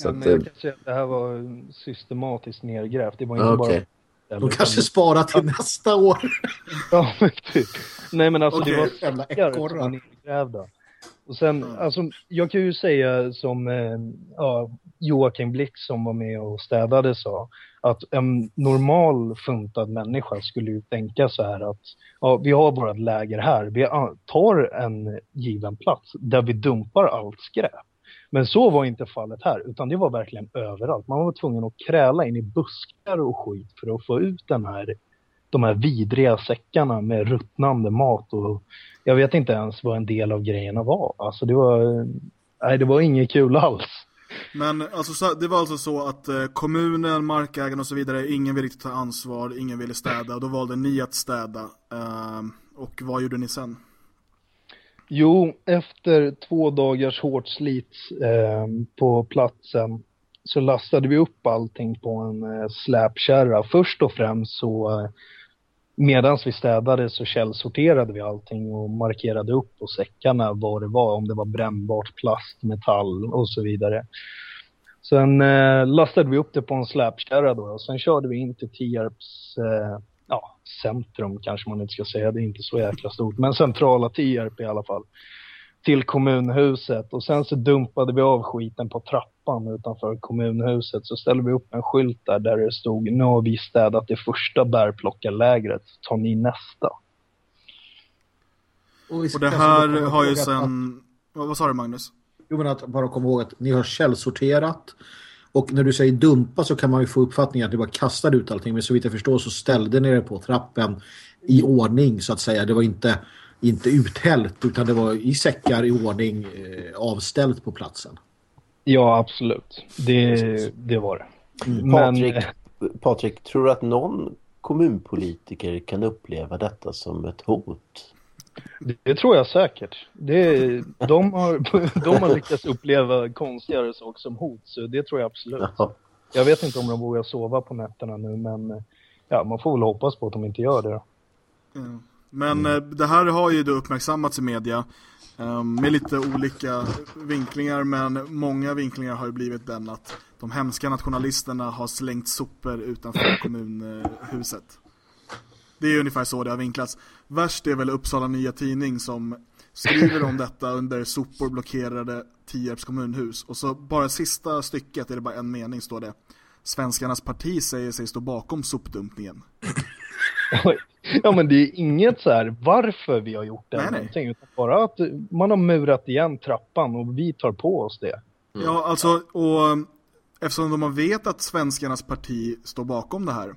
Så ja, att, men jag kan säga att det här var systematiskt nedgrävt. Det var inte okay. bara de kanske sparar till nästa år. ja, men typ. Nej, men alltså okay. det var säckar som var nedgrävda. Och sen, mm. alltså, jag kan ju säga som eh, ja, Joakim Blix som var med och städade sa, att en normal funtad människa skulle ju tänka så här att ja, vi har vårt läger här, vi tar en given plats där vi dumpar allt skräp. Men så var inte fallet här, utan det var verkligen överallt. Man var tvungen att kräla in i buskar och skit för att få ut den här, de här vidriga säckarna med ruttnande mat. Och jag vet inte ens vad en del av grejerna var. Alltså det var, nej, det var inget kul alls. Men alltså, det var alltså så att eh, kommunen, markägaren och så vidare, ingen ville riktigt ta ansvar, ingen ville städa och då valde ni att städa. Eh, och vad gjorde ni sen? Jo, efter två dagars hårt slit eh, på platsen så lastade vi upp allting på en eh, släpkärra. Först och främst så eh, medan vi städade så källsorterade vi allting och markerade upp på säckarna vad det var, om det var brännbart, plast, metall och så vidare. Sen eh, lastade vi upp det på en släpkärra då och sen körde vi in till Tierps eh, ja, centrum kanske man inte ska säga, det är inte så jäkla stort, men centrala Tierp i alla fall till kommunhuset och sen så dumpade vi av skiten på trappan utanför kommunhuset så ställde vi upp en skylt där där det stod nu har vi städat det första bärplockarlägret, tar ni nästa? Och, och det här har ju sen, att... vad sa du Magnus? Jo men att bara komma ihåg att ni har källsorterat och när du säger dumpa så kan man ju få uppfattningen att ni bara kastade ut allting men så vitt jag förstår så ställde ni det på trappen i ordning så att säga. Det var inte inte uthällt utan det var i säckar i ordning eh, avställt på platsen. Ja, absolut. Det, det var det. Mm. Patrik, Men... Patrik, tror du att någon kommunpolitiker kan uppleva detta som ett hot? Det, tror jag säkert. Det, de, har, de har lyckats uppleva konstigare saker som hot, så det tror jag absolut. Jag vet inte om de vågar sova på nätterna nu, men ja, man får väl hoppas på att de inte gör det. Mm. Men mm. Eh, det här har ju då uppmärksammats i media um, med lite olika vinklingar men många vinklingar har ju blivit den att de hemska nationalisterna har slängt sopor utanför kommunhuset. Det är ungefär så det har vinklats. Värst är väl Uppsala Nya Tidning som skriver om detta under sopor blockerade Tierps kommunhus. Och så bara sista stycket är det bara en mening står det. Svenskarnas parti säger sig stå bakom sopdumpningen. ja men det är inget så här varför vi har gjort det. Nej, nej. Utan bara att man har murat igen trappan och vi tar på oss det. Mm. Ja alltså och eftersom de har vet att svenskarnas parti står bakom det här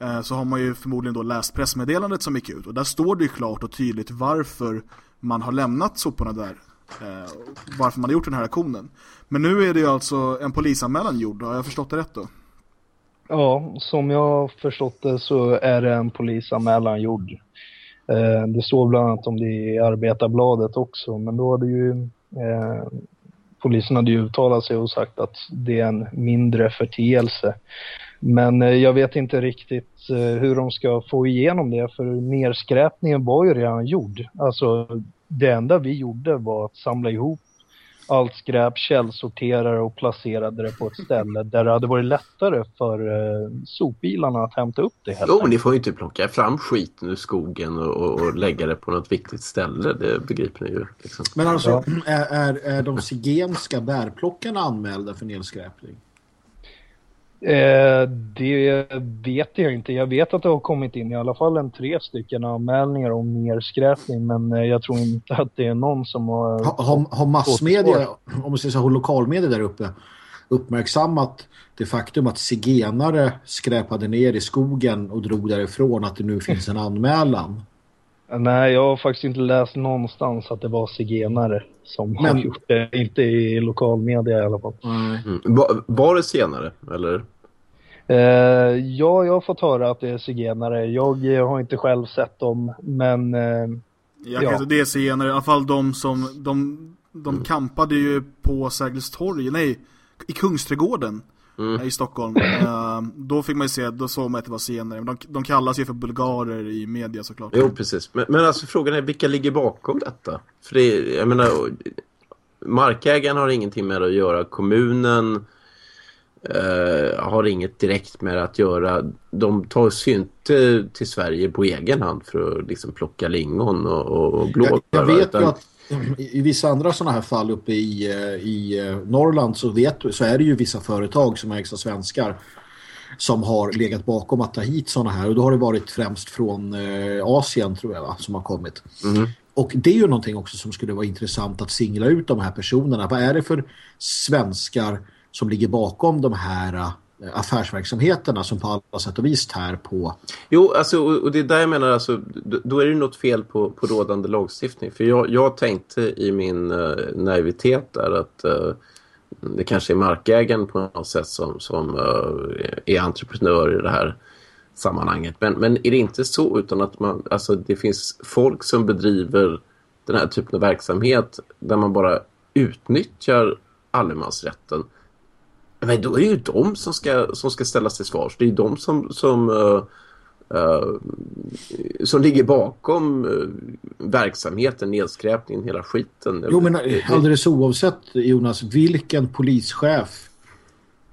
Eh, så har man ju förmodligen då läst pressmeddelandet som gick ut och där står det ju klart och tydligt varför man har lämnat soporna där eh, varför man har gjort den här aktionen. Men nu är det ju alltså en polisanmälan gjord, har jag förstått det rätt då? Ja, som jag har förstått det så är det en polisanmälan gjord. Eh, det står bland annat om det i Arbetarbladet också, men då hade ju eh, polisen hade ju uttalat sig och sagt att det är en mindre förteelse. Men eh, jag vet inte riktigt eh, hur de ska få igenom det, för nedskräpningen var ju redan gjord. Alltså det enda vi gjorde var att samla ihop allt skräp, källsorterade och placerade det på ett ställe där det hade varit lättare för eh, sopbilarna att hämta upp det. Jo, men ni får ju inte plocka fram skiten ur skogen och, och, och, lägga det på något viktigt ställe, det begriper ni ju. Liksom. Men alltså, ja. är, är, är de zigenska bärplockarna anmälda för nedskräpning? Eh, det vet jag inte. Jag vet att det har kommit in i alla fall en tre stycken anmälningar om nedskräpning men eh, jag tror inte att det är någon som har... Har, har, har massmedia, om man säger så, har lokalmedia där uppe uppmärksammat det faktum att zigenare skräpade ner i skogen och drog därifrån att det nu finns en anmälan? Nej, jag har faktiskt inte läst någonstans att det var zigenare som Men... har gjort det. Inte i lokalmedia i alla fall. Mm. Var, var det zigenare, eller? Uh, ja, jag har fått höra att det är zigenare. Jag, jag har inte själv sett dem, men... Uh, jag ja. det är zigenare. I alla fall de som... De, de mm. kampade ju på Sergels torg. Nej, i Kungsträdgården mm. i Stockholm. Uh, då fick man ju se, då såg man att det var zigenare. De, de kallas ju för bulgarer i media såklart. Jo, precis. Men, men alltså frågan är, vilka ligger bakom detta? För det, jag menar, markägaren har ingenting med det att göra. Kommunen Uh, har inget direkt med att göra. De tar sig inte till Sverige på egen hand för att liksom plocka lingon och, och blåbär. Jag, jag vet utan... ju att i vissa andra sådana här fall uppe i, eh, i eh, Norrland så, vet, så är det ju vissa företag som ägs av svenskar som har legat bakom att ta hit sådana här. Och då har det varit främst från eh, Asien tror jag va, som har kommit. Mm. Och det är ju någonting också som skulle vara intressant att singla ut de här personerna. Vad är det för svenskar som ligger bakom de här Eh, affärsverksamheterna som på alla sätt och vis här på... Jo, alltså, och det är där jag menar, alltså, då är det något fel på, på rådande lagstiftning. För jag, jag tänkte i min uh, naivitet där att uh, det kanske är markägaren på något sätt som, som uh, är entreprenör i det här sammanhanget. Men, men är det inte så utan att man, alltså, det finns folk som bedriver den här typen av verksamhet där man bara utnyttjar allemansrätten men då är det ju de som ska, som ska ställas till svars. Det är ju de som, som, uh, uh, som ligger bakom uh, verksamheten, nedskräpningen, hela skiten. Jo, men alldeles oavsett, Jonas, vilken polischef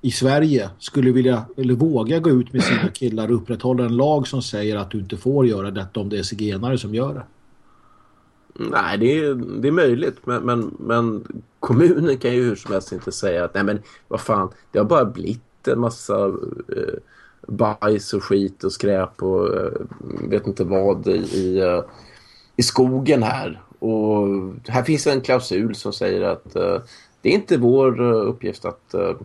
i Sverige skulle vilja eller våga gå ut med sina killar och upprätthålla en lag som säger att du inte får göra detta om det är zigenare som gör det? Nej, det är, det är möjligt. Men, men, men kommunen kan ju hur som helst inte säga att nej men vad fan, det har bara blivit en massa eh, bajs och skit och skräp och eh, vet inte vad i, i, eh, i skogen här. Och här finns en klausul som säger att eh, det är inte vår eh, uppgift att eh,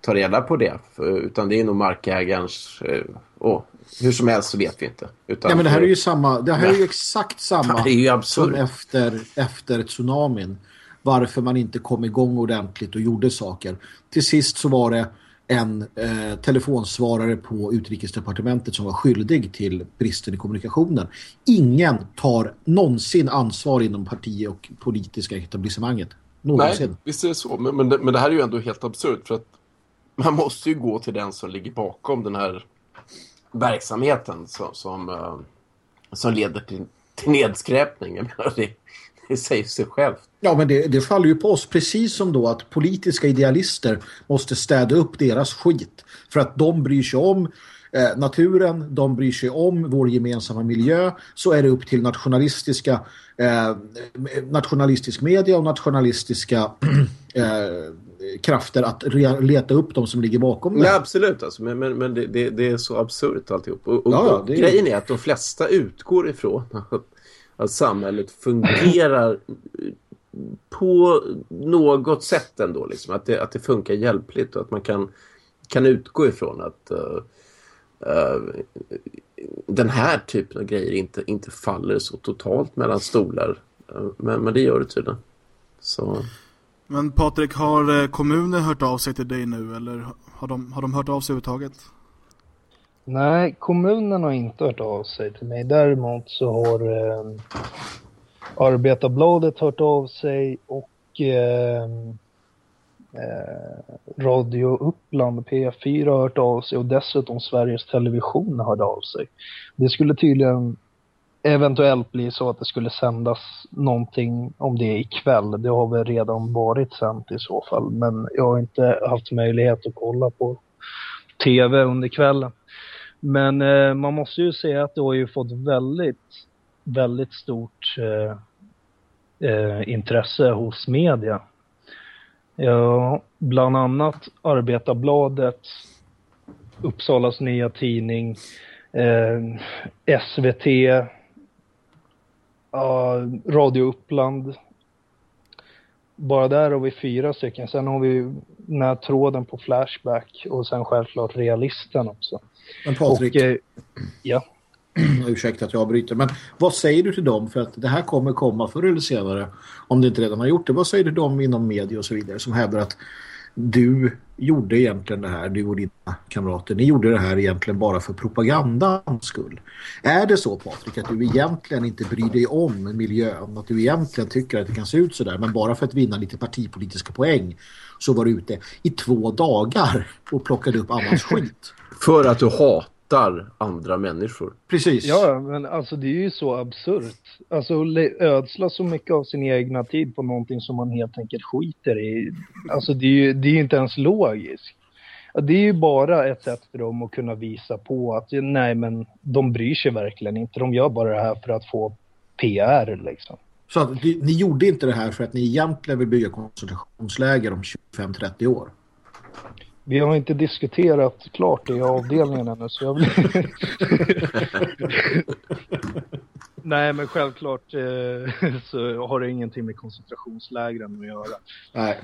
ta reda på det. För, utan det är nog markägarens... Eh, och hur som helst så vet vi inte. Utan Nej, men det här är ju samma. Det här är ju exakt samma det är ju som efter, efter tsunamin. Varför man inte kom igång ordentligt och gjorde saker. Till sist så var det en eh, telefonsvarare på utrikesdepartementet som var skyldig till bristen i kommunikationen. Ingen tar någonsin ansvar inom parti och politiska etablissemanget. Någonsin. Nej, visst är det så. Men, men, det, men det här är ju ändå helt absurt för att man måste ju gå till den som ligger bakom den här verksamheten som, som, eh, som leder till, till nedskräpning. Jag menar, det, det säger sig självt. Ja, men det, det faller ju på oss. Precis som då att politiska idealister måste städa upp deras skit. För att de bryr sig om eh, naturen, de bryr sig om vår gemensamma miljö. Så är det upp till nationalistiska eh, nationalistisk media och nationalistiska eh, krafter att leta upp de som ligger bakom det. Ja, absolut. Alltså. Men, men, men det, det, det, är så absurt alltihop. Och, och, ja, och grejen är att de flesta utgår ifrån att att samhället fungerar på något sätt ändå. Liksom. Att, det, att det funkar hjälpligt och att man kan, kan utgå ifrån att uh, uh, den här typen av grejer inte, inte faller så totalt mellan stolar. Uh, men, men det gör det tydligen. Så... Men Patrik, har eh, kommunen hört av sig till dig nu eller har de, har de hört av sig överhuvudtaget? Nej, kommunen har inte hört av sig till mig. Däremot så har eh, Arbetarbladet hört av sig och eh, eh, Radio Uppland P4 har hört av sig och dessutom Sveriges Television har hört av sig. Det skulle tydligen eventuellt bli så att det skulle sändas någonting om det ikväll. Det har väl redan varit sänt i så fall, men jag har inte haft möjlighet att kolla på tv under kvällen. Men eh, man måste ju säga att det har ju fått väldigt, väldigt stort eh, eh, intresse hos media. Ja, bland annat Arbetarbladet, Uppsalas nya tidning, eh, SVT, Radio Uppland. Bara där har vi fyra stycken. Sen har vi den här tråden på Flashback och sen självklart Realisten också. Men Patrik, och, eh, ja. ursäkta att jag avbryter, men vad säger du till dem? För att det här kommer komma förr eller senare, om det inte redan har gjort det. Vad säger du till dem inom media och så vidare som hävdar att du gjorde egentligen det här, du och dina kamrater, ni gjorde det här egentligen bara för propagandans skull. Är det så Patrik att du egentligen inte bryr dig om miljön, att du egentligen tycker att det kan se ut så där, men bara för att vinna lite partipolitiska poäng så var du ute i två dagar och plockade upp annans skit? För att du hatar andra människor. Precis. Ja, men alltså det är ju så absurt. Alltså ödsla så mycket av sin egna tid på någonting som man helt enkelt skiter i. Alltså det är ju det är inte ens logiskt. Det är ju bara ett sätt för dem att kunna visa på att nej men de bryr sig verkligen inte. De gör bara det här för att få PR liksom. Så att, ni gjorde inte det här för att ni egentligen vill bygga koncentrationsläger om 25-30 år? Vi har inte diskuterat klart det i avdelningen ännu så jag vill... Nej men självklart eh, så har det ingenting med koncentrationslägren att göra. Nej.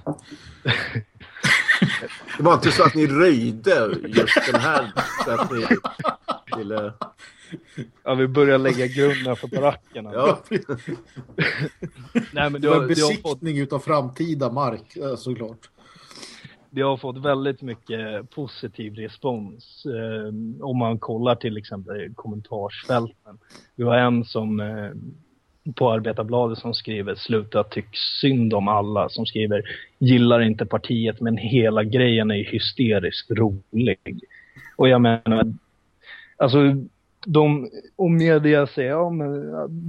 det var inte så att ni röjde just den här så att ni ville... Ja, vi börjar lägga grunden för barackerna. Ja. Nej, men det var en besiktning fått... utav framtida mark, såklart det har fått väldigt mycket positiv respons. Eh, om man kollar till exempel kommentarsfälten. Vi har en som eh, på Arbetarbladet som skriver sluta tyck synd om alla som skriver gillar inte partiet men hela grejen är hysteriskt rolig. Och jag menar, alltså de, och media säger ja, men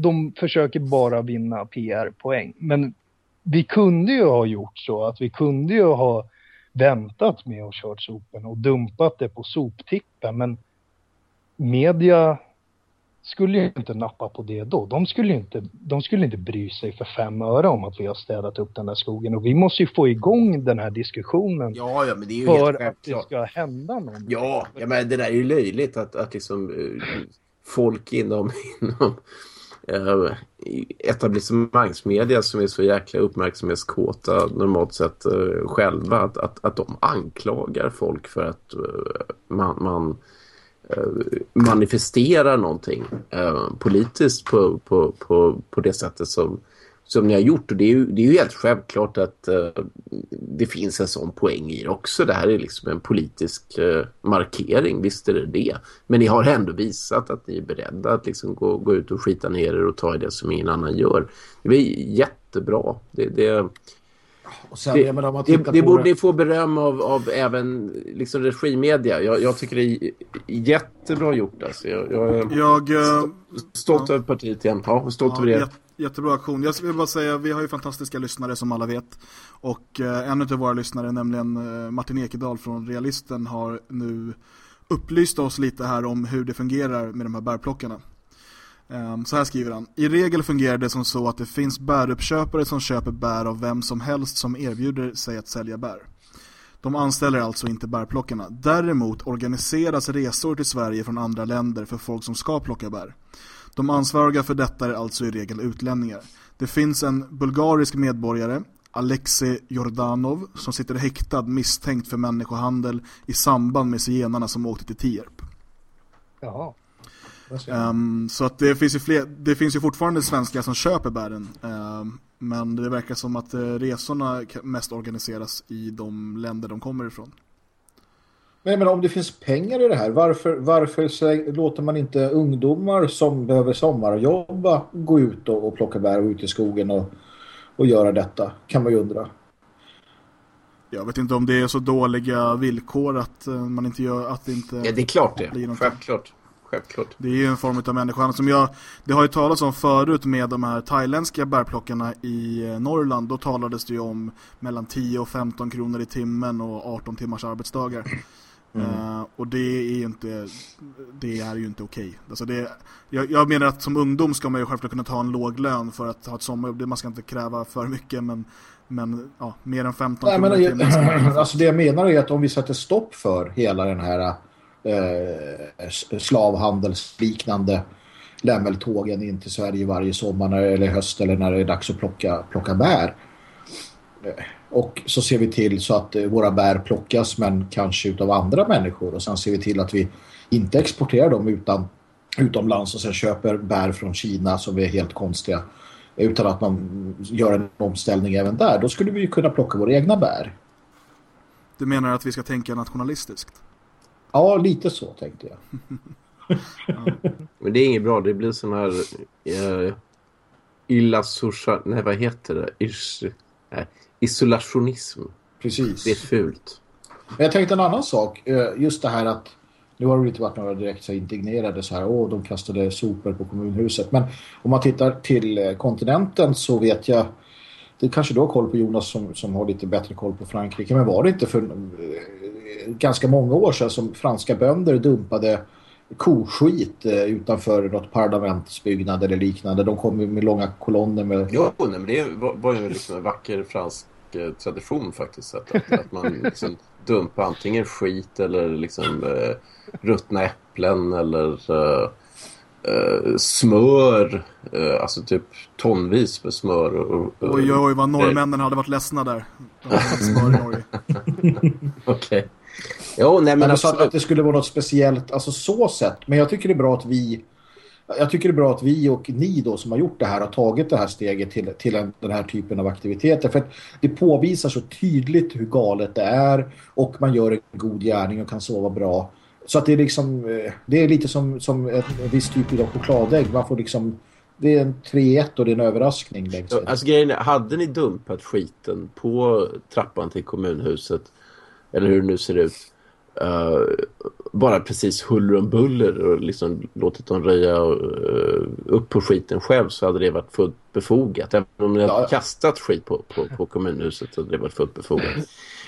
de försöker bara vinna PR-poäng. Men vi kunde ju ha gjort så att vi kunde ju ha väntat med att köra sopen och dumpat det på soptippen. Men media skulle ju inte nappa på det då. De skulle, inte, de skulle inte bry sig för fem öre om att vi har städat upp den där skogen. Och vi måste ju få igång den här diskussionen. Ja, ja men det är ju för helt att det ska hända någonting. Ja, ja men det där är ju löjligt att, att liksom uh, folk inom, inom Eh, etablissemangsmedia som är så jäkla uppmärksamhetskåta normalt sett eh, själva att, att, att de anklagar folk för att eh, man, man Eh, manifesterar någonting eh, politiskt på, på, på, på det sättet som, som ni har gjort. Och det är ju, det är ju helt självklart att uh, det finns en sån poäng i det också. Det här är liksom en politisk uh, markering, visst är det det. Men ni har ändå visat att ni är beredda att liksom gå, gå ut och skita ner er och ta i det som ingen annan gör. Det är jättebra. Det, det, Sen, det, menar, det, det borde ni få beröm av, av även liksom regimedia. Jag, jag tycker det är jättebra gjort. Alltså. Jag, jag, jag uh, stolt ja. över partiet igen. Ja, stolt ja, över det jättebra aktion. Jag vill bara säga, vi har ju fantastiska lyssnare som alla vet. Och eh, en av våra lyssnare, nämligen eh, Martin Ekedal från Realisten, har nu upplyst oss lite här om hur det fungerar med de här bärplockarna. Ehm, så här skriver han. I regel fungerar det som så att det finns bäruppköpare som köper bär av vem som helst som erbjuder sig att sälja bär. De anställer alltså inte bärplockarna. Däremot organiseras resor till Sverige från andra länder för folk som ska plocka bär. De ansvariga för detta är alltså i regel utlänningar. Det finns en bulgarisk medborgare, Alexei Jordanov, som sitter häktad misstänkt för människohandel i samband med zigenarna som åkte till Tierp. Jaha. Um, så att det finns, ju fler, det finns ju fortfarande svenskar som köper bären. Um, men det verkar som att uh, resorna mest organiseras i de länder de kommer ifrån. Men, men om det finns pengar i det här, varför, varför låter man inte ungdomar som behöver sommarjobba gå ut och, och plocka bär och ut i skogen och, och göra detta? Kan man ju undra. Jag vet inte om det är så dåliga villkor att uh, man inte gör att det inte Ja, det är klart det. Självklart självklart. Det är ju en form av människohandel som jag, det har ju talats om förut med de här thailändska bärplockarna i eh, Norrland. Då talades det ju om mellan 10 och 15 kronor i timmen och 18 timmars arbetsdagar. Mm. Uh, och det är ju inte det är ju inte okej. Okay. Alltså det, jag, jag, menar att som ungdom ska man ju självklart kunna ta en låg lön för att ha ett sommarjobb. Man ska inte kräva för mycket men, men ja, mer än 15 Nej, timmen. Alltså det jag menar är att om vi sätter stopp för hela den här eh, slavhandelsliknande lämmeltågen in till Sverige varje sommar eller höst eller när det är dags att plocka, plocka bär. Och så ser vi till så att eh, våra bär plockas men kanske av andra människor och sen ser vi till att vi inte exporterar dem utan utomlands och sen köper bär från Kina som är helt konstiga utan att man gör en omställning även där. Då skulle vi ju kunna plocka våra egna bär. Du menar att vi ska tänka nationalistiskt? Ja, lite så tänkte jag. Men det är inget bra. Det blir sån här... Eh, illasorsa... Nej, vad heter det? Is, nej, isolationism. Precis. Det är fult. Men jag tänkte en annan sak. Eh, just det här att... Nu har det inte varit några direkt så indignerade så här. Åh, de kastade sopor på kommunhuset. Men om man tittar till eh, kontinenten så vet jag det kanske du har koll på Jonas som, som har lite bättre koll på Frankrike. Men var det inte för eh, ganska många år sedan som franska bönder dumpade koskit utanför något parlamentsbyggnad eller liknande. De kom med långa kolonner med... Ja, nej, men det var, var ju liksom en vacker fransk eh, tradition faktiskt. Att, att, att man liksom dumpar antingen skit eller liksom eh, ruttna äpplen eller... Eh, Uh, smör, uh, alltså typ tonvis med smör. Och, och, oj, oj, vad norrmännen hade varit ledsna där. smör i Norge. Okej. Okay. Jo, nej men, alltså, att det skulle vara något speciellt, alltså så sett. Men jag tycker det är bra att vi jag tycker det är bra att vi och ni då som har gjort det här har tagit det här steget till, till en, den här typen av aktiviteter. För att det påvisar så tydligt hur galet det är och man gör en god gärning och kan sova bra. Så att det är liksom eh, det är lite som, som en, viss typ av chokladägg. Man får liksom det är en 3-1 och det är en överraskning. Alltså grejen är, hade ni dumpat skiten på trappan till kommunhuset eller hur det nu ser ut uh, bara precis huller om buller och liksom låtit dem röja eh, upp på skiten själv så hade det varit fullt befogat. Även om ni har kastat skit på, på, på kommunhuset så det var fullt befogat.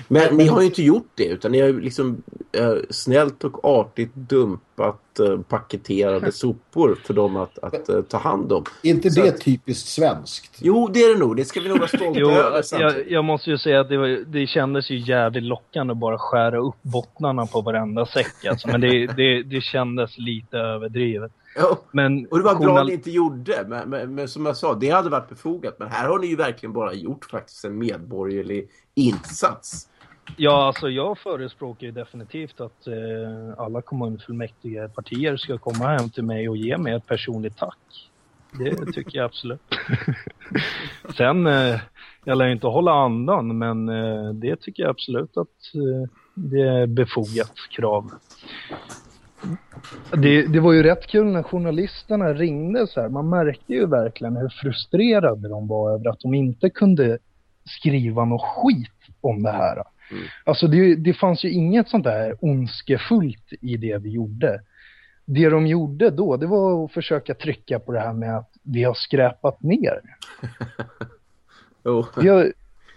Men ni har ju inte gjort det utan ni har ju liksom eh, snällt och artigt dumpat eh, paketerade sopor för dem att, att eh, ta hand om. Är inte Så det att- typiskt svenskt? Jo, det är det nog. Det ska vi nog vara stolta Jo, över jag, jag måste ju säga att det, var, det kändes ju jävligt lockande att bara skära upp bottnarna på varenda säck. Alltså. Men det, det, det kändes lite överdrivet. Ja. Men Och det var bra journal- att ni inte gjorde. Men, men, men som jag sa, det hade varit befogat. Men här har ni ju verkligen bara gjort faktiskt en medborgerlig insats. Ja, alltså jag förespråkar ju definitivt att eh, alla kommunfullmäktige partier ska komma hem till mig och ge mig ett personligt tack. Det tycker jag absolut. Sen, eh, jag lär inte hålla andan, men eh, det tycker jag absolut att eh, det är befogat krav. Det, det var ju rätt kul när journalisterna ringde så här. Man märkte ju verkligen hur frustrerade de var över att de inte kunde skriva något skit om det här. Alltså det, det fanns ju inget sånt där ondskefullt i det vi gjorde. Det de gjorde då, det var att försöka trycka på det här med att vi har skräpat ner. Jo. Vi har,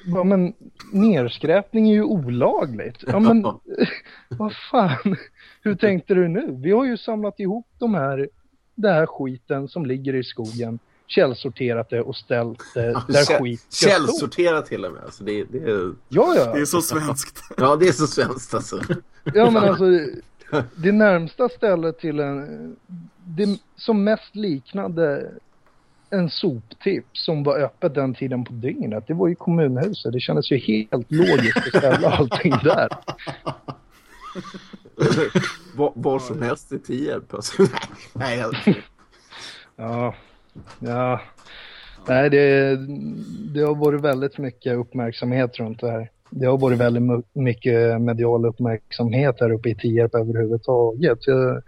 ja, men nerskräpning är ju olagligt. Ja men vad fan, hur tänkte du nu? Vi har ju samlat ihop de här, den här skiten som ligger i skogen, källsorterat det och ställt det där Käll- skit ska stå. Källsortera till och med. Alltså det, det är, Ja, ja. Det är så svenskt. ja, det är så svenskt alltså. Ja men alltså det närmsta stället till en det som mest liknade en soptipp som var öppet den tiden på dygnet det var ju kommunhuset. Det kändes ju helt logiskt att ställa allting där. Var, var som helst i Tierp. Alltså. Nej, Ja, ja. Nej det, det har varit väldigt mycket uppmärksamhet runt det här. Det har varit väldigt mycket medial uppmärksamhet här uppe i Tierp överhuvudtaget. Jag,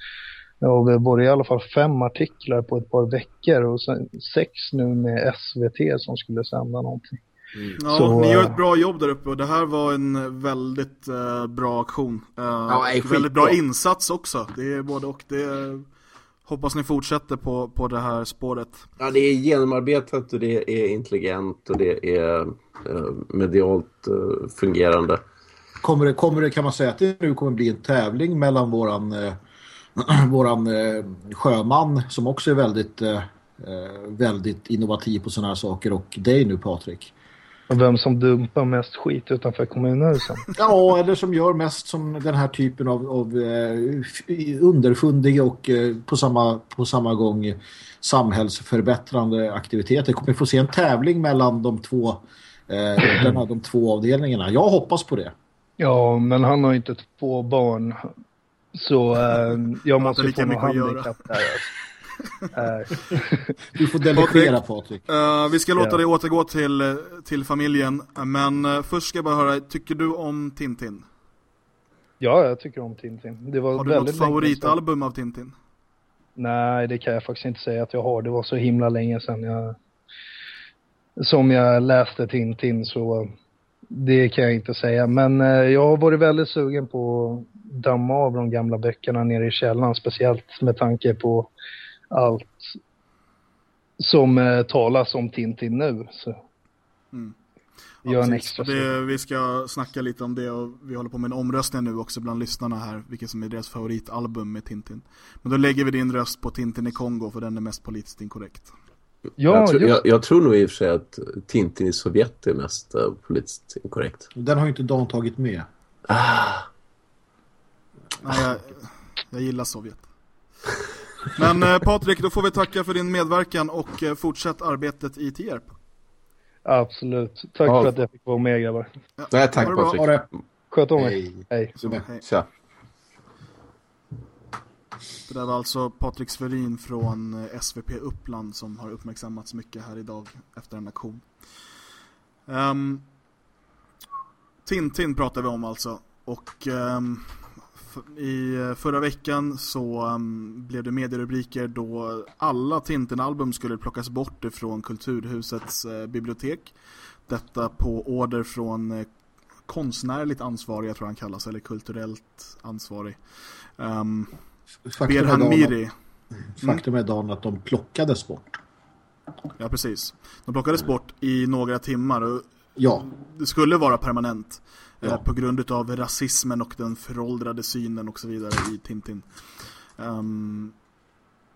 har väl varit i alla fall fem artiklar på ett par veckor och sen sex nu med SVT som skulle sända någonting. Ja, Så, ni gör eh, ett bra jobb där uppe och det här var en väldigt eh, bra aktion. Eh, Ja, det är och väldigt bra insats också. Det är både och. Det är, hoppas ni fortsätter på, på det här spåret. Ja, det är genomarbetat och det är intelligent och det är eh, medialt eh, fungerande. Kommer det, kommer det, kan man säga att det nu kommer bli en tävling mellan våran, eh, våran eh, sjöman som också är väldigt, eh, eh, väldigt innovativ på sådana här saker och dig nu Patrik? Och vem som dumpar mest skit utanför kommunhusen. Ja, eller som gör mest som den här typen av, av underfundig och på, samma, på samma gång samhällsförbättrande aktiviteter. Kommer vi få se en tävling mellan de två, eh, de två avdelningarna? Jag hoppas på det. Ja, men han har inte två barn. Så eh, jag måste få något handikapp där. alltså. Eh, Du får delegera Patrik. Eh, vi ska låta Ja. dig återgå till, till familjen. Men eh, först ska jag bara höra, tycker du om Tintin? ja, jag tycker om Tintin. Det var Har du väldigt något favoritalbum av Tintin? Nej, det kan jag faktiskt inte säga att jag har. Det var så himla länge sedan jag som jag läste Tintin så det kan jag inte säga. Men jag har varit väldigt sugen på damma av de gamla böckerna nere i källaren. Speciellt med tanke på allt som eh, talas om Tintin nu. Så. Mm. Precis. extra det, Vi ska snacka lite om det och vi håller på med en omröstning nu också bland lyssnarna här. Vilket som är deras favoritalbum med Tintin. Men då lägger vi din röst på Tintin i Kongo för den är mest politiskt inkorrekt. Ja, jag, tror, jag, jag tror nog i och för sig att Tintin i Sovjet är mest uh, politiskt inkorrekt. Den har ju inte Dan tagit med. Nej, jag, jag gillar Sovjet. Men eh, Patrik, då får vi tacka för din medverkan och eh, fortsätt arbetet i Tierp. Absolut. Tack Ja. för att jag fick vara med grabbar. Ja, Nej, tack. Patrik. Sköt om. Hej. Hej. Hej. Tja. Det där var alltså Patrik Sverin från eh, SVP Uppland som har uppmärksammats mycket här idag efter en aktion. Um, Tintin pratar vi om alltså. Och ehm, f- i eh, förra veckan så ehm, blev det medierubriker då alla Tintin-album skulle plockas bort ifrån Kulturhusets eh, bibliotek. Detta på order från eh, konstnärligt ansvarig, jag tror han kallas, eller kulturellt ansvarig. Um, Berhan Miri. faktum är Dan att de plockades bort. Ja, precis. De plockades bort i några timmar och Ja, det skulle vara permanent. Ja. Eh, på grund av rasismen och den föråldrade synen och så vidare i Tintin. Ehm,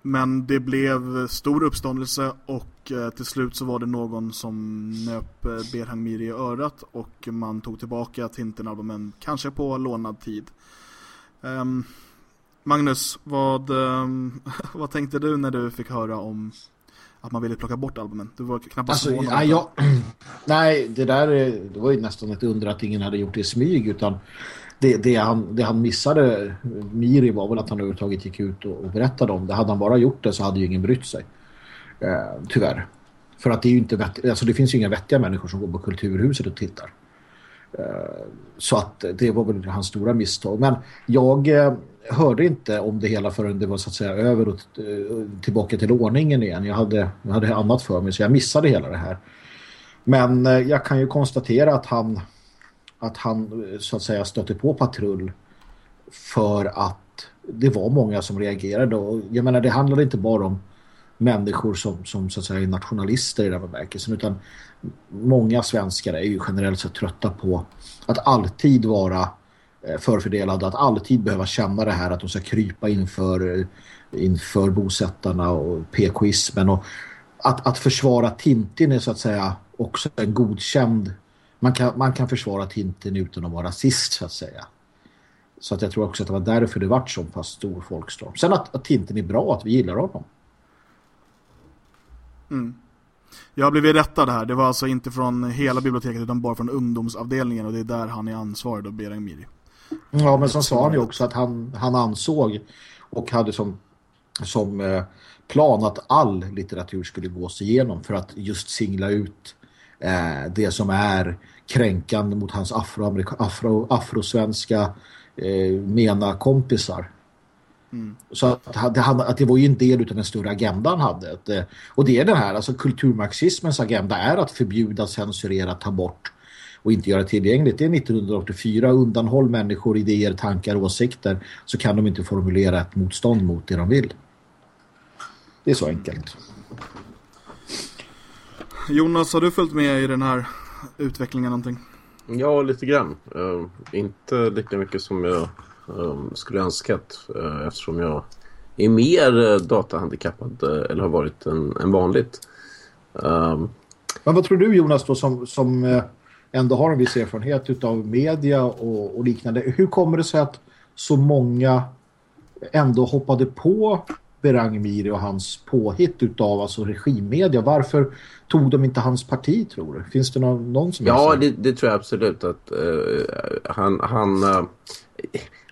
men det blev stor uppståndelse och eh, till slut så var det någon som nöp eh, Berhang Miri i örat och man tog tillbaka Tintin-albumen, kanske på lånad tid. Ehm, Magnus, vad, ehm, vad tänkte du när du fick höra om att man ville plocka bort albumen? Du var knappast Alltså, nej, jag, nej, det där är- det var ju nästan ett under att ingen hade gjort det i smyg utan det, det, han, det han missade Miri var väl att han överhuvudtaget gick ut och, och berättade om det. Hade han bara gjort det så hade ju ingen brytt sig. Eh, tyvärr. För att det är ju inte vett, alltså det finns ju inga vettiga människor som går på Kulturhuset och tittar. Eh, så att det var väl hans stora misstag. Men jag eh, hörde inte om det hela förrän det var så att säga över och eh, tillbaka till ordningen igen. Jag hade, jag hade annat för mig så jag missade hela det här. Men eh, jag kan ju konstatera att han att han eh, så att säga stötte på patrull för att det var många som reagerade och jag menar det handlade inte bara om människor som, som så att säga är nationalister i den bemärkelsen utan många svenskar är ju generellt sett trötta på att alltid vara Eh, förfördelade, att alltid behöva känna det här att de ska krypa inför, inför bosättarna och PKismen och att, att försvara Tintin är så att säga också en godkänd man kan, man kan försvara Tintin utan att vara rasist så att säga. Så att jag tror också att det var därför det vart så pass stor folkstorm. Sen att, att Tintin är bra, att vi gillar honom. Mm. Jag har blivit rättad här. Det var alltså inte från hela biblioteket utan bara från ungdomsavdelningen och det är där han är ansvarig då, Berang Miri. Ja, men sen sa han ju också att han, han ansåg och hade som, som eh, plan att all litteratur skulle gås igenom för att just singla ut eh, det som är kränkande mot hans afroamerika- afro, afrosvenska eh, mena kompisar. Så att, att det var ju en del av den större agenda han hade. Eh, och det är den här, alltså kulturmarxismens agenda är att förbjuda, censurera, ta bort och inte göra tillgängligt. Det är 1984, undanhåll människor idéer, tankar, åsikter så kan de inte formulera ett motstånd mot det de vill. Det är så enkelt. Jonas, har du följt med i den här utvecklingen någonting? Ja, lite grann. Eh, inte lika mycket som jag eh, skulle önskat uh, eftersom jag är mer uh, datahandikappad uh, eller har varit än, än vanligt. Um, Men vad tror du Jonas då som, som eh, ändå har en viss erfarenhet utav media och, och liknande. Hur kommer det sig att så många ändå hoppade på Berang Miri och hans påhitt utav alltså regimmedia? Varför tog de inte hans parti tror du? Finns det någon, någon som Ja, det, det tror jag absolut att uh, han... han uh,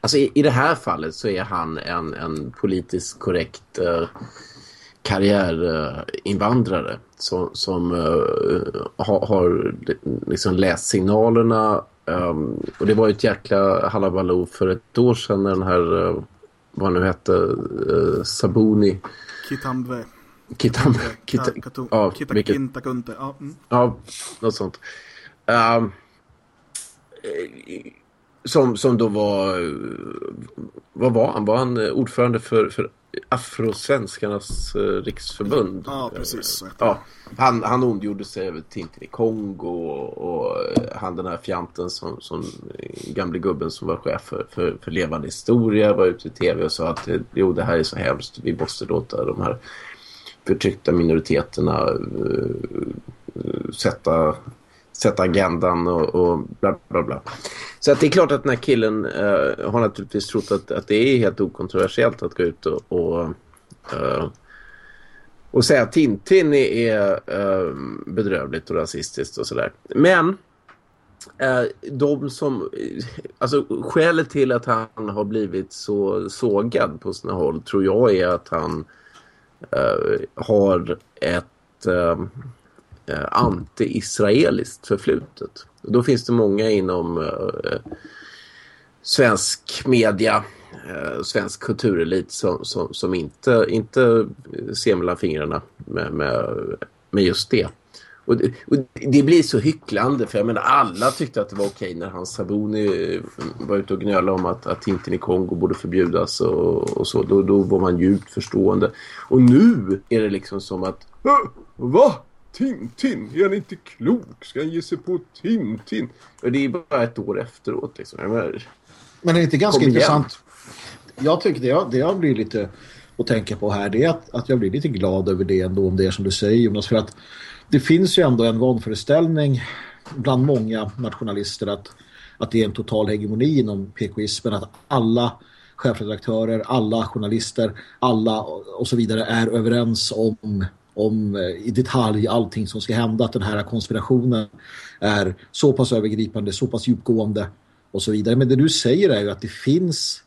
alltså i, i det här fallet så är han en, en politiskt korrekt uh, karriärinvandrare som, som har, har liksom läst signalerna um, och det var ju ett jäkla halabaloo för ett år sedan när den här vad han nu hette Sabuni Kitambe. Kitam, kita, Katu, ja, kita, vilket. Ja, mm. ja, något sånt. Um, som, som då var... Vad var han? Var han ordförande för, för Afrosvenskarnas uh, riksförbund? Ja, precis. Ja, han, han ondgjorde sig över Tintin i Kongo och, och han den här fjanten som, som gamle gubben som var chef för, för, för levande historia var ute i tv och sa att jo det här är så hemskt, vi måste låta de här förtryckta minoriteterna uh, sätta, sätta agendan och, och bla bla bla. Så att det är klart att den här killen uh, har naturligtvis trott att, att det är helt okontroversiellt att gå ut och, och, uh, och säga att Tintin är eh, bedrövligt och rasistiskt och sådär. Men de som, alltså skälet till att han har blivit så sågad på sina håll tror jag är att han Uh, har ett uh, Eh, anti-israeliskt förflutet. Och då finns det många inom eh, eh, svensk media, svensk kulturelit som, som, som, inte, inte ser mellan fingrarna med, med, med just det. Och det, och det, blir så hycklande för jag menar alla tyckte att det var okej när han Sabuni var ute och gnölade om att, att Tintin i Kongo borde förbjudas och, och så. Då, då var man djupt förstående. Och nu är det liksom som att Va? Tintin? Är han inte klok? Ska han ge sig på Tintin? Och det är bara ett år efteråt liksom. Menar, Men är det inte ganska intressant? Jag tycker det jag, det jag blir lite att tänka på här det är att, att jag blir lite glad över det ändå om det är som du säger Jonas för att det finns ju ändå en vanföreställning bland många nationalister att, att det är en total hegemoni inom PKismen att alla chefredaktörer, alla journalister, alla och så vidare är överens om om eh, i detalj allting som ska hända att den här konspirationen är så pass övergripande, så pass djupgående och så vidare. Men det du säger är ju att det finns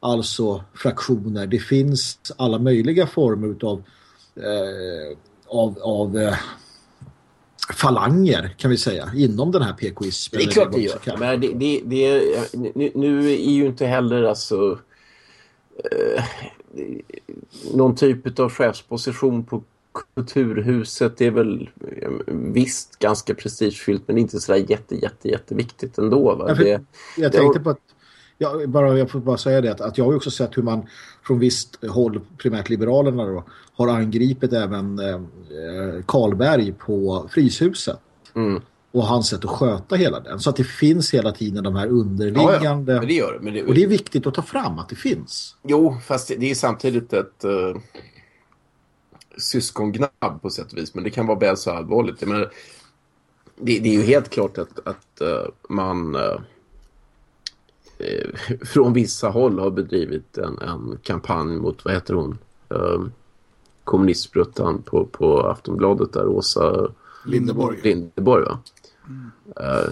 alltså fraktioner, det finns alla möjliga former utav, eh, av, av eh, falanger kan vi säga inom den här PKismen. Det är klart det gör. Men det, det, det, nu, nu är ju inte heller alltså eh, någon typ av chefsposition på Kulturhuset är väl visst ganska prestigefyllt men inte sådär jätte, jätte, jätteviktigt ändå. Va? Ja, det, jag tänkte på att jag, bara, jag får bara säga det att, att jag har också sett hur man från visst håll, primärt Liberalerna då, har angripit även eh, Karlberg på Fryshuset. Mm. Och hans sätt att sköta hela den. Så att det finns hela tiden de här underliggande... Ja, ja. Men det gör men det. Och det är viktigt att ta fram att det finns. Jo, fast det är samtidigt ett... Uh syskongnabb på sätt och vis. Men det kan vara väl så allvarligt. Men det, det är ju helt klart att, att uh, man uh, från vissa håll har bedrivit en, en kampanj mot, vad heter hon? Uh, kommunistbruttan på, på Aftonbladet där, Åsa Lindeborg. Lindeborg va? Mm.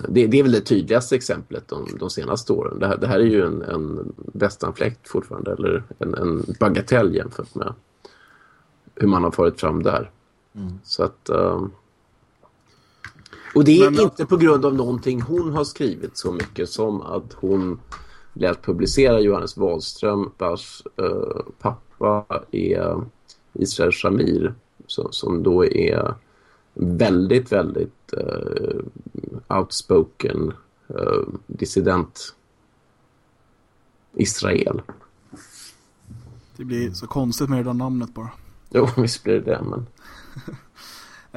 Det, det, är väl det tydligaste exemplet de, de senaste åren. Det här, det här är ju en, en västanfläkt fortfarande, eller en, en bagatell jämfört med hur man har farit fram där. Mm. Så att... Uh... Och det är Men, inte på grund av någonting hon har skrivit så mycket som att hon lät publicera Johannes Wahlström vars uh, pappa är Israel Shamir så, som då är väldigt, väldigt uh, outspoken dissident Israel. Det blir så konstigt med det där namnet bara. Jo, visst blir det det, men...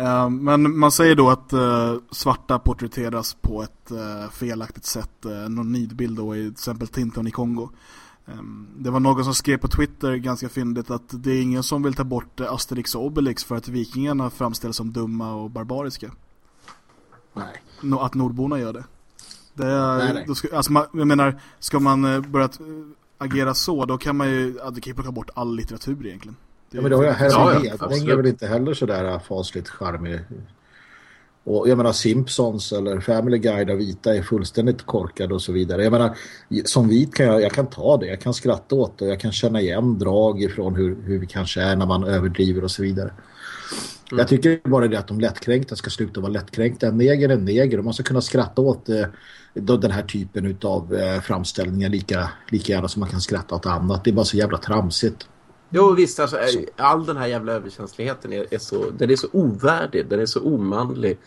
uh, men man säger då att uh, svarta porträtteras på ett uh, felaktigt sätt. Någon nidbild då i till exempel Tintin i Kongo. Um, det var någon som skrev på Twitter ganska fyndigt att det är ingen som vill ta bort Asterix och Obelix för att vikingarna framställs som dumma och barbariska. Nej. No, att nordborna gör det. det är, nej, nej. Ska, alltså, man, jag menar, ska man börja agera så, då kan man ju, ja, du kan ju plocka bort all litteratur egentligen. Ja, men det har jag heller ja, ja, är väl inte heller sådär fasligt charmig. Och jag menar Simpsons eller Family Guy där vita är fullständigt korkade och så vidare. Jag menar, som vit kan jag, jag kan ta det. Jag kan skratta åt det. Jag kan känna igen drag ifrån hur, hur vi kanske är när man överdriver och så vidare. Mm. Jag tycker bara det att de lättkränkta ska sluta vara lättkränkta. En neger är en neger och man ska kunna skratta åt eh, den här typen av eh, framställningar lika, lika gärna som man kan skratta åt annat. Det är bara så jävla tramsigt. Jo visst, alltså, all den här jävla överkänsligheten är, är, så, den är så ovärdig, den är så omanlig.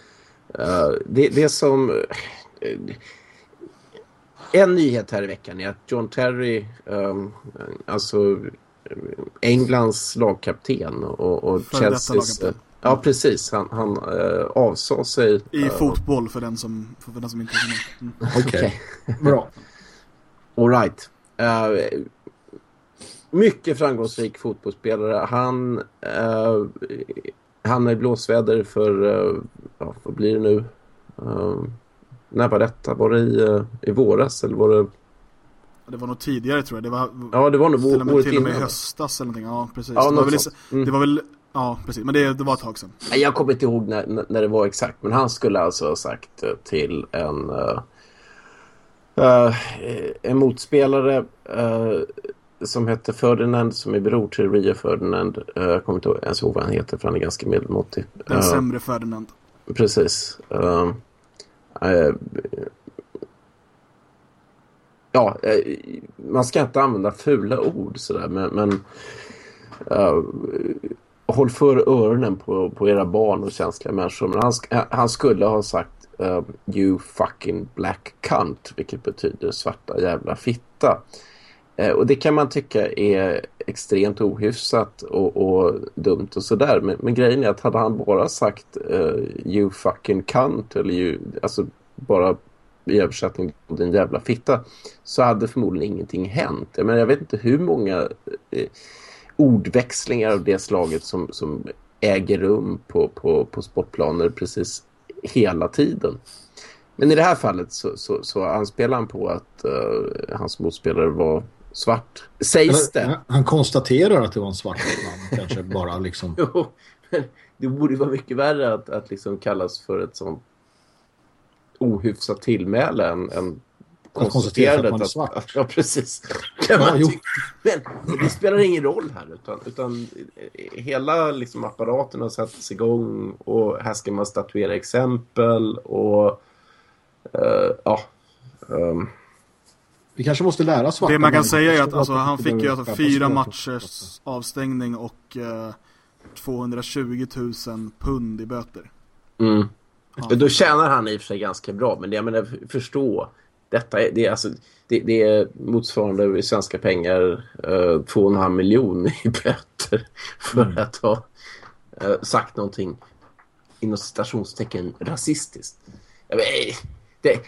Uh, det, det är som... Uh, en nyhet här i veckan är att John Terry, um, alltså Englands lagkapten och, och Chelseas... Ja, precis. Han, han uh, avsade sig... I fotboll för den som, för den som inte är mm. Okej, okay. bra. All right. Mycket framgångsrik fotbollsspelare. Han eh, hamnar i blåsväder för, eh, ja, vad blir det nu? Eh, när var detta? Var det i, eh, i våras eller var det... Det var nog tidigare tror jag. Det var, ja, det var nog till och med, till och med i höstas eller någonting. Ja, precis. Ja, det, var väl, mm. det var väl Ja, precis. Men det, det var ett tag sedan. Jag kommer inte ihåg när, när det var exakt. Men han skulle alltså ha sagt till en, uh, uh, en motspelare uh, som hette Ferdinand som är bror till Ria Ferdinand. Uh, jag kommer inte ens ihåg vad han heter för han är ganska medelmåttig. Den uh, sämre Ferdinand. Precis. Uh, ja, man ska inte använda fula ord sådär men, men håll för öronen på, på era barn och känsliga människor. Men han, han skulle ha sagt uh, you fucking black cunt, vilket betyder svarta jävla fitta. Eh, och det kan man tycka är extremt ohyfsat och, och dumt och sådär. Men, men, grejen är att hade han bara sagt uh, you fucking cunt eller you, alltså bara i översättning din jävla fitta så hade förmodligen ingenting hänt. Jag, menar, jag vet inte hur många eh, ordväxlingar av det slaget som, som äger rum på, på, på sportplaner precis hela tiden. Men i det här fallet så, så, så anspelar han på att uh, hans motspelare var svart. Sägs det. Han konstaterar att det var en svart man. kanske bara liksom... jo, men det borde vara mycket värre att, att liksom kallas för ett sånt ohyfsat tillmäle än, än konstaterandet att man är svart. Att, ja, precis. Ja, men det spelar ingen roll här utan, utan hela liksom, apparaten har satts igång och här ska man statuera exempel och uh, ja um, vi kanske måste lära svarta Det man kan säga är att alltså, han fick ju alltså fyra matchers avstängning och uh, 220 000 pund i böter. Mm. Ja. Då tjänar han i och för sig ganska bra, men jag menar, förstå. Detta är, det, är alltså, det, det är motsvarande i svenska pengar uh, två och en halv miljon i böter för mm. att ha uh, sagt någonting inom citationstecken rasistiskt. Menar, det,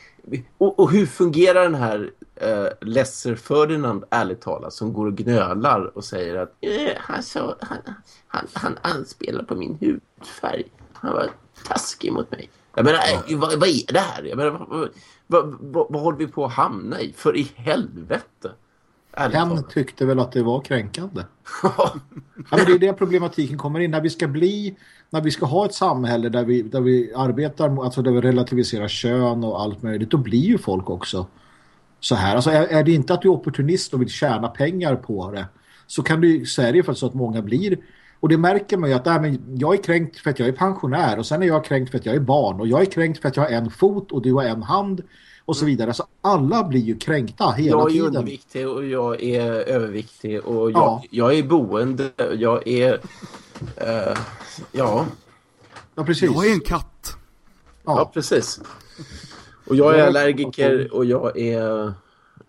och, och, hur fungerar den här uh, Lesser Ferdinand ärligt talat som går och gnölar och säger att han, så, han, han, han anspelar på min hudfärg. Han var taskig mot mig. Jag menar, ja. vad, vad, är det här? Jag menar, vad, vad, vad, vad håller vi på att hamna i? För i helvete. Hen tyckte väl att det var kränkande. ja, men det är det problematiken kommer in. När vi ska bli, när vi ska ha ett samhälle där vi, där vi arbetar, alltså där vi relativiserar kön och allt möjligt, då blir ju folk också så här. Alltså är, är det inte att du är opportunist och vill tjäna pengar på det så kan du säga det för så att många blir och det märker man ju att äh, men jag är kränkt för att jag är pensionär och sen är jag kränkt för att jag är barn och jag är kränkt för att jag har en fot och du har en hand och så vidare. Så alla blir ju kränkta hela tiden. Jag är tiden. underviktig och jag är överviktig och jag, ja. jag är boende. Jag är... Uh, ja. Ja, precis. Jag är en katt. Ja, ja precis. Och jag är allergiker och jag är...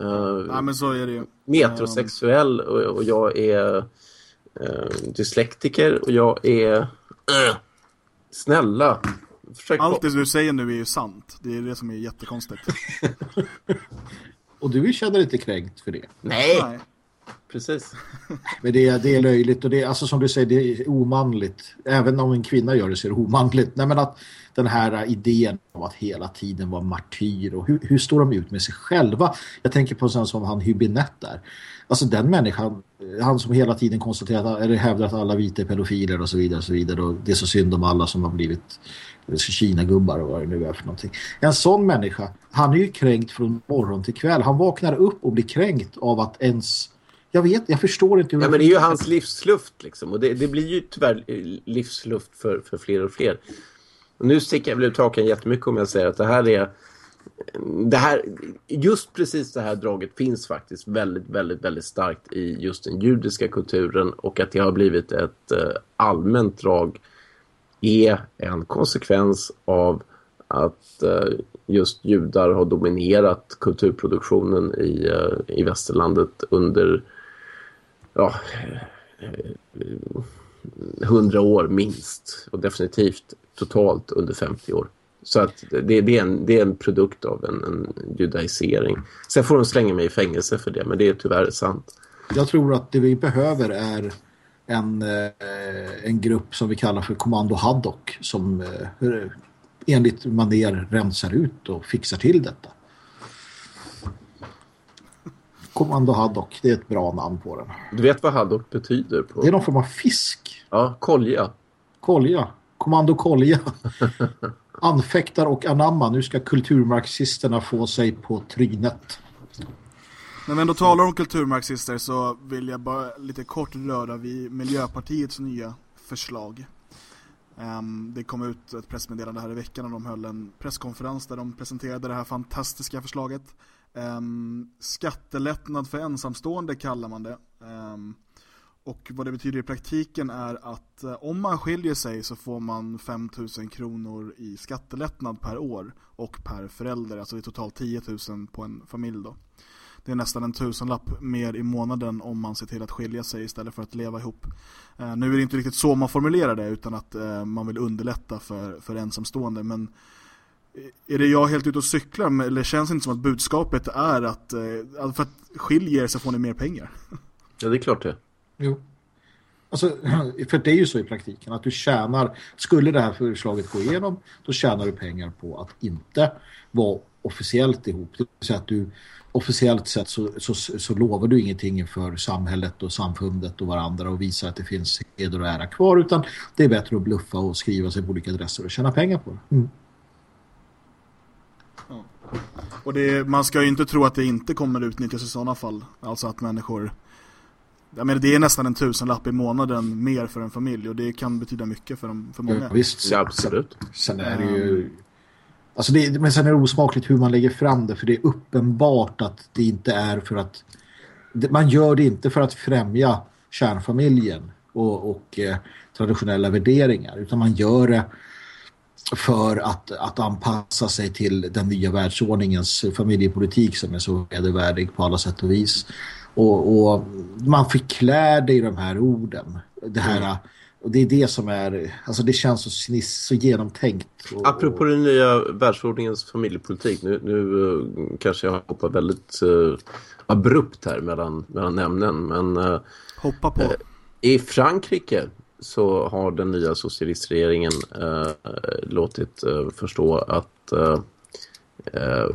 Uh, Nej, men så är det ju. Metrosexuell och, och jag är eh, dyslektiker och jag är... Äh, snälla. Försök Allt det du säger nu är ju sant. Det är det som är jättekonstigt. och du känner inte kränkt för det? Nej. Nej. Precis. Men det är, det är löjligt och det är, alltså som du säger, det är omanligt. Även om en kvinna gör det så är det omanligt. Nej men att den här idén om att hela tiden vara martyr och hur, hur står de ut med sig själva? Jag tänker på sån som han Hybinett där. Alltså den människan, han som hela tiden konstaterar eller hävdar att alla vita är pedofiler och så vidare och så vidare och det är så synd om alla som har blivit Kina-gubbar och vad det nu är för någonting. En sån människa, han är ju kränkt från morgon till kväll. Han vaknar upp och blir kränkt av att ens jag vet, jag förstår inte hur... Ja, men det är ju hans livsluft liksom. Och det, det blir ju tyvärr livsluft för, för fler och fler. Nu sticker jag väl ut hakan jättemycket om jag säger att det här är det här, just precis det här draget finns faktiskt väldigt, väldigt, väldigt starkt i just den judiska kulturen och att det har blivit ett eh, allmänt drag är en konsekvens av att eh, just judar har dominerat kulturproduktionen i, eh, i västerlandet under ja, hundra år minst och definitivt totalt under 50 år. Så att det, det, är, en, det är en produkt av en, en judaisering. Sen får de slänga mig i fängelse för det, men det är tyvärr sant. Jag tror att det vi behöver är en, eh, en grupp som vi kallar för Kommando Haddock som eh, enligt maner rensar ut och fixar till detta. Kommando Haddock, det är ett bra namn på den. Du vet vad Haddock betyder? På... Det är någon form av fisk. Ja, kolja. Kolja. Kommando kolja. Anfäktar och anamma. Nu ska kulturmarxisterna få sig på trynet. När vi ändå talar om kulturmarxister så vill jag bara lite kort röra vid Miljöpartiets nya förslag. Um, det kom ut ett pressmeddelande här i veckan och de höll en presskonferens där de presenterade det här fantastiska förslaget. Um, skattelättnad för ensamstående kallar man det. Ehm, och vad det betyder i praktiken är att eh, om man skiljer sig så får man 5000 kronor i skattelättnad per år och per förälder, alltså det är totalt 10 000 på en familj då. Det är nästan en tusenlapp mer i månaden om man ser till att skilja sig istället för att leva ihop. Eh, nu är det inte riktigt så man formulerar det utan att eh, man vill underlätta för, för ensamstående men är det jag helt ute och cyklar eller känns det inte som att budskapet är att, för att skiljer så får ni mer pengar? Ja, det är klart det. Jo. Alltså, för det är ju så i praktiken att du tjänar, skulle det här förslaget gå igenom, då tjänar du pengar på att inte vara officiellt ihop. Det vill säga att du officiellt sett så, så, så lovar du ingenting för samhället och samfundet och varandra och visar att det finns heder och ära kvar utan det är bättre att bluffa och skriva sig på olika adresser och tjäna pengar på det. Mm. Och det, man ska ju inte tro att det inte kommer utnyttjas i sådana fall. Alltså att människor... Jag menar, det är nästan en tusenlapp i månaden mer för en familj och det kan betyda mycket för, dem, för många. Ja, visst, ja, absolut. Sen är det ju... Alltså det, men sen är det osmakligt hur man lägger fram det för det är uppenbart att det inte är för att... Man gör det inte för att främja kärnfamiljen och, och eh, traditionella värderingar utan man gör det för att, att anpassa sig till den nya världsordningens familjepolitik som är så vedervärdig på alla sätt och vis. Och, och man förklär det i de här orden. Det här... Mm. Och det är det som är, alltså det känns så, så genomtänkt. Och, Apropå den nya världsordningens familjepolitik, nu, nu uh, kanske jag hoppar väldigt uh, abrupt här mellan, mellan ämnen, men... Uh, Hoppa på. I Frankrike så har den nya socialistregeringen eh, låtit eh, förstå att eh, eh,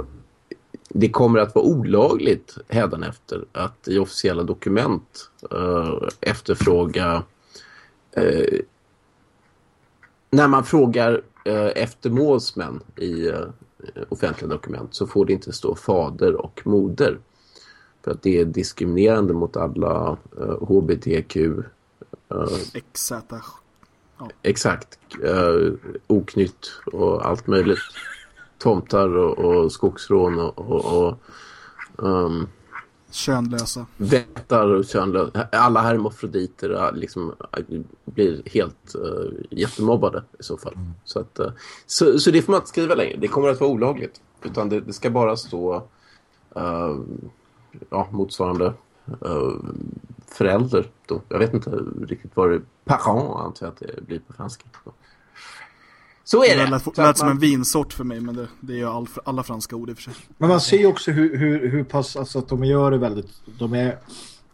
det kommer att vara olagligt hädanefter att i officiella dokument eh, efterfråga eh, när man frågar efter målsmän i offentliga dokument så får det inte stå fader och moder. För att det är diskriminerande mot alla HBTQ XZ. Ja. Exakt. Oknytt och allt möjligt. Tomtar och, och skogsrån och, och, och um, Könlösa. Vättar och könlösa. Alla hermofroditer liksom, blir helt uh, jättemobbade i så fall. Mm. Så, att, uh, så, så det får man inte skriva längre. Det kommer att vara olagligt. Utan det, det ska bara stå uh, ja, motsvarande uh, förälder då. Jag vet inte riktigt vad det är. Parent antar jag att det blir på franska. Så är det. Det lät, lät som en vinsort för mig, men det, det är ju all, alla franska ord i och för sig. Men man ser ju också hur, hur, hur pass, alltså att de gör det väldigt, de är,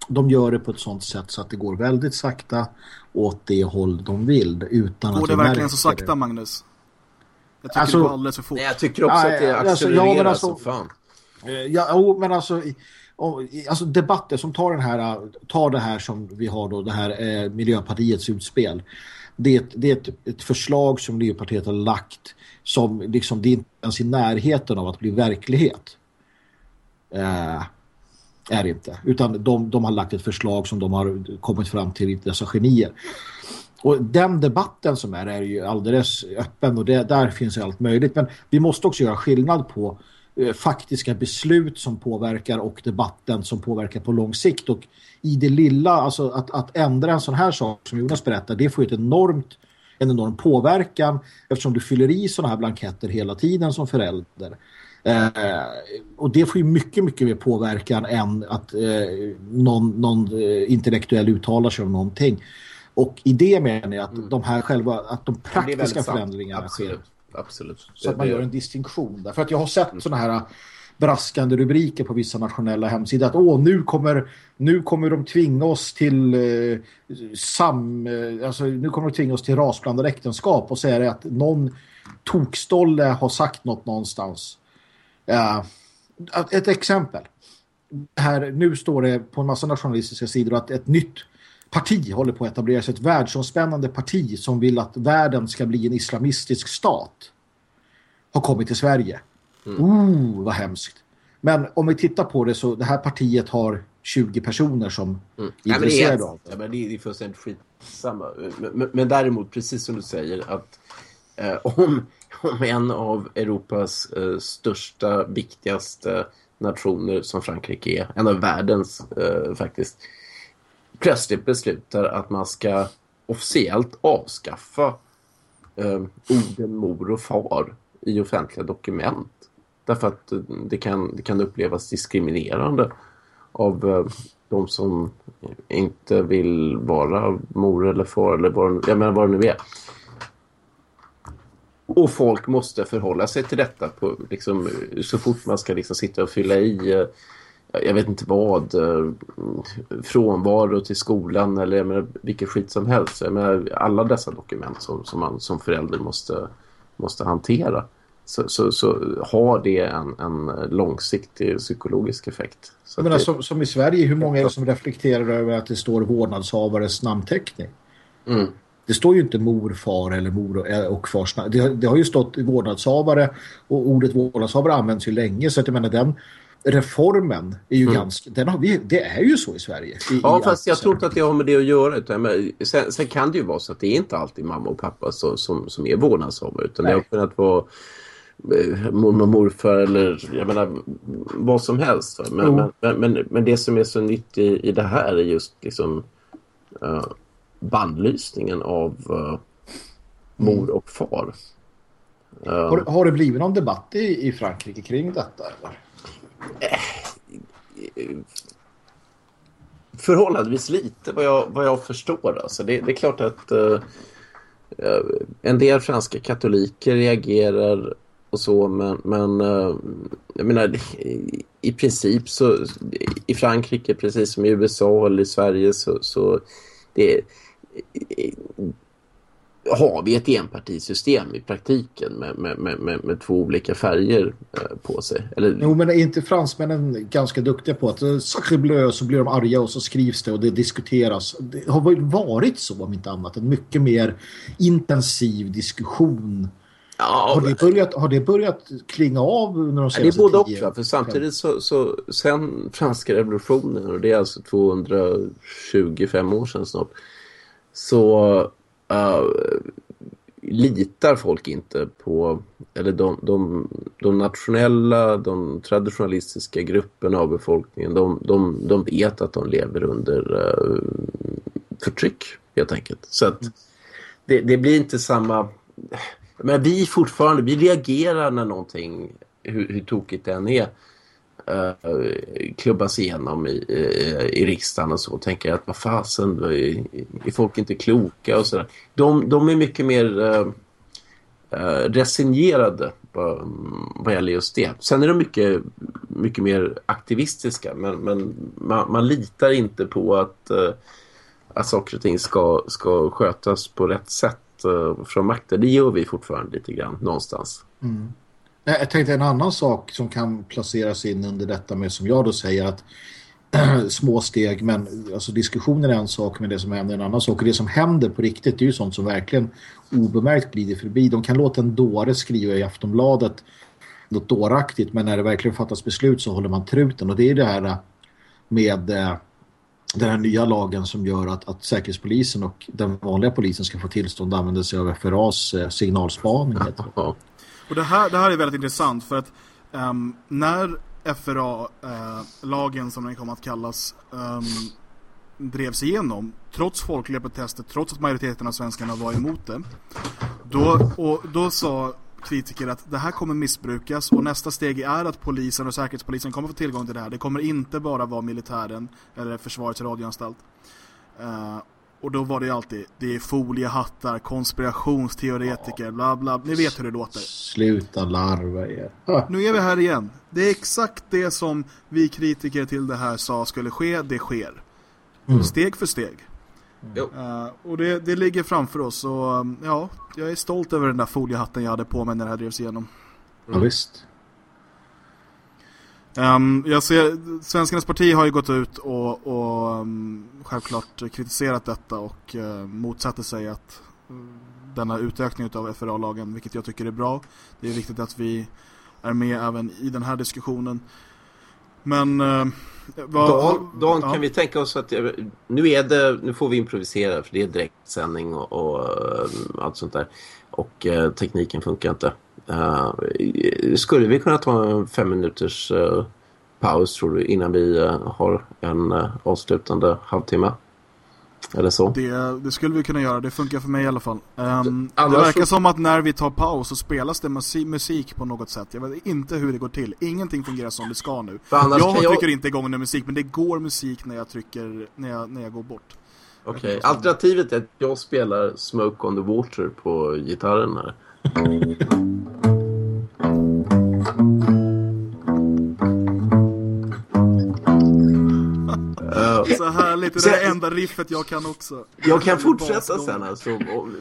de gör det på ett sånt sätt så att det går väldigt sakta åt det håll de vill. Utan går att det verkligen så sakta, det. Magnus? Jag tycker alltså, det går alldeles för fort. Nej, jag tycker också ja, att det accelererar alltså, ja, alltså, så fan. Eh, ja, men alltså och, alltså debatter som tar den här tar det här som vi har då det här eh, Miljöpartiets utspel. Det, är, det är ett, ett, förslag som Miljöpartiet har lagt som liksom det är inte ens i närheten av att bli verklighet. Eh, är det inte. Utan de, de har lagt ett förslag som de har kommit fram till dessa genier. Och den debatten som är är ju alldeles öppen och det, där finns allt möjligt. Men vi måste också göra skillnad på Eh, faktiska beslut som påverkar och debatten som påverkar på lång sikt. Och i det lilla, alltså att, att ändra en sån här sak som Jonas berättar, det får ett enormt, en enorm påverkan eftersom du fyller i såna här blanketter hela tiden som förälder. Eh, och det får ju mycket, mycket mer påverkan än att eh, någon, någon eh, intellektuell uttalar sig om någonting. Och i det menar jag att mm. de här själva, att de praktiska förändringarna sker absolut. Så att man gör en distinktion där. För att jag har sett sådana här braskande rubriker på vissa nationella hemsidor att åh, nu kommer, nu kommer de tvinga oss till eh, sam, eh, alltså nu kommer de tvinga oss till rasblandade äktenskap och säger att någon tokstolle har sagt något någonstans. Uh, ett exempel. Här, nu står det på en massa nationalistiska sidor att ett nytt parti håller på att etablera sig. Ett världsomspännande parti som vill att världen ska bli en islamistisk stat. Har kommit till Sverige. Mm. Oh, vad hemskt. Men om vi tittar på det så det här partiet har 20 personer som mm. är intresserade av det. Ja, men det är fullständigt skitsamma. Men, men, men däremot, precis som du säger, att eh, om, om en av Europas eh, största, viktigaste nationer som Frankrike är, en av världens eh, faktiskt, plötsligt beslutar att man ska officiellt avskaffa eh, orden mor och far i offentliga dokument. Därför att eh, det kan, det kan upplevas diskriminerande av eh, de som inte vill vara mor eller far eller vad, jag menar vad det nu är. Och folk måste förhålla sig till detta på, liksom, så fort man ska liksom sitta och fylla i eh, jag vet inte vad eh, frånvaro till skolan eller jag menar, vilket skit som helst. Jag menar, alla dessa dokument som, som man som förälder måste, måste hantera så, så, så har det en, en långsiktig psykologisk effekt. Så jag menar, det, som, som, i Sverige, hur många är det som reflekterar över att det står vårdnadshavares namnteckning? Mm. Det står ju inte mor, far eller mor och, och fars namn. Det, det, har ju stått vårdnadshavare och ordet vårdnadshavare används ju länge så att jag menar den reformen är ju mm. ganska, den har vi, det är ju så i Sverige. I, ja, i fast jag tror inte att det har med det att göra. Utan, men, sen, sen, kan det ju vara så att det är inte alltid mamma och pappa som, som, som är vårdnadshavare. Utan Nej. det har kunnat vara eh, mormor och morfar eller jag menar, vad som helst. Men, mm. men, men, men, det som är så nytt i, i det här är just liksom uh, bandlysningen av uh, mor och far. Uh, har, har det blivit någon debatt i, i Frankrike kring detta? Eller? Förhållandevis lite vad jag, vad jag förstår. Alltså det, det är klart att uh, en del franska katoliker reagerar och så men, men uh, jag menar i, i princip så i Frankrike precis som i USA eller i Sverige så, så det har vi ett enpartisystem i praktiken med, med, med, med, två olika färger eh, på sig. Eller... Jo, men är inte fransmännen ganska duktiga på att eh, sacré bleu så blir de arga och så skrivs det och det diskuteras. Det har varit så om inte annat. En mycket mer intensiv diskussion. Ja, har, det börjat, har det börjat klinga av under de senaste Det är både och, för samtidigt så, så sen franska revolutionen och det är alltså 225 år sedan snart så uh, litar folk inte på, eller de, de, de nationella, de traditionalistiska grupperna av befolkningen, de, de, de vet att de lever under uh, förtryck helt enkelt. Så att det, det blir inte samma... Men vi fortfarande, vi reagerar när någonting, hur, hur tokigt det än är, uh, klubbas igenom i, i, i riksdagen och så tänker jag att vad fasen är, är folk inte kloka och sådär. De, de är mycket mer uh, uh, resignerade vad, vad gäller just det. Sen är de mycket, mycket mer aktivistiska men, men man, man litar inte på att, uh, att saker och ting ska, ska skötas på rätt sätt från makten. Det gör vi fortfarande lite grann någonstans. Mm. Eh, jag tänkte en annan sak som kan placeras in under detta med som jag då säger att små steg, men alltså diskussionen är en sak men det som händer är en annan sak och det som händer på riktigt är ju sånt som verkligen obemärkt glider förbi. De kan låta en dåre skriva i Aftonbladet något dåraktigt men när det verkligen fattas beslut så håller man truten och det är det här eh, med eh, den här nya lagen som gör att, att Säkerhetspolisen och den vanliga polisen ska få tillstånd att använda sig av FRAs eh, signalspaning. Och det här, det här är väldigt intressant för att um, när FRA-lagen eh, uh, som den kommer att kallas um, drevs igenom, trots folkliga protester, trots att majoriteten av svenskarna var emot det, då, och, då sa kritiker att det här kommer missbrukas och nästa steg är att polisen och säkerhetspolisen kommer få tillgång till det här. Det kommer inte bara vara militären eller försvarets radioanstalt. Uh, och då var det alltid, det är foliehattar, konspirationsteoretiker, bla bla. Ni vet hur det låter. Sluta larva er. Nu är vi här igen. Det är exakt det som vi kritiker till det här sa skulle ske, det sker. Mm. Steg för steg. Mm. Uh, och det, det ligger framför oss och um, ja, jag är stolt över den där foliehatten jag hade på mig när det här drevs igenom. Mm. Ja, visst. Um, jag ser, Svenskarnas parti har ju gått ut och, och um, självklart kritiserat detta och uh, motsätter sig att uh, denna utökning av FRA-lagen, vilket jag tycker är bra. Det är viktigt att vi är med även i den här diskussionen. Men uh, vad, Dan, Dan ja. kan vi tänka oss att nu är det, nu får vi improvisera för det är direktsändning och, och allt sånt där. Och tekniken funkar inte. Uh, skulle vi kunna ta en fem minuters uh, paus tror du innan vi uh, har en avslutande halvtimme? Eller så. Det, det skulle vi kunna göra, det funkar för mig i alla fall. Um, det verkar så... som att när vi tar paus så spelas det musik på något sätt. Jag vet inte hur det går till. Ingenting fungerar som det ska nu. Jag, jag trycker inte igång någon musik, men det går musik när jag trycker, när jag, när jag går bort. Okej, okay. alternativet är att jag spelar Smoke on the Water på gitarren här. Så härligt, det är det enda riffet jag kan också. Jag kan fortsätta sen alltså,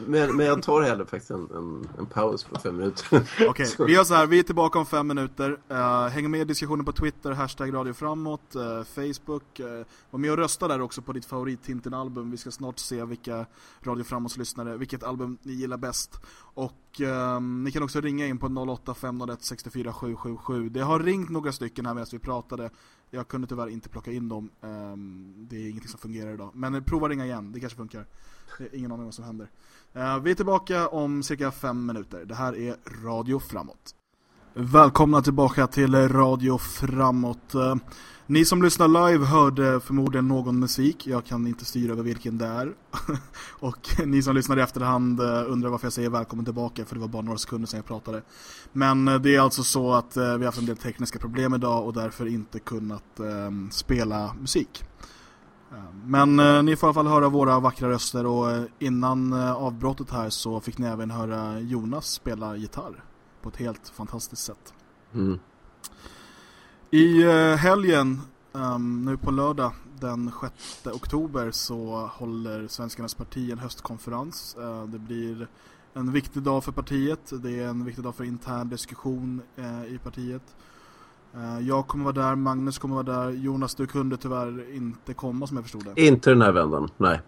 men, men jag tar hellre faktiskt en, en, en paus på fem minuter. Okej, okay, vi gör så här, vi är tillbaka om fem minuter. Uh, häng med i diskussionen på Twitter, hashtag Radio Framåt, uh, Facebook. Uh, var med och rösta där också på ditt favorit Tintin-album. Vi ska snart se vilka Radio Framåts lyssnare, vilket album ni gillar bäst. Och um, ni kan också ringa in på 08 501 64 777. Det har ringt några stycken här medan vi pratade. Jag kunde tyvärr inte plocka in dem. Um, det är ingenting som fungerar idag. Men prova ringa igen, det kanske funkar. Det är ingen aning vad som händer. Uh, vi är tillbaka om cirka fem minuter. Det här är Radio Framåt. Välkomna tillbaka till Radio Framåt. Eh, ni som lyssnar live hörde förmodligen någon musik. Jag kan inte styra över vilken det är. och ni som lyssnar i efterhand eh, undrar varför jag säger välkommen tillbaka för det var bara några sekunder sedan jag pratade. Men eh, det är alltså så att eh, vi har haft en del tekniska problem idag och därför inte kunnat ehm, spela musik. Ehm, men ni får i alla fall höra våra vackra röster och innan avbrottet här så fick ni även höra Jonas spela gitarr på ett helt fantastiskt sätt. Mm. I eh, helgen, um, nu på lördag den 6 oktober så håller Svenskarnas parti en höstkonferens. Uh, det blir en viktig dag för partiet. Det är en viktig dag för intern diskussion uh, i partiet. Jag kommer vara där, Magnus kommer vara där. Jonas, du kunde tyvärr inte komma som jag förstod det. Inte den här vändan, nej.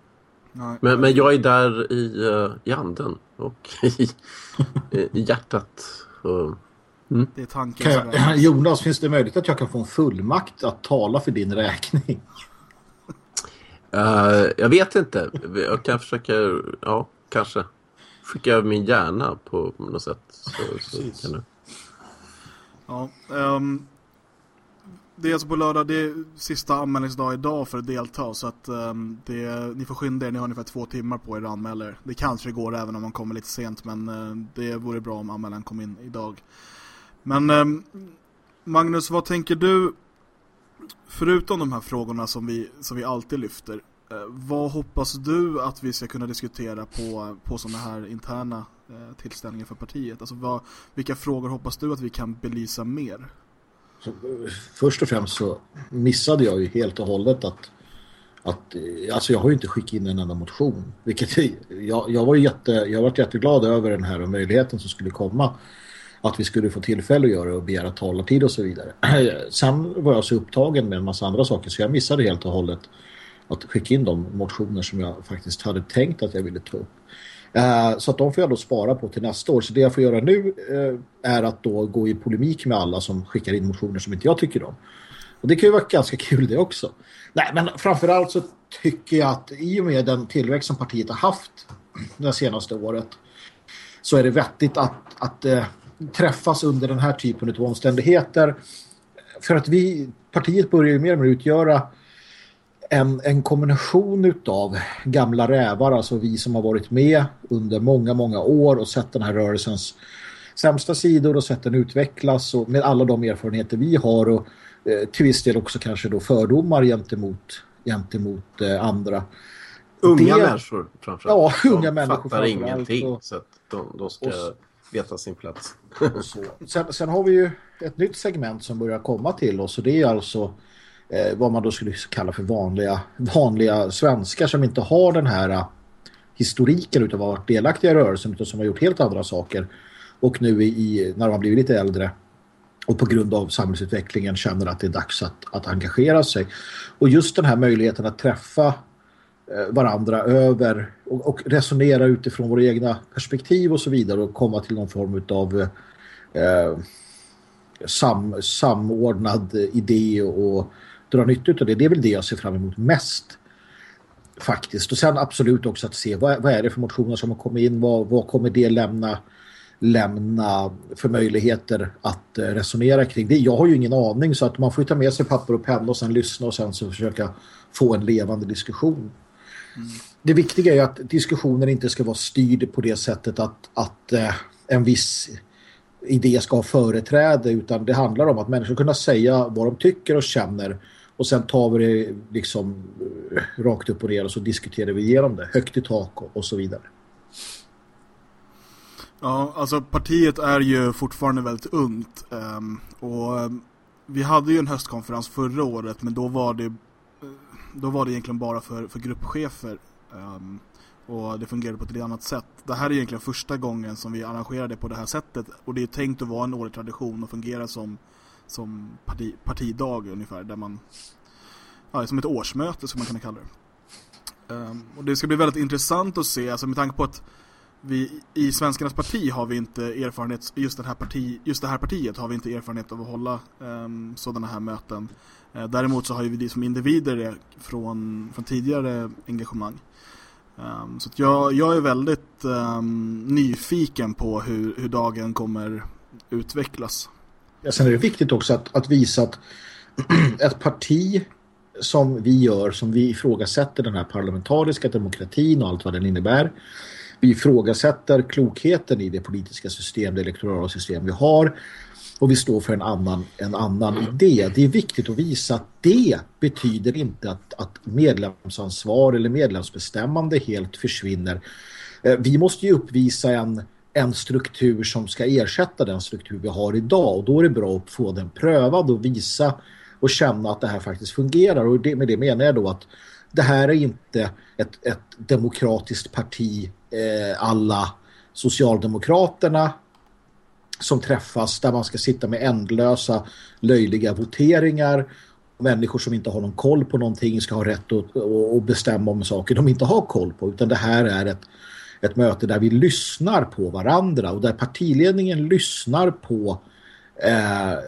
nej men, men jag är där i, i anden och i, i hjärtat. Och Mm. Det är tanken. Jag, Jonas, finns det möjlighet att jag kan få en fullmakt att tala för din räkning? Uh, jag vet inte. Jag kan försöka, ja, kanske skicka över min hjärna på något sätt. Så, så kan du... Ja, um, det är alltså på lördag, det är sista anmälningsdag idag för att delta så att um, det, ni får skynda er, ni har ungefär två timmar på er att anmäla er. Det kanske går även om man kommer lite sent men uh, det vore bra om anmälan kom in idag. Men eh, Magnus, vad tänker du förutom de här frågorna som vi, som vi alltid lyfter eh, vad hoppas du att vi ska kunna diskutera på, på sådana här interna eh, tillställningar för partiet? Alltså vad, vilka frågor hoppas du att vi kan belysa mer? Så, först och främst så missade jag ju helt och hållet att att, eh, alltså jag har ju inte skickat in en enda motion vilket jag, jag var jätte, jag var jätteglad över den här möjligheten som skulle komma att vi skulle få tillfälle att göra och begära talartid och så vidare. Sen var jag så upptagen med en massa andra saker så jag missade helt och hållet att skicka in de motioner som jag faktiskt hade tänkt att jag ville ta upp. Eh, så att de får jag då spara på till nästa år. Så det jag får göra nu eh, är att då gå i polemik med alla som skickar in motioner som inte jag tycker om. Och det kan ju vara ganska kul det också. Nej, men framförallt så tycker jag att i och med den tillväxt som partiet har haft det senaste året så är det vettigt att, att uh, träffas under den här typen av omständigheter. För att vi, partiet börjar ju mer och mer utgöra en, en kombination av gamla rävar, alltså vi som har varit med under många, många år och sett den här rörelsens sämsta sidor och sett den utvecklas och med alla de erfarenheter vi har och eh, till viss del också kanske då fördomar gentemot, gentemot eh, andra. Unga det, människor framförallt. Ja, unga människor fattar ingenting och, så att de, de ska... Och, veta sin plats. sen, sen, har vi ju ett nytt segment som börjar komma till oss och det är alltså eh, vad man då skulle kalla för vanliga, vanliga svenskar som inte har den här uh, historiken utav att varit delaktiga i rörelsen utan som har gjort helt andra saker och nu i, när de har blivit lite äldre och på grund av samhällsutvecklingen känner att det är dags att, att engagera sig. Och just den här möjligheten att träffa Eh, varandra över och, och, resonera utifrån våra egna perspektiv och så vidare och komma till någon form av eh, sam, samordnad idé och dra nytta av det. Det är väl det jag ser fram emot mest faktiskt. Och sen absolut också att se vad, vad är det för motioner som har kommit in, vad, vad kommer det lämna lämna för möjligheter att eh, resonera kring det. Jag har ju ingen aning så att man får ta med sig papper och penna och sen lyssna och sen så försöka få en levande diskussion det viktiga är att diskussionen inte ska vara styrd på det sättet att, att eh, en viss idé ska ha företräde utan det handlar om att människor kunna säga vad de tycker och känner och sen tar vi det liksom eh, rakt upp och ner och så diskuterar vi igenom det högt i tak och, och så vidare. Ja, alltså partiet är ju fortfarande väldigt ungt um, och um, vi hade ju en höstkonferens förra året men då var det då var det egentligen bara för, för gruppchefer um, och det fungerade på ett annat sätt. Det här är egentligen första gången som vi arrangerar det på det här sättet och det är tänkt att vara en årlig tradition och fungera som, som parti, partidag ungefär där man ja, som ett årsmöte som man kan kalla det. Um, och det ska bli väldigt intressant att se, alltså med tanke på att vi i Svenskarnas parti har vi inte erfarenhet, just, den här parti, just det här partiet har vi inte erfarenhet av att hålla um, sådana här möten. Eh, däremot så har vi det som individer det från, från tidigare engagemang. Um, så jag, jag är väldigt um, nyfiken på hur, hur dagen kommer utvecklas. Ja, sen är det viktigt också att, att visa att ett parti som vi gör, som vi ifrågasätter den här parlamentariska demokratin och allt vad den innebär. Vi ifrågasätter klokheten i det politiska system, det elektorala system vi har och vi står för en annan, en annan idé. Det är viktigt att visa att det betyder inte att, att medlemsansvar eller medlemsbestämmande helt försvinner. Eh, vi måste ju uppvisa en, en struktur som ska ersätta den struktur vi har idag och då är det bra att få den prövad och visa och känna att det här faktiskt fungerar. Och det, med det menar jag då att det här är inte ett, ett demokratiskt parti eh, alla Socialdemokraterna som träffas där man ska sitta med ändlösa löjliga voteringar. Människor som inte har någon koll på någonting ska ha rätt att, att bestämma om saker de inte har koll på. Utan det här är ett, ett möte där vi lyssnar på varandra och där partiledningen lyssnar på eh,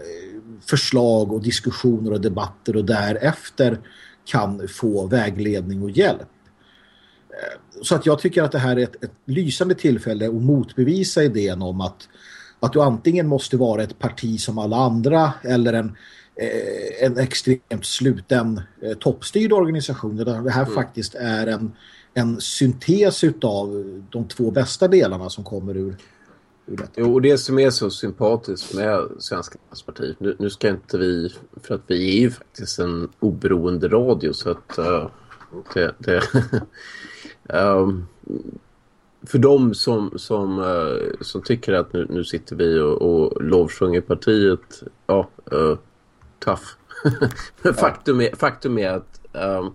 förslag och diskussioner och debatter och därefter kan få vägledning och hjälp. Eh, så att jag tycker att det här är ett, ett lysande tillfälle att motbevisa idén om att, att du antingen måste vara ett parti som alla andra eller en, eh, en extremt sluten eh, toppstyrd organisation. Det här mm. faktiskt är en, en syntes av de två bästa delarna som kommer ur Jo, och det som är så sympatiskt med Svenskarnas parti, nu, nu, ska inte vi, för att vi är ju faktiskt en oberoende radio så att uh, det, det um, för de som, som, uh, som tycker att nu, nu sitter vi och, och lovsjunger partiet, ja, uh, tough. faktum, är, faktum är att um,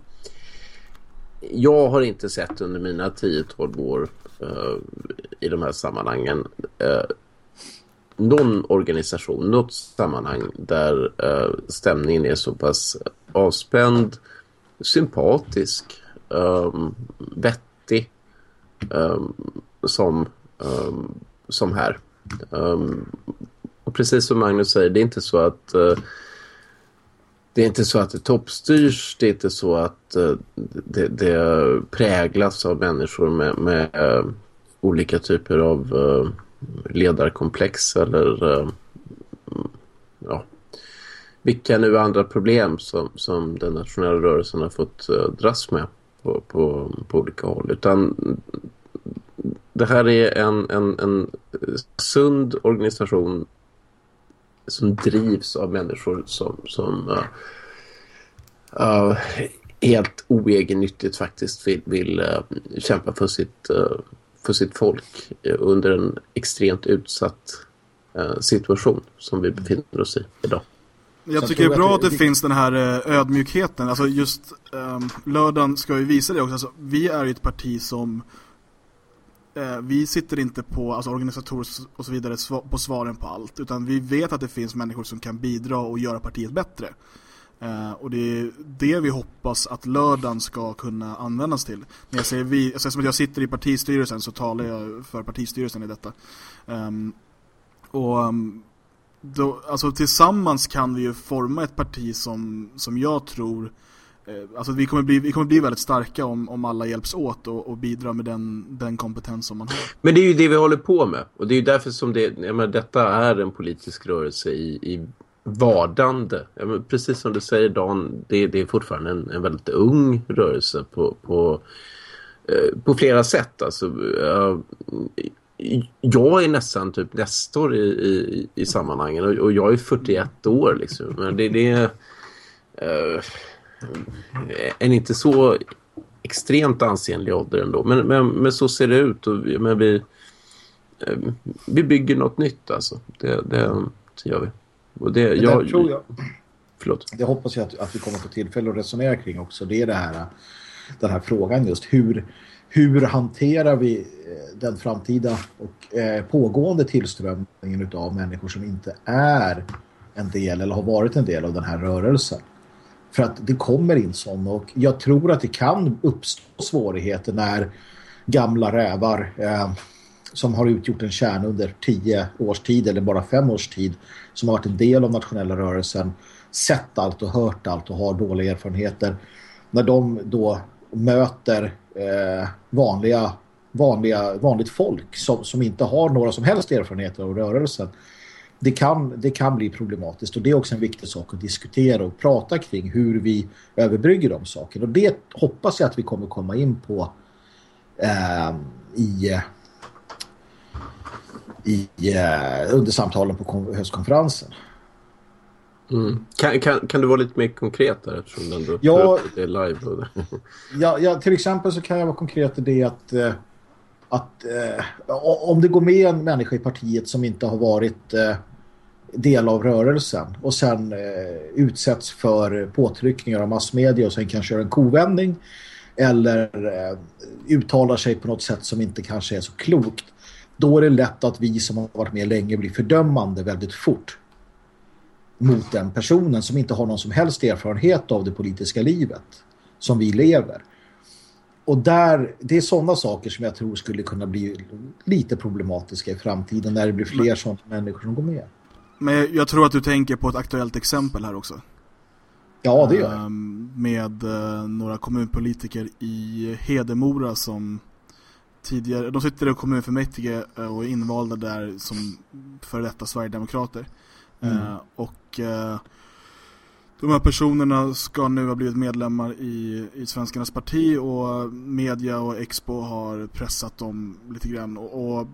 jag har inte sett under mina 10-12 år uh, i de här sammanhangen uh, någon organisation, något sammanhang där uh, stämningen är så pass avspänd, sympatisk, um, vettig Ehm, som, um, som här. Ehm, och precis som Magnus säger, det är inte så att eh, det är inte så att det toppstyrs, det är inte så att uh, det, det, präglas av människor med, med uh, olika typer av uh, ledarkomplex eller ja, vilka nu andra problem som, som den nationella rörelsen har fått dras med på, på, på olika håll. Utan det här är en, en, en sund organisation som drivs av människor som, som uh, uh, helt oegennyttigt faktiskt vill, vill uh, kämpa för sitt, för sitt folk under en extremt utsatt situation som vi befinner oss i idag. Jag tycker det är bra att det, det finns den här ödmjukheten. Alltså just um, lördagen ska ju visa det också. Alltså, vi är ju ett parti som eh, vi sitter inte på alltså organisatorer och så vidare på svaren på allt utan vi vet att det finns människor som kan bidra och göra partiet bättre. Eh, och det är det vi hoppas att lördagen ska kunna användas till. När jag säger vi, alltså som att jag sitter i partistyrelsen så talar jag för partistyrelsen i detta. Um, och um, då, alltså tillsammans kan vi ju forma ett parti som, som jag tror Eh, alltså vi kommer bli, vi kommer bli väldigt starka om, om alla hjälps åt och, och bidrar med den, den kompetens som man har. Men det är ju det vi håller på med. Och det är ju därför som det, jag menar, detta är en politisk rörelse i, i vardande. Menar, precis som du säger Dan, det, det är fortfarande en, en väldigt ung rörelse på, på eh, på flera sätt. Alltså, eh, jag är nästan typ nästor i, i, i sammanhangen och, och, jag är 41 år liksom. Men det, det är uh, en inte så extremt ansenlig ålder ändå. Men, men, men så ser det ut och men vi, uh, vi bygger något nytt alltså. Det, det, det gör vi. Och det, det jag, tror jag. Förlåt. Det hoppas jag att, att vi kommer få tillfälle att resonera kring också. Det är det här, den här frågan just hur hur hanterar vi eh, den framtida och eh, pågående tillströmningen av människor som inte är en del eller har varit en del av den här rörelsen. För att det kommer in sådana och jag tror att det kan uppstå svårigheter när gamla rävar eh, som har utgjort en kärna under tio års tid eller bara fem års tid som har varit en del av nationella rörelsen sett allt och hört allt och har dåliga erfarenheter när de då möter eh, vanliga, vanliga, vanligt folk som, som inte har några som helst erfarenheter av rörelsen. Det kan, det kan bli problematiskt och det är också en viktig sak att diskutera och prata kring hur vi överbrygger de sakerna. Och det hoppas jag att vi kommer komma in på eh, i, i, eh, under samtalen på höstkonferensen. Mm. Kan, kan, kan du vara lite mer konkret där eftersom den ändå ja, det är live? ja, ja, till exempel så kan jag vara konkret i det att, eh, att eh, om det går med en människa i partiet som inte har varit eh, del av rörelsen och sen eh, utsätts för påtryckningar av massmedia och sen kanske gör en kovändning eller eh, uttalar sig på något sätt som inte kanske är så klokt då är det lätt att vi som har varit med länge blir fördömande väldigt fort mot den personen som inte har någon som helst erfarenhet av det politiska livet som vi lever. Och där, det är sådana saker som jag tror skulle kunna bli lite problematiska i framtiden när det blir fler sådana människor som går med. Men jag tror att du tänker på ett aktuellt exempel här också. Ja, det gör jag. Ehm, med uh, några kommunpolitiker i Hedemora som tidigare, de sitter i kommunfullmäktige eh, och är invalda där som för detta Sverigedemokrater. Mm. Uh, och uh, de här personerna ska nu ha blivit medlemmar i, i Svenskarnas parti och media och Expo har pressat dem lite grann och, och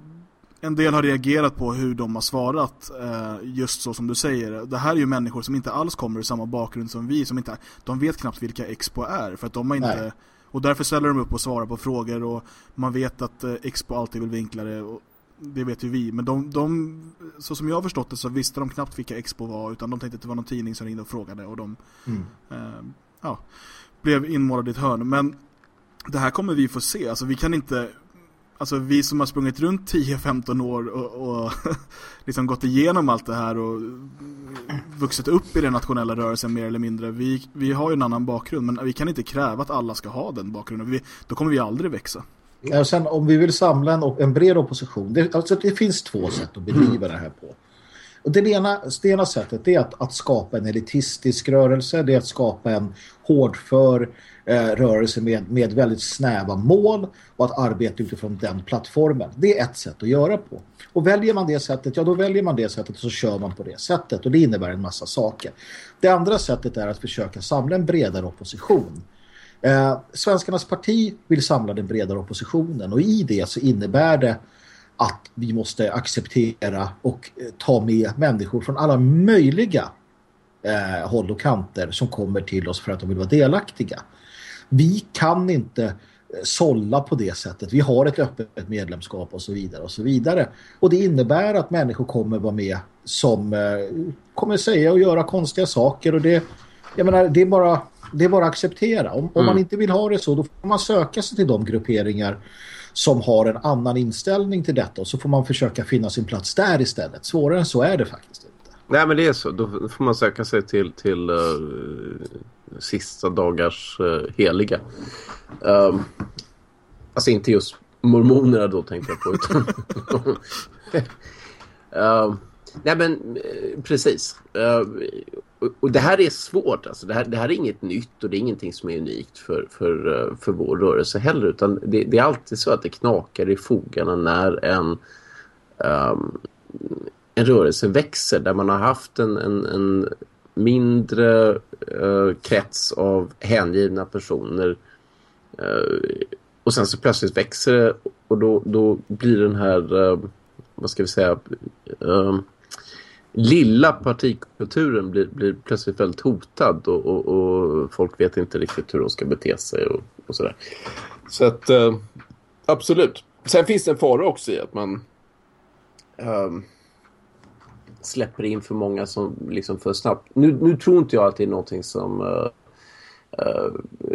en del har reagerat på hur de har svarat eh, just så som du säger. Det här är ju människor som inte alls kommer ur samma bakgrund som vi som inte, de vet knappt vilka Expo är för att de har inte Nej. och därför ställer de upp och svarar på frågor och man vet att eh, Expo alltid vill vinkla det och, det vet ju vi. Men de, de, så som jag har förstått det så visste de knappt vilka Expo var utan de tänkte att det var någon tidning som ringde och frågade och de mm. eh, ja, blev inmålade i ett hörn. Men det här kommer vi få se. Alltså vi kan inte alltså vi som har sprungit runt 10-15 år och, och liksom gått igenom allt det här och vuxit upp i den nationella rörelsen mer eller mindre. Vi, vi har ju en annan bakgrund men vi kan inte kräva att alla ska ha den bakgrunden. Vi, då kommer vi aldrig växa. Ja, sen om vi vill samla en, en bred opposition, det, alltså det finns två sätt att bedriva det här på. Och det, ena, det ena sättet är att, att skapa en elitistisk rörelse, det är att skapa en hårdför eh, rörelse med, med väldigt snäva mål och att arbeta utifrån den plattformen. Det är ett sätt att göra på. Och väljer man det sättet, ja då väljer man det sättet och så kör man på det sättet. Och det innebär en massa saker. Det andra sättet är att försöka samla en bredare opposition Eh, Svenskarnas parti vill samla den bredare oppositionen och i det så innebär det att vi måste acceptera och eh, ta med människor från alla möjliga eh, håll och kanter som kommer till oss för att de vill vara delaktiga. Vi kan inte eh, sålla på det sättet. Vi har ett öppet medlemskap och så vidare och så vidare. Och det innebär att människor kommer vara med som eh, kommer säga och göra konstiga saker och det jag menar, det är bara det är bara att acceptera. Om, om man mm. inte vill ha det så, då får man söka sig till de grupperingar som har en annan inställning till detta och så får man försöka finna sin plats där istället. Svårare än så är det faktiskt inte. Nej men det är så. Då får man söka sig till, till uh, sista dagars uh, heliga. Um, alltså inte just mormonerna då tänker jag på. Utan uh, nej men eh, precis. Eh, och, det här är svårt. Alltså. Det, här, det här är inget nytt och det är ingenting som är unikt för, för, eh, för vår rörelse heller. Utan det, det är alltid så att det knakar i fogarna när en, um, en rörelse växer. Där man har haft en, en, en mindre uh, krets av hängivna personer uh, och sen så plötsligt växer det och då, då blir den här, uh, vad ska vi säga, uh, lilla partikulturen blir, blir plötsligt väldigt hotad och, och, och, folk vet inte riktigt hur de ska bete sig och, och sådär. Så att eh, absolut. Sen finns det en fara också i att man eh, släpper in för många som liksom för snabbt. Nu, nu tror inte jag att det är någonting som eh, eh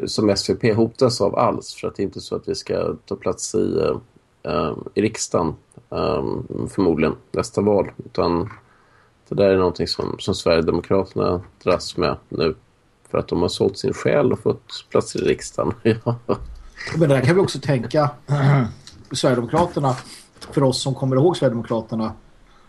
som SVP hotas av alls för att det är inte så att vi ska ta plats i, eh, eh, i riksdagen ehm, förmodligen nästa val utan det där är någonting som, som Sverigedemokraterna dras med nu för att de har sålt sin själ och fått plats i riksdagen. Men där kan vi också tänka Sverigedemokraterna för oss som kommer ihåg Sverigedemokraterna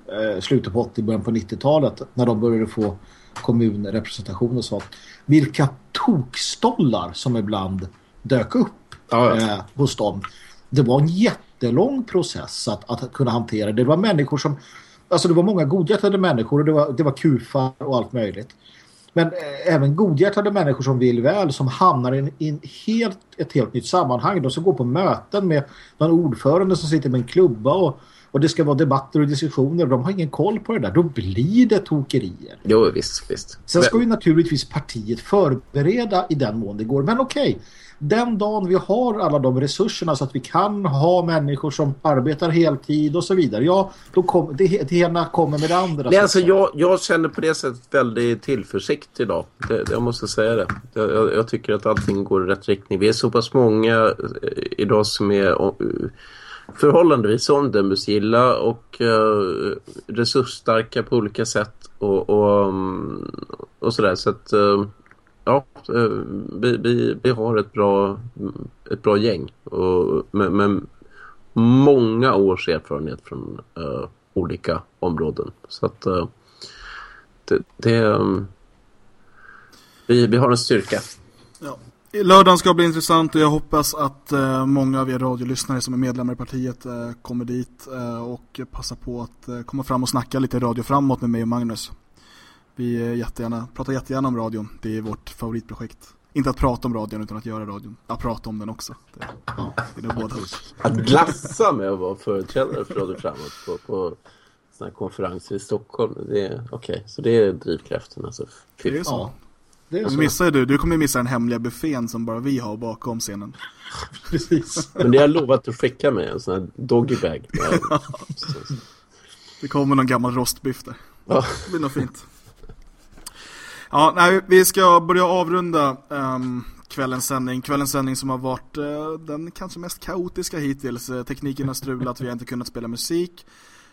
eh, slutet på 80 början på 90-talet när de började få kommunrepresentation och så. Vilka tokstollar som ibland dök upp ja, ja. Eh, hos dem. Det var en jättelång process att, att kunna hantera. Det var människor som alltså det var många godhjärtade människor och det var, det var kufar och allt möjligt. Men eh, även godhjärtade människor som vill väl som hamnar i, en, i en helt, ett helt nytt sammanhang. De ska gå på möten med någon ordförande som sitter med en klubba och, och det ska vara debatter och diskussioner. De har ingen koll på det där. Då blir det tokerier. Jo, visst, visst. Sen ska ju naturligtvis partiet förbereda i den mån det går. Men okej, okay, den dagen vi har alla de resurserna så att vi kan ha människor som arbetar heltid och så vidare. Ja, då kom, det, det ena kommer med det andra. Nej, alltså, jag, jag känner på det sättet väldigt tillförsikt idag. Det, jag måste säga det. Jag, jag, tycker att allting går i rätt riktning. Vi är så pass många eh, idag som är förhållandevis omdömesgilla och uh, resursstarka på olika sätt och, och, mm, och sådär. Så att uh, ja, eh, vi, vi, vi har ett bra, ett bra gäng och med, med många års erfarenhet från uh, olika områden. Så att uh, det, det um, vi, vi har en styrka. Ja. Lördagen ska bli intressant och jag hoppas att uh, många av er radiolyssnare som är medlemmar i partiet uh, kommer dit uh, och passar på att komma fram och snacka lite radio framåt med mig och Magnus. Vi jättegärna, pratar jättegärna om radion. Det är vårt favoritprojekt. Inte att prata om radion utan att göra radion. Att prata om den också. Det, det är båda. Att glassa med att vara företrädare för Radio Framåt på, på sådana här konferenser i Stockholm. Det är okej. Okay. Så det är drivkraften. Alltså. Det är så. Ja. Det är så. Missar du, du kommer missa den hemliga buffén som bara vi har bakom scenen. Precis. Men det har lovat att skicka mig en sån här doggybag. det kommer någon gammal rostbiff där. Ja. Det blir nog fint. Ja, nej, vi ska börja avrunda um, kvällens sändning. Kvällens sändning som har varit uh, den kanske mest kaotiska hittills. Uh, tekniken har strulat, vi har inte kunnat spela musik.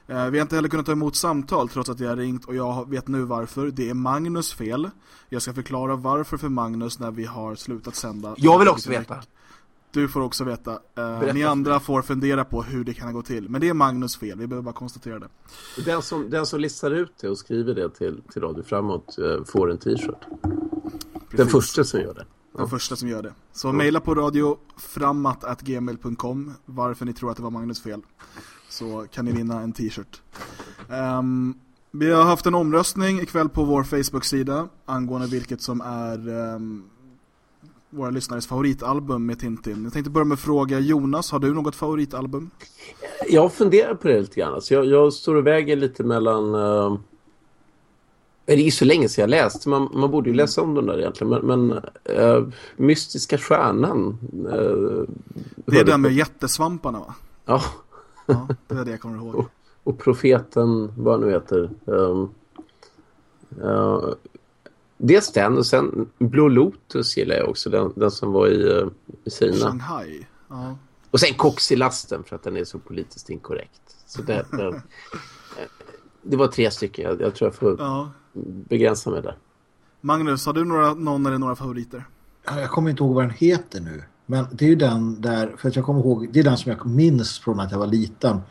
Uh, vi har inte heller kunnat ta emot samtal trots att jag har ringt och jag vet nu varför. Det är Magnus fel. Jag ska förklara varför för Magnus när vi har slutat sända. Jag vill också veta. Du får också veta. Uh, ni andra får fundera på hur det kan gå till. Men det är Magnus fel, vi behöver bara konstatera det. Den som, den som listar ut det och skriver det till, till Radio Framåt uh, får en t-shirt. Den första som gör det. Ja. Den första som gör det. Så mm. mejla på radioframat.gmail.com varför ni tror att det var Magnus fel. Så kan ni vinna en t-shirt. Um, vi har haft en omröstning ikväll på vår Facebook-sida angående vilket som är um, våra lyssnares favoritalbum med Tintin. Jag tänkte börja med att fråga Jonas, har du något favoritalbum? Jag funderar på det lite grann. Så jag, jag står och väger lite mellan... Uh... Det är så länge sedan jag läst. Man, man borde ju läsa om den där egentligen. Men, men uh, Mystiska stjärnan. Uh, det är den med jättesvamparna va? Ja. ja. Det är det jag kommer ihåg. Och, och profeten, vad nu heter. Um, Dels den och sen Blå Lotus gillar jag också. Den, den som var i, uh, i Kina. Shanghai. Ja. Och sen Cox i lasten för att den är så politiskt inkorrekt. Så det, det, det var tre stycken. Jag, jag tror jag får ja. begränsa mig där. Magnus, har du några, någon eller några favoriter? Jag kommer inte ihåg vad den heter nu. Men det är ju den där, för att jag kommer ihåg, det är den som jag minns från att jag var liten.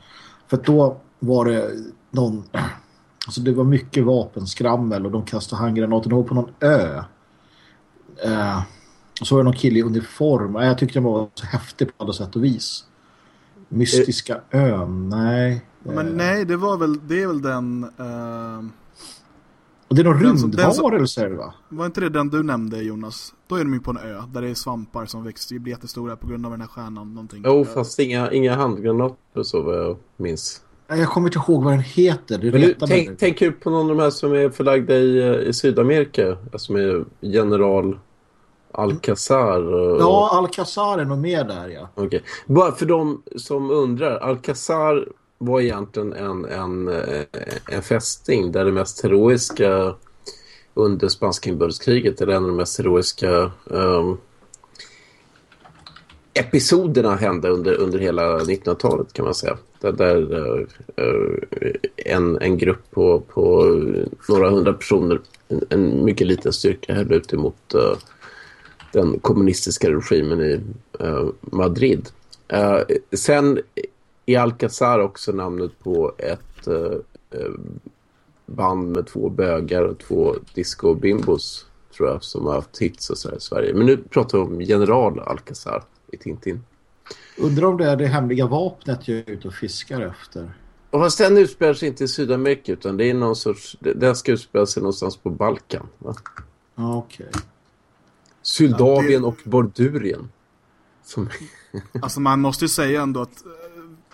För då var det någon Alltså det var mycket vapenskrammel och de kastade handgranater. De var på någon ö. Eh, och så var det någon kille i uniform. Jag tyckte den var så häftig på alla sätt och vis. Mystiska eh. ön, nej. Men nej, det var väl, det är väl den... Uh... Och det är någon rymdvarelse va? Var inte det den du nämnde Jonas? Då är de ju på en ö där det är svampar som växer, blir jättestora på grund av den här stjärnan. Någonting. Jo, fast inga, inga handgranater så vad jag minns. Jag kommer inte ihåg vad den heter. Du du, tänk, tänker du på någon av de här som är förlagda i, i Sydamerika? Som är general Alcazar? Och... Ja, Alcazar är nog med där, ja. Okej. Okay. Bara för de som undrar. Alcazar var egentligen en, en, eh, en fästing där det mest heroiska under spanska inbördeskriget eller en av de mest heroiska um, episoderna hände under, under hela 1900-talet kan man säga. Där, där eh, en, en grupp på, på några hundra personer, en, en mycket liten styrka höll ut emot eh, den kommunistiska regimen i eh, Madrid. sen är Alcazar också namnet på ett band med två bögar och två disco-bimbos tror jag som har haft hits och sådär i Sverige. Men nu pratar vi om general Alcazar i Tintin. Undrar om det är det hemliga vapnet jag är ute och fiskar efter. Och fast den utspelar sig inte i Sydamerika utan det är någon sorts... Den ska utspela sig någonstans på Balkan. Va? Okej. Okay. Syldavien ja, det... och Bordurien. Som... alltså man måste ju säga ändå att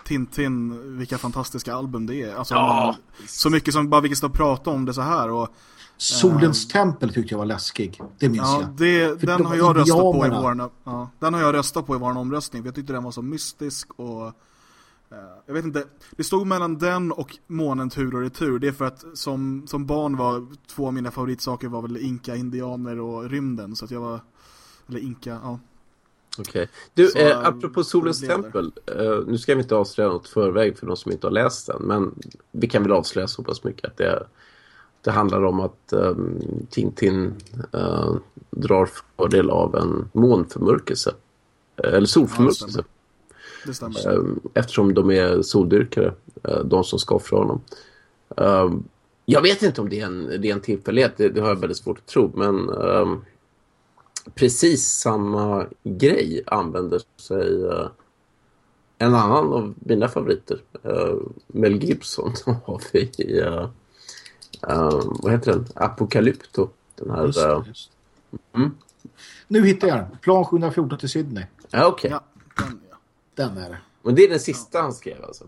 Tintin, vilka fantastiska album det är. Alltså, ja. så mycket som bara vi kan prata om det så här. Och, Solens tempel tyckte jag var läskig. Det minns ja, jag. Det, den, har jag röstat på i vår, ja, den har jag röstat på i vår omröstning. För jag tyckte den var så mystisk och... Uh, jag vet inte, det stod mellan den och månen tur och retur. Det är för att som, som barn var två av mina favoritsaker var väl Inka, Indianer och rymden. Så att jag var... Eller Inka, ja. Okej. Okay. Du, eh, apropå Solens tempel. Eh, nu ska vi inte avslöja något förväg för de som inte har läst den. Men vi kan väl avslöja så pass mycket att det, det handlar om att um, Tintin uh, drar fördel av en månförmörkelse. Eh, eller solförmörkelse. Ja, stämmer. Uh, eftersom de är soldyrkare. Uh, de som ska offra honom. Ehm, jag vet inte om det är en, det är en tillfällighet. Det, det har jag väldigt svårt att tro. Men ehm, precis samma grej använder sig uh, en annan av mina favoriter. Mel Gibson har vi uh, vad heter den? Apocalypto. Den här... Just, just. Mm. Nu hittar jag den. Plan 714 till Sydney. Ja, okej. Okay. Ja, den, är det. Men det är den sista ja. han skrev alltså?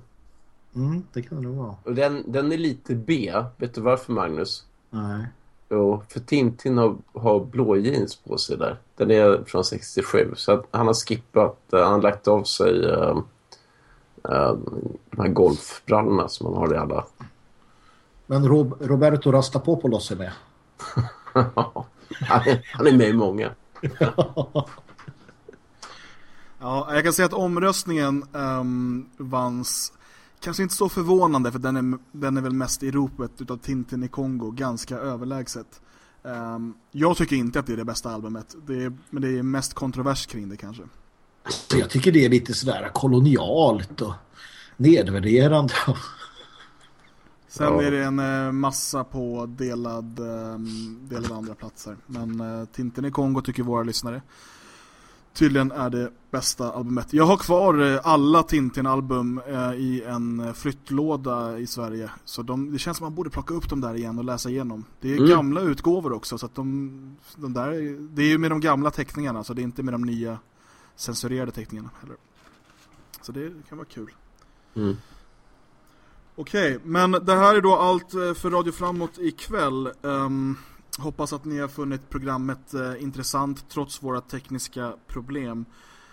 Mm, det kan det nog vara. Och den, den är lite B. Vet du varför, Magnus? Nej. Jo, för Tintin har, har blå jeans på sig där. Den är från 67. Så han har skippat, uh, han har lagt av sig uh, uh, de här golfbrallorna som man har i alla. Men Rob Roberto Rastapopoulos är med. han, är, han är med i många. ja, jag kan säga att omröstningen um, vanns kanske inte så förvånande för den är, den är väl mest i ropet utav Tintin i Kongo ganska överlägset. Um, jag tycker inte att det är det bästa albumet, det är, men det är mest kontrovers kring det kanske. Jag tycker det är lite sådär kolonialt och nedvärderande. Sen ja. är det en uh, massa på delad, um, delade andra platser. Men uh, Tintin i Kongo tycker våra lyssnare tydligen är det bästa albumet. Jag har kvar eh, alla Tintin-album eh, i en flyttlåda i Sverige. Så de, det känns som att man borde plocka upp dem där igen och läsa igenom. Det är mm. gamla utgåvor också. Så att de, de där, det är ju med de gamla teckningarna så det är inte med de nya censurerade teckningarna heller. Så det kan vara kul. Mm. Okej, okay, men det här är då allt eh, för Radio Framåt ikväll. Um, Hoppas att ni har funnit programmet eh, intressant trots våra tekniska problem.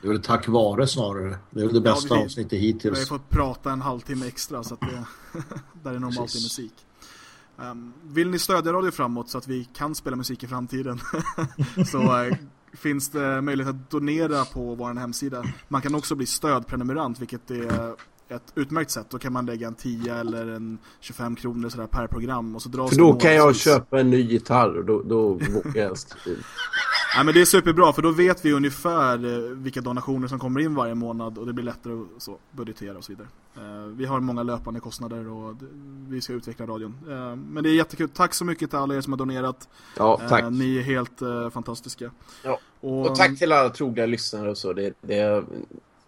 Det är väl tack vare snarare. Det är väl det bästa ja, vi, avsnittet hittills. Vi har fått prata en halvtimme extra så att det där är normalt i musik. Um, vill ni stödja Radio Framåt så att vi kan spela musik i framtiden så uh, finns det möjlighet att donera på vår hemsida. Man kan också bli stödprenumerant vilket är ett utmärkt sätt. Då kan man lägga en 10 eller en 25 kronor sådär per program. Och så dras För då kan jag köpa en ny gitarr och då, då vågar jag Nej men det är superbra för då vet vi ungefär eh, vilka donationer som kommer in varje månad och det blir lättare att så, budgetera och så vidare. Uh, vi har många löpande kostnader och vi ska utveckla radion. Uh, men det är jättekul. Tack så mycket till alla er som har donerat. Ja, tack. Ni är helt fantastiska. Ja. Och, och, tack till alla trogna lyssnare och så. Det, det,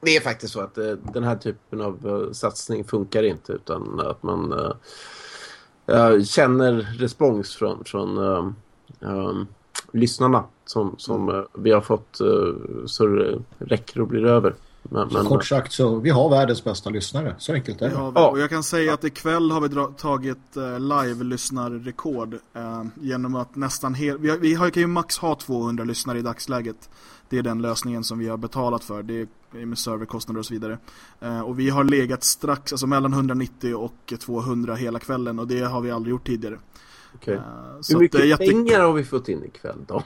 det är faktiskt så att eh, den här typen av eh, satsning funkar inte utan att man... Eh, känner respons från, från um, lyssnarna som, som uh, vi har fått så det räcker och blir över. Men, men, kort sagt så, vi har världens bästa lyssnare. Så enkelt är det. Ja, och jag kan säga att ikväll har vi tagit live-lyssnarrekord uh, genom att nästan helt... Vi, vi har, kan ju max ha 200 lyssnare i dagsläget. Det är den lösningen som vi har betalat för. Det är med serverkostnader och så vidare. Uh, och vi har legat strax, alltså mellan 190 och 200 hela kvällen och det har vi aldrig gjort tidigare. Okay. Uh, Hur mycket jätte... pengar har vi fått in ikväll då?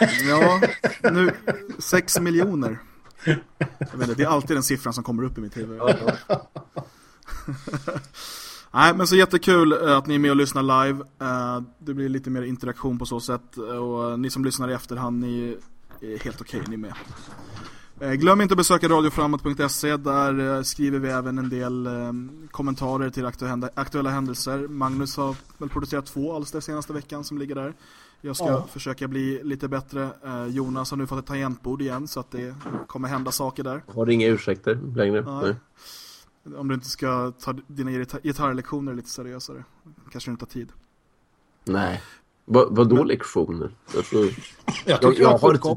ja, nu 6 miljoner. Jag vet inte, det är alltid den siffran som kommer upp i mitt huvud. Nej, men så jättekul eh, att ni är med och lyssnar live. Eh, det blir lite mer interaktion på så sätt. Och ni som lyssnar i efterhand, ni helt okej, okay, ni med. Eh, glöm inte att besöka radioframåt.se. Där skriver vi även en del kommentarer till aktuella händelser. Magnus har väl producerat två alster senaste veckan som ligger där. Jag ska ja. försöka bli lite bättre. Eh, Jonas har nu fått ett tangentbord igen så att det kommer hända saker där. Har du inga ursäkter längre? Nej. Nej. Om du inte ska ta dina gitarrlektioner lite seriösare. Kanske du inte har tid. Nej. Va, vadå Men... lektioner? Alltså, jag, jag, jag, har inte,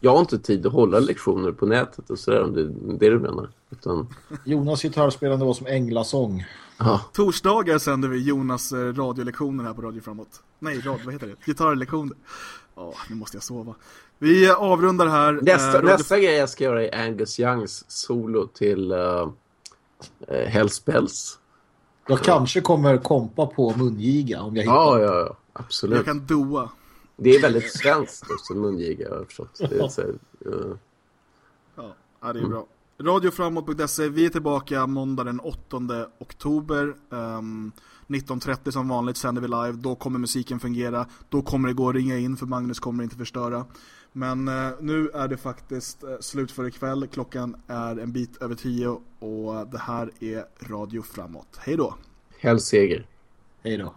jag har inte tid att hålla lektioner på nätet och sådär om det är det du menar. Utan... Jonas gitarrspelande var som änglasång. Ja. Torsdagar sänder vi Jonas eh, radiolektioner här på Radio Framåt. Nej, rad, vad heter det? Gitarrlektioner. Ja, nu måste jag sova. Vi avrundar här. Nästa, eh, nästa grej jag ska göra är Angus Youngs solo till uh, Hells Bells. Jag kanske kommer kompa på mungiga om jag hittar. Ja, ja, ja. Absolut. Jag kan doa. Det är väldigt svenskt också, mungiga, jag har förstått. Det är så, uh... ja, det är mm. bra. Radioframåt.se, vi är tillbaka måndag den 8 oktober. Um, 19.30 som vanligt sänder vi live. Då kommer musiken fungera. Då kommer det gå att ringa in för Magnus kommer inte förstöra. Men uh, nu är det faktiskt uh, slut för ikväll. Klockan är en bit över tio och det här är Radio Framåt. Hej då! Hälseger! Hej då!